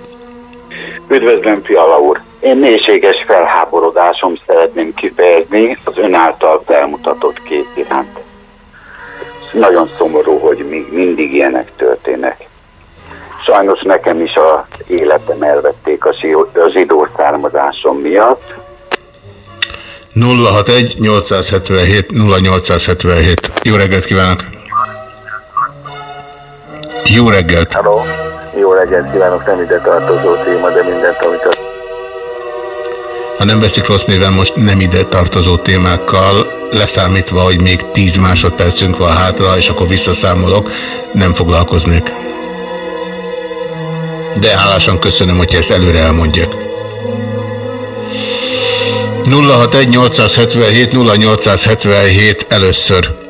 L: Üdvözlöm, Fiala úr! Én mélységes felháborodásom szeretném kifejezni az ön által felmutatott kép iránt. Nagyon szomorú, hogy még mindig ilyenek történnek. Sajnos nekem is a életem elvették a zsidó származásom miatt.
E: 061 877 0877. Jó reggelt kívánok! Jó reggelt!
N: Hello. Jó reggelt kívánok, nem ide tartozó téma, de mindent, amit.
E: Ha nem veszik rossz néven most nem ide tartozó témákkal, leszámítva, hogy még 10 másodpercünk van hátra, és akkor visszaszámolok, nem foglalkoznék. De hálásan köszönöm, hogy ezt előre elmondják. 061 877 0877 először.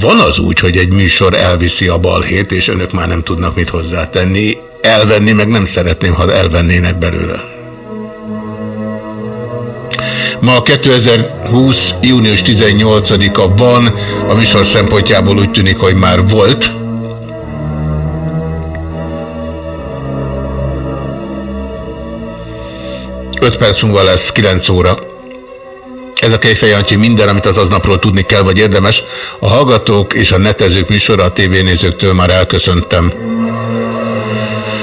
E: Van az úgy, hogy egy műsor elviszi a balhét, és önök már nem tudnak mit hozzátenni. Elvenni meg nem szeretném, ha elvennének belőle. Ma 2020. június 18-a van, a műsor szempontjából úgy tűnik, hogy már volt. Öt perc múlva lesz 9 óra. Ez a Kejfej Jancsi minden, amit az aznapról tudni kell, vagy érdemes. A hallgatók és a netezők műsora a tévénézőktől már elköszöntem.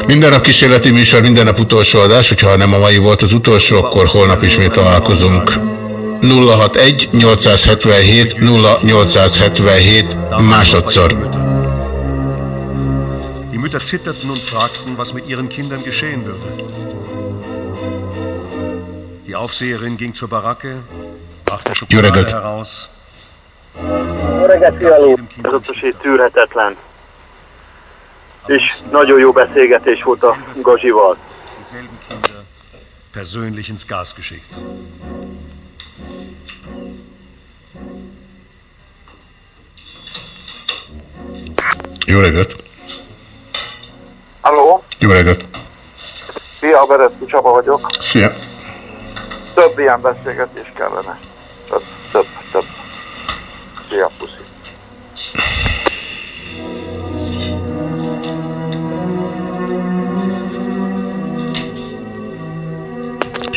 E: Minden nap kísérleti műsor, minden nap utolsó adás, hogyha nem a mai volt az utolsó, akkor holnap ismét találkozunk. 061 877 0877 másodszor.
G: Die Mütter zitterten und fragten, was mit ihren Kindern geschehen würde. Die Aufseherin ging zur Baracke,
E: Jó reggelt!
O: Jó reggelt, fialó! Ez a tűrhetetlen. És nagyon jó beszélgetés volt a Gazsival.
G: Persönlich ins Gas geschickt.
E: Jó reggelt!
B: Halló?
E: Jó reggelt!
B: Szia, Bereszki Csaba vagyok.
E: Szia!
B: Több ilyen beszélgetés kellene.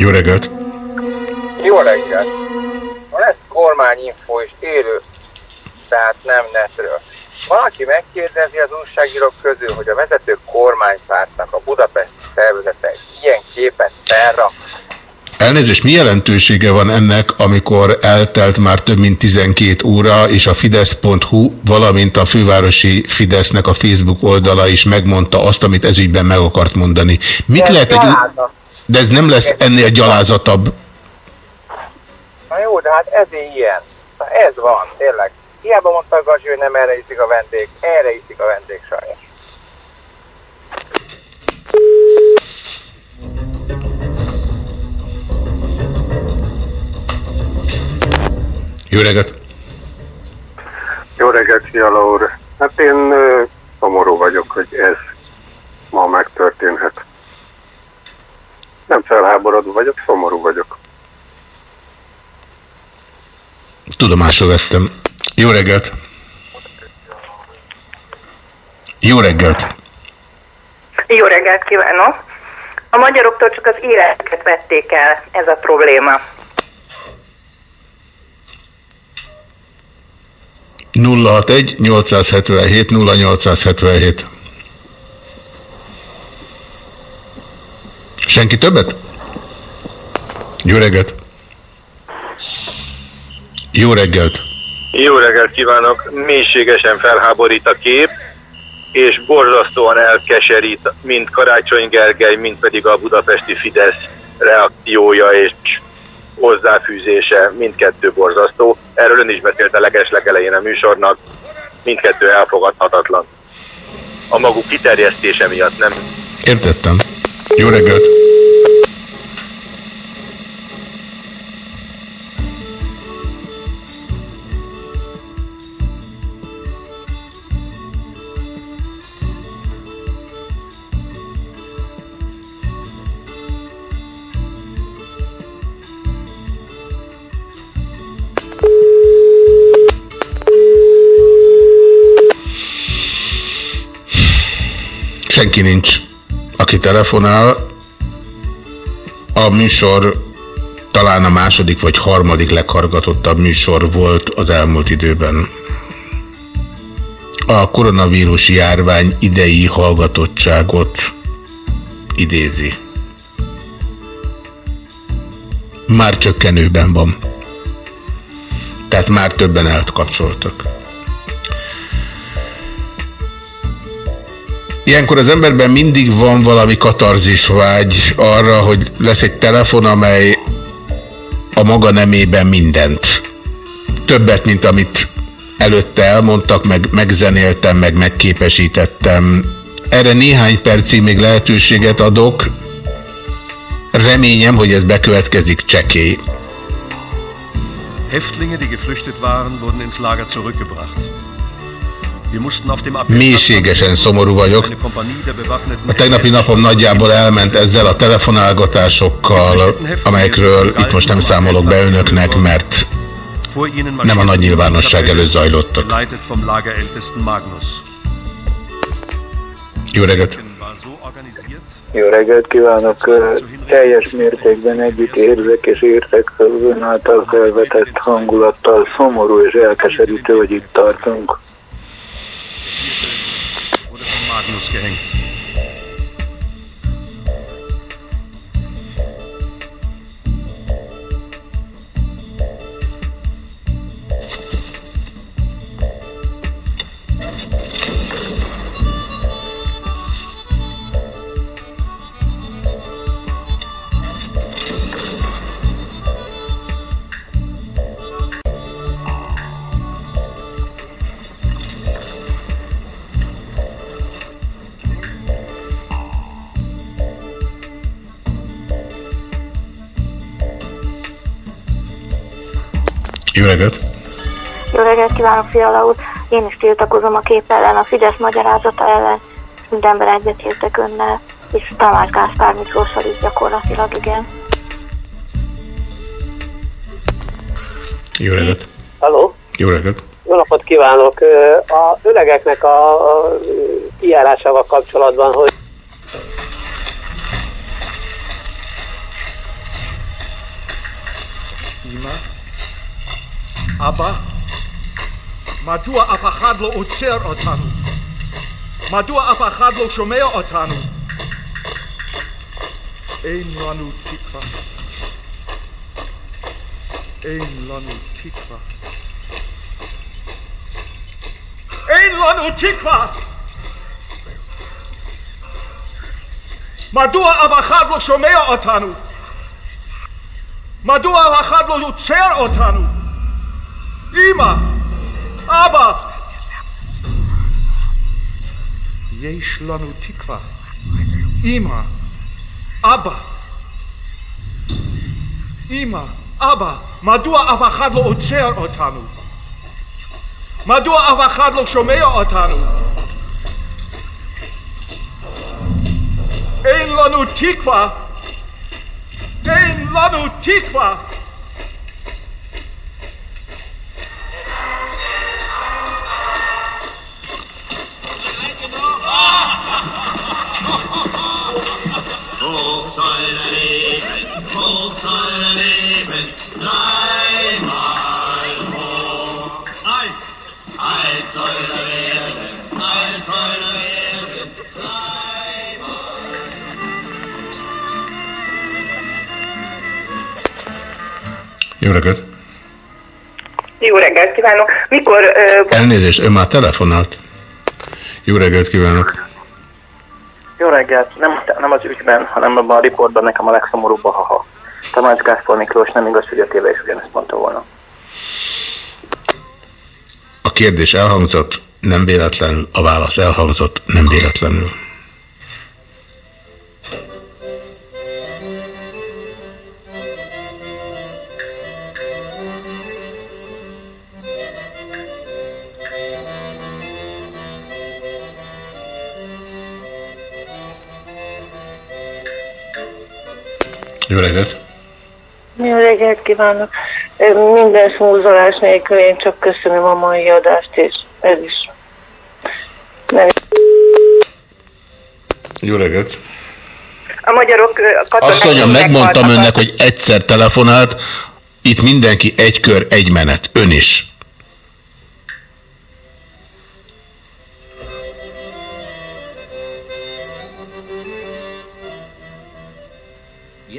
E: Jó reggelt!
P: Jó reggelt! Lesz kormányinfo és élő, tehát nem netről. Valaki megkérdezi az újságírók közül, hogy a vezető kormánypártnak a budapesti szervezetek ilyen képet felrak.
E: Elnézést, mi jelentősége van ennek, amikor eltelt már több mint 12 óra, és a Fidesz.hu, valamint a fővárosi Fidesznek a Facebook oldala is megmondta azt, amit ezügyben meg akart mondani. Mit lehet egy...
P: gyalázat.
E: De ez nem lesz ennél gyalázatabb.
P: Na jó, de hát ezért ilyen. Na ez van, tényleg. Hiába mondta a Gazsi, hogy nem erre iszik a vendég. Erre iszik a vendég sajnos.
E: Jó reggelt!
Q: Jó reggelt, Fiala úr. Hát én ö, szomorú vagyok, hogy ez ma megtörténhet. Nem felháborodva vagyok, szomorú vagyok.
E: Tudomásul vettem. Jó reggelt! Jó reggelt!
R: Jó reggelt kívánok! A magyaroktól csak az életeket vették el, ez a probléma.
E: 061 877 0877 Senki többet? Jó reggelt! Jó reggelt!
S: Jó reggelt kívánok! Mélységesen felháborít a kép, és borzasztóan elkeserít mind Karácsony Gergely, mind pedig a budapesti Fidesz reakciója és hozzáfűzése, mindkettő borzasztó. Erről ön is beszélt a legeslegelején a műsornak, mindkettő elfogadhatatlan. A maguk kiterjesztése miatt nem.
E: Értettem. Jó reggelt! Senki nincs, aki telefonál. A műsor talán a második vagy harmadik leghallgatottabb műsor volt az elmúlt időben. A koronavírus járvány idei hallgatottságot idézi. Már csökkenőben van. Tehát már többen elkapcsoltak. Ilyenkor az emberben mindig van valami katarzis vágy arra, hogy lesz egy telefon, amely a maga nemében mindent. Többet, mint amit előtte elmondtak, meg megzenéltem, meg megképesítettem. Erre néhány percig még lehetőséget adok. Reményem, hogy ez bekövetkezik csekély.
G: Häftlinge, die geflüchtet waren, wurden ins Lager zurückgebracht.
E: Mélységesen szomorú vagyok. A tegnapi napom nagyjából elment ezzel a telefonálgatásokkal, amelyekről itt most nem számolok be önöknek, mert nem a nagy nyilvánosság előtt zajlottak. Jó reggelt!
T: Jó reggelt kívánok! Teljes mértékben együtt érzek és értek az ön által felvetett hangulattal. Szomorú és elkeserítő, hogy itt tartunk.
G: Magnus gehängt.
E: Jó reggelt!
U: Jó reggelt kívánok, Fiala úr! Én is tiltakozom a kép ellen, a Fidesz magyarázata ellen, mindenben egyetértek önnel, és Tamás Gáspár Miklóssal is gyakorlatilag, igen.
E: Jó reggelt!
V: Halló?
E: Jó reggelt!
V: Jó napot kívánok! A öregeknek a kijárásával kapcsolatban, hogy
F: אבא, מדוע אף אחד לא עוצר אותנו? מדוע אף אחד לא שומע אותנו? אין לנו תקווה. אין לנו תקווה. אין לנו תקווה! מדוע אף אחד לא שומע אותנו? מדוע אף אחד לא יוצר אותנו? אמא! אבא! יש לנו תקווה. אמא! אבא! אמא! אבא! מדוע אף אחד לא עוצר אותנו? מדוע אף אחד לא שומע אותנו? אין לנו תקווה! אין לנו תקווה!
E: Jó reggelt!
R: Jó reggelt kívánok! Mikor ö,
E: Elnézést, ön már telefonált? Jó reggelt kívánok!
W: Jó reggelt! Nem, nem az ügyben, hanem abban a riportban nekem a legszomorúbb a haha. Tamás Gáspár Miklós nem igaz, hogy a téve is ugyanezt mondta volna.
E: A kérdés elhangzott, nem véletlenül, a válasz elhangzott, nem véletlenül. Jó reggelt!
U: Jó reggelt kívánok! Minden smúzolás nélkül én csak köszönöm a mai adást, és ez is. Nem.
E: Jó reggelt!
R: a magyarok katonák
E: Azt mondja, megmondtam
R: meghaltak.
E: önnek, hogy egyszer telefonált, itt mindenki egy kör, egy menet. Ön is.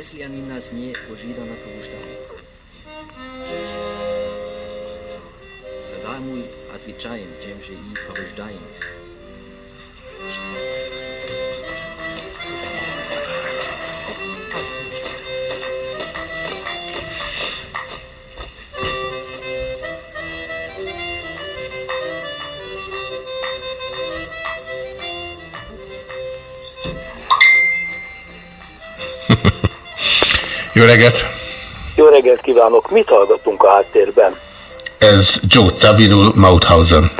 X: Если они нас не ожиданно побуждают, тогда мы отвечаем тем же и побуждаем их.
E: Jó reggelt!
O: Jó reggelt kívánok! Mit hallgatunk a háttérben?
E: Ez Joe Zawinul Mauthausen.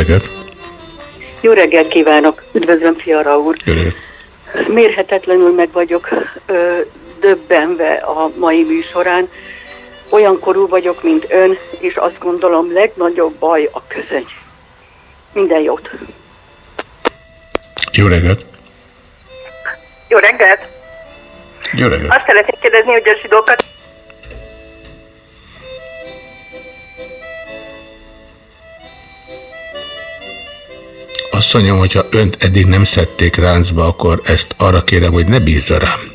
E: Reggelt!
Y: Jó reggelt kívánok! Üdvözlöm, Fiara úr!
E: Jó reggelt!
Y: Mérhetetlenül meg vagyok ö, döbbenve a mai műsorán. Olyan korú vagyok, mint ön, és azt gondolom legnagyobb baj a közöny. Minden jót!
E: Jó reggelt!
R: Jó reggelt!
E: Jó reggelt!
R: Azt szeretném kérdezni, hogy a zsidókat
E: Asszonyom, hogyha önt eddig nem szedték ráncba, akkor ezt arra kérem, hogy ne bízza rám.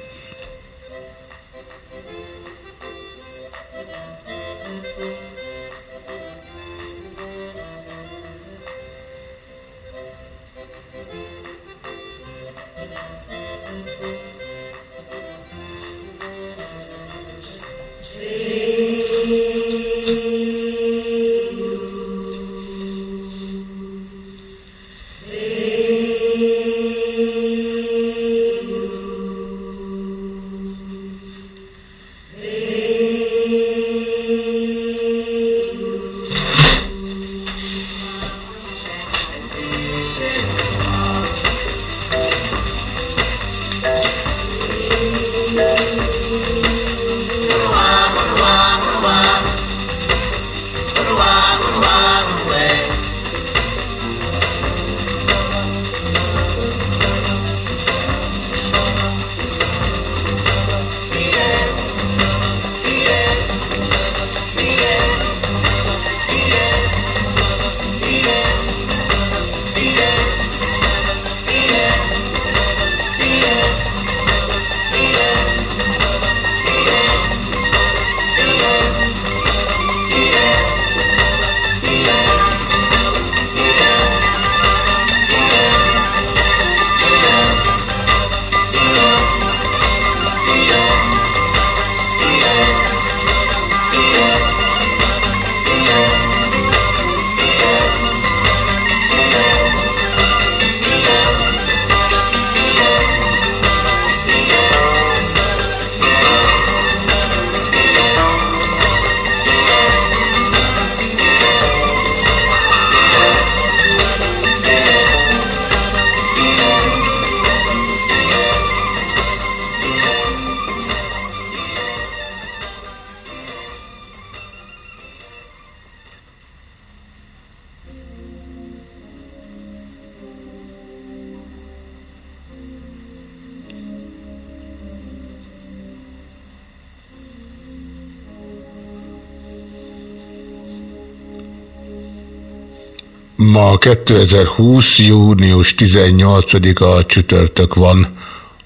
E: Ma 2020. június 18-a csütörtök van,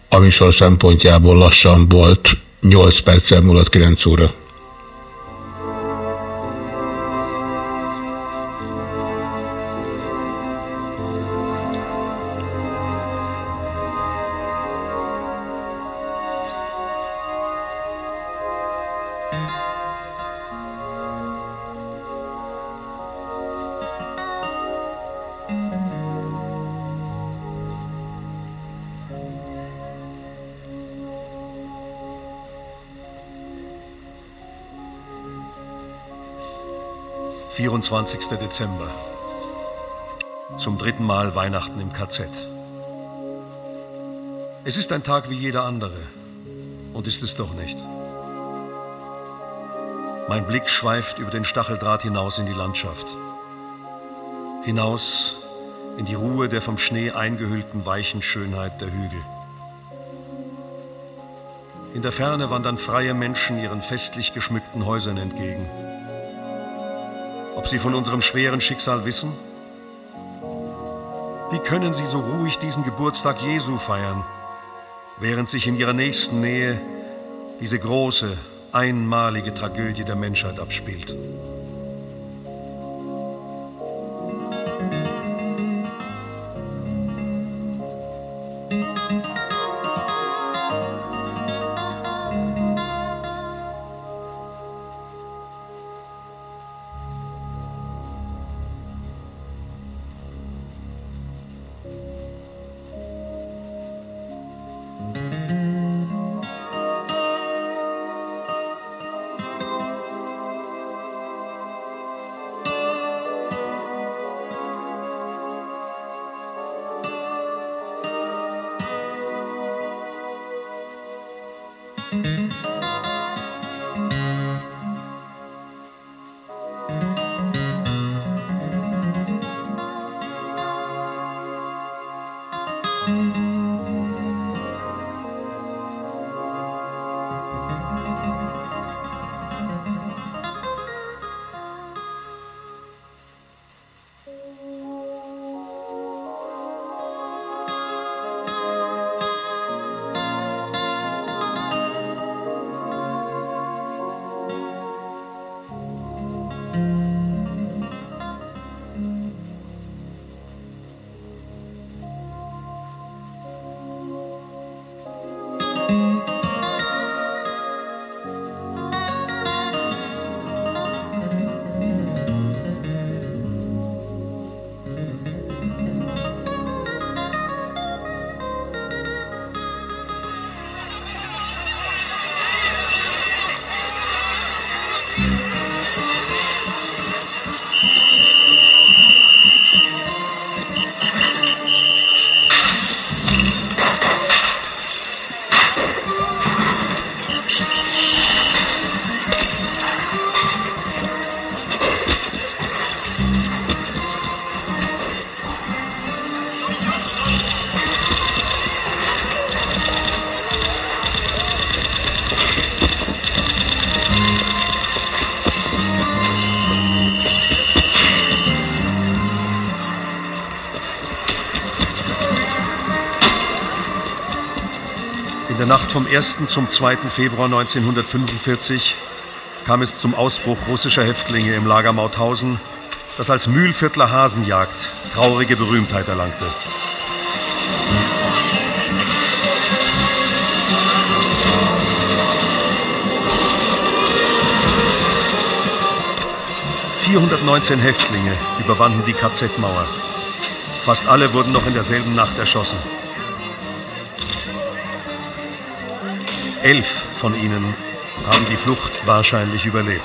E: a műsor szempontjából lassan volt 8 perccel múlott 9 óra.
G: Dezember. Zum dritten Mal Weihnachten im KZ. Es ist ein Tag wie jeder andere. Und ist es doch nicht. Mein Blick schweift über den Stacheldraht hinaus in die Landschaft. Hinaus in die Ruhe der vom Schnee eingehüllten weichen Schönheit der Hügel. In der Ferne wandern freie Menschen ihren festlich geschmückten Häusern entgegen ob Sie von unserem schweren Schicksal wissen? Wie können Sie so ruhig diesen Geburtstag Jesu feiern, während sich in Ihrer nächsten Nähe diese große, einmalige Tragödie der Menschheit abspielt? 1. zum 2. Februar 1945 kam es zum Ausbruch russischer Häftlinge im Lager Mauthausen, das als Mühlviertler Hasenjagd traurige Berühmtheit erlangte. ...419 Häftlinge überwanden die KZ-Mauer. Fast alle wurden noch in derselben Nacht erschossen. Elf von ihnen haben die Flucht wahrscheinlich überlebt.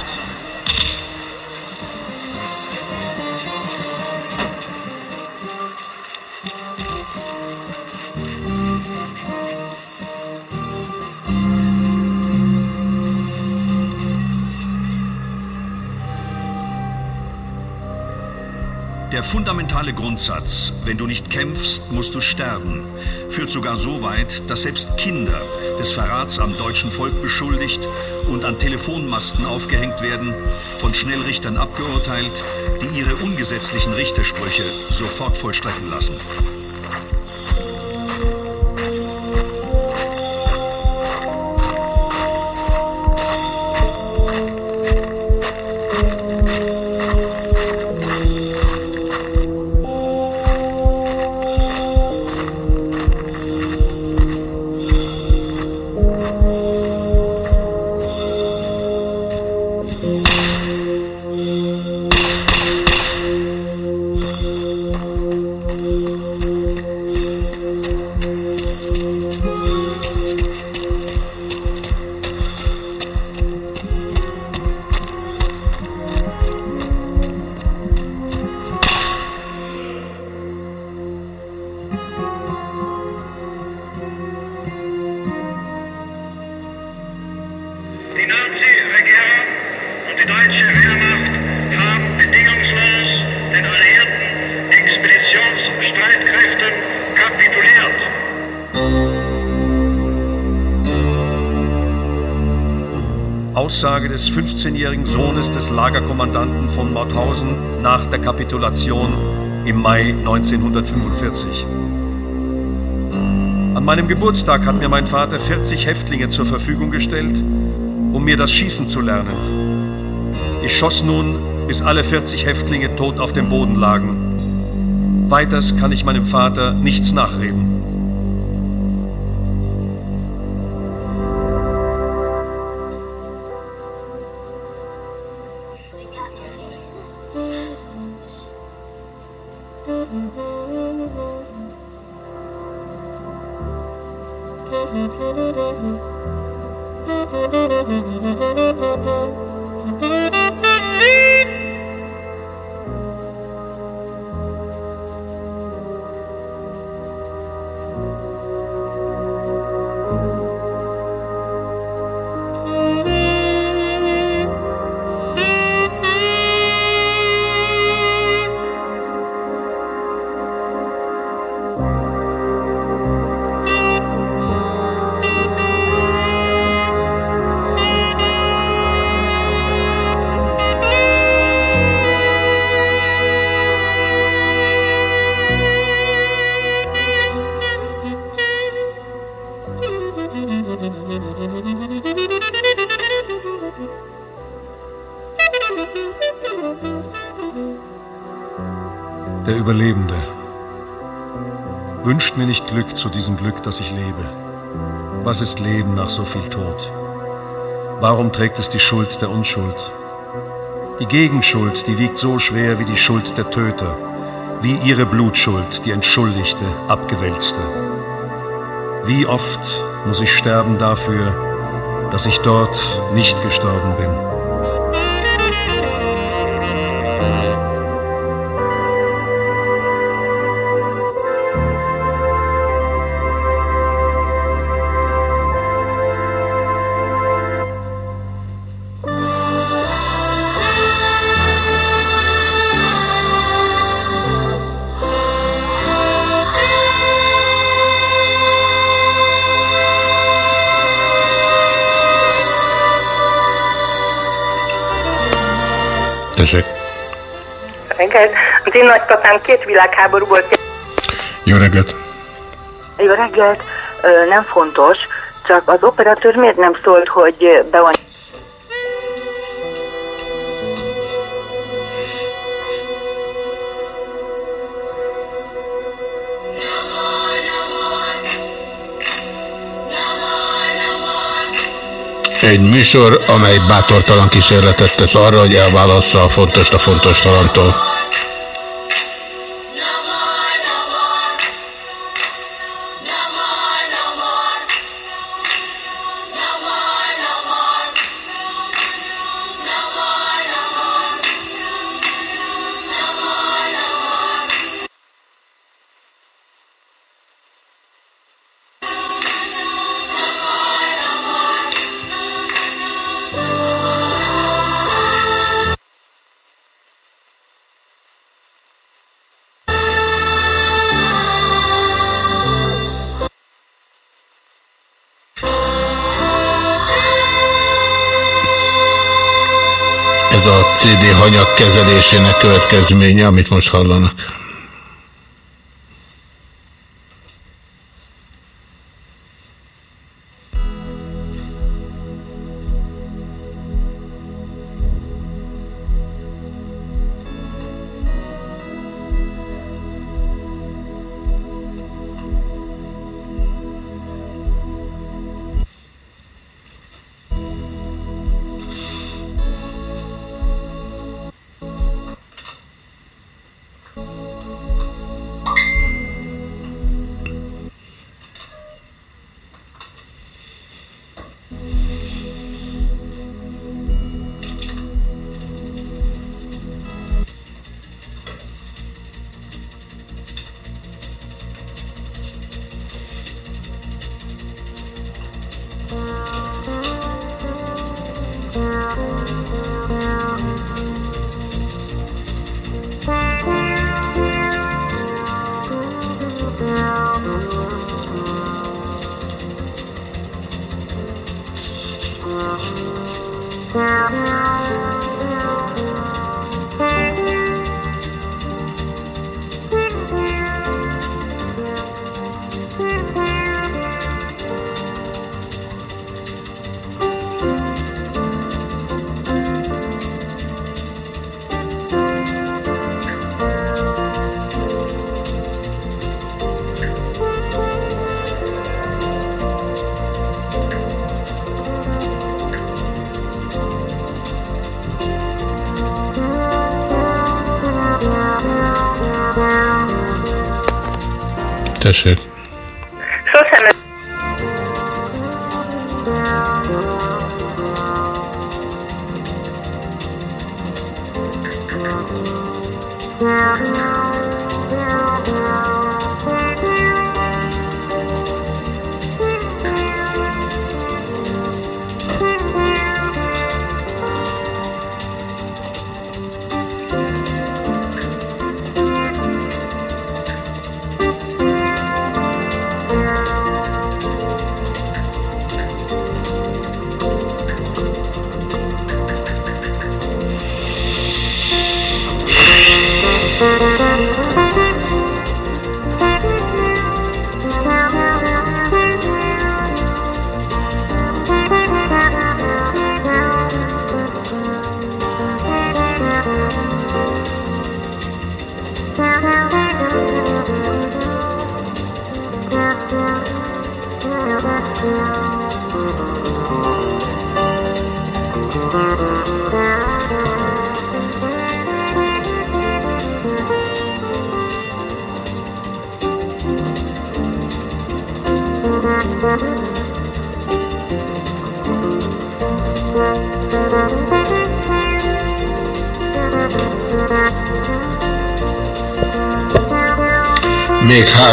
G: Der fundamentale Grundsatz, wenn du nicht kämpfst, musst du sterben, führt sogar so weit, dass selbst Kinder des Verrats am deutschen Volk beschuldigt und an Telefonmasten aufgehängt werden, von Schnellrichtern abgeurteilt, die ihre ungesetzlichen Richtersprüche sofort vollstrecken lassen. Des 15-jährigen Sohnes des Lagerkommandanten von Mauthausen nach der Kapitulation im Mai 1945. An meinem Geburtstag hat mir mein Vater 40 Häftlinge zur Verfügung gestellt, um mir das Schießen zu lernen. Ich schoss nun, bis alle 40 Häftlinge tot auf dem Boden lagen. Weiters kann ich meinem Vater nichts nachreden. Überlebende. Wünscht mir nicht Glück zu diesem Glück, das ich lebe. Was ist Leben nach so viel Tod? Warum trägt es die Schuld der Unschuld? Die Gegenschuld, die wiegt so schwer wie die Schuld der Töter, wie ihre Blutschuld, die entschuldigte, abgewälzte. Wie oft muss ich sterben dafür, dass ich dort nicht gestorben bin?
E: Tessék.
R: Reggelt. Az én nagypapám két világháborúból
E: Jó reggelt.
U: Jó reggelt, Ö, nem fontos, csak az operatőr miért nem szólt, hogy be van...
E: Egy műsor, amely bátortalan kísérletet tesz arra, hogy elválassza a fontos a fontos talantól. Kezelésének következménye, amit most hallanak. şey.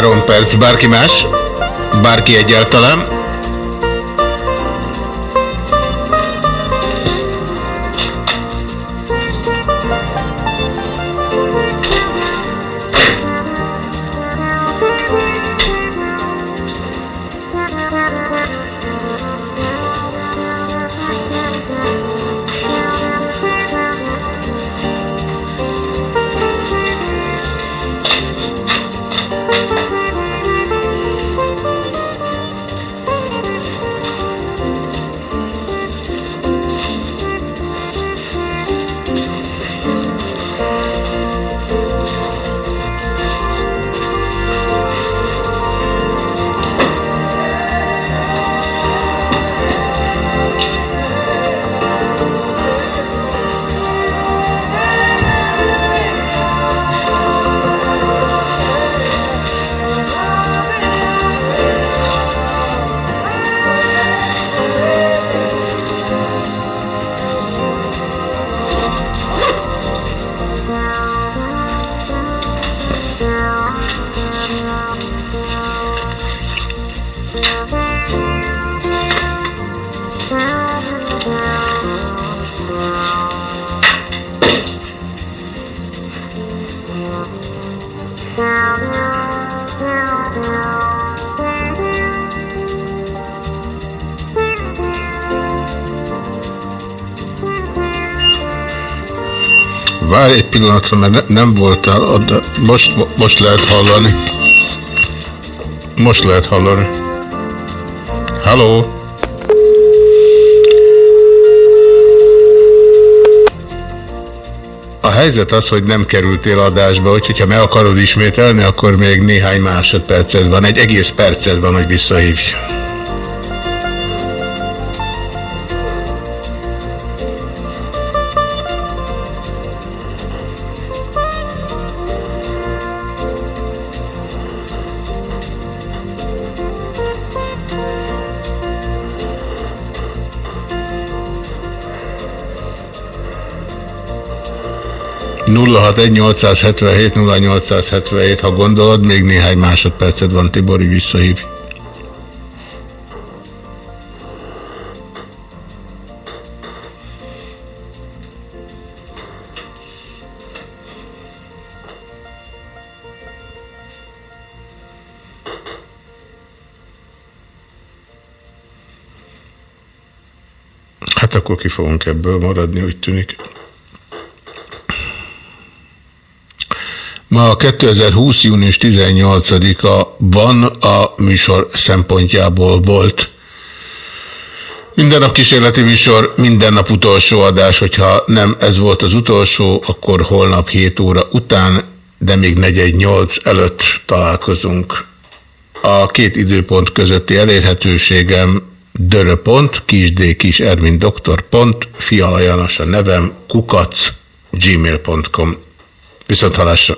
E: Három perc. Bárki más? Bárki egyáltalán? Pillanatra, mert ne, nem voltál oda. Most, most lehet hallani. Most lehet hallani. Halló? A helyzet az, hogy nem kerültél adásba, úgyhogy ha meg akarod ismételni, akkor még néhány másodperced van, egy egész perced van, hogy visszahívj. Egy 877 0877, ha gondolod, még néhány másodpercet van, Tibori visszahív. Hát akkor ki fogunk ebből maradni, úgy tűnik. Ma 2020. június 18-a van a műsor szempontjából volt. Minden nap kísérleti műsor, minden nap utolsó adás, hogyha nem ez volt az utolsó, akkor holnap 7 óra után, de még 418 előtt találkozunk. A két időpont közötti elérhetőségem dörö.pont, kisd, kis ermin doktor, pont, fialajanos a nevem, kukac, gmail.com. Viszont halásra!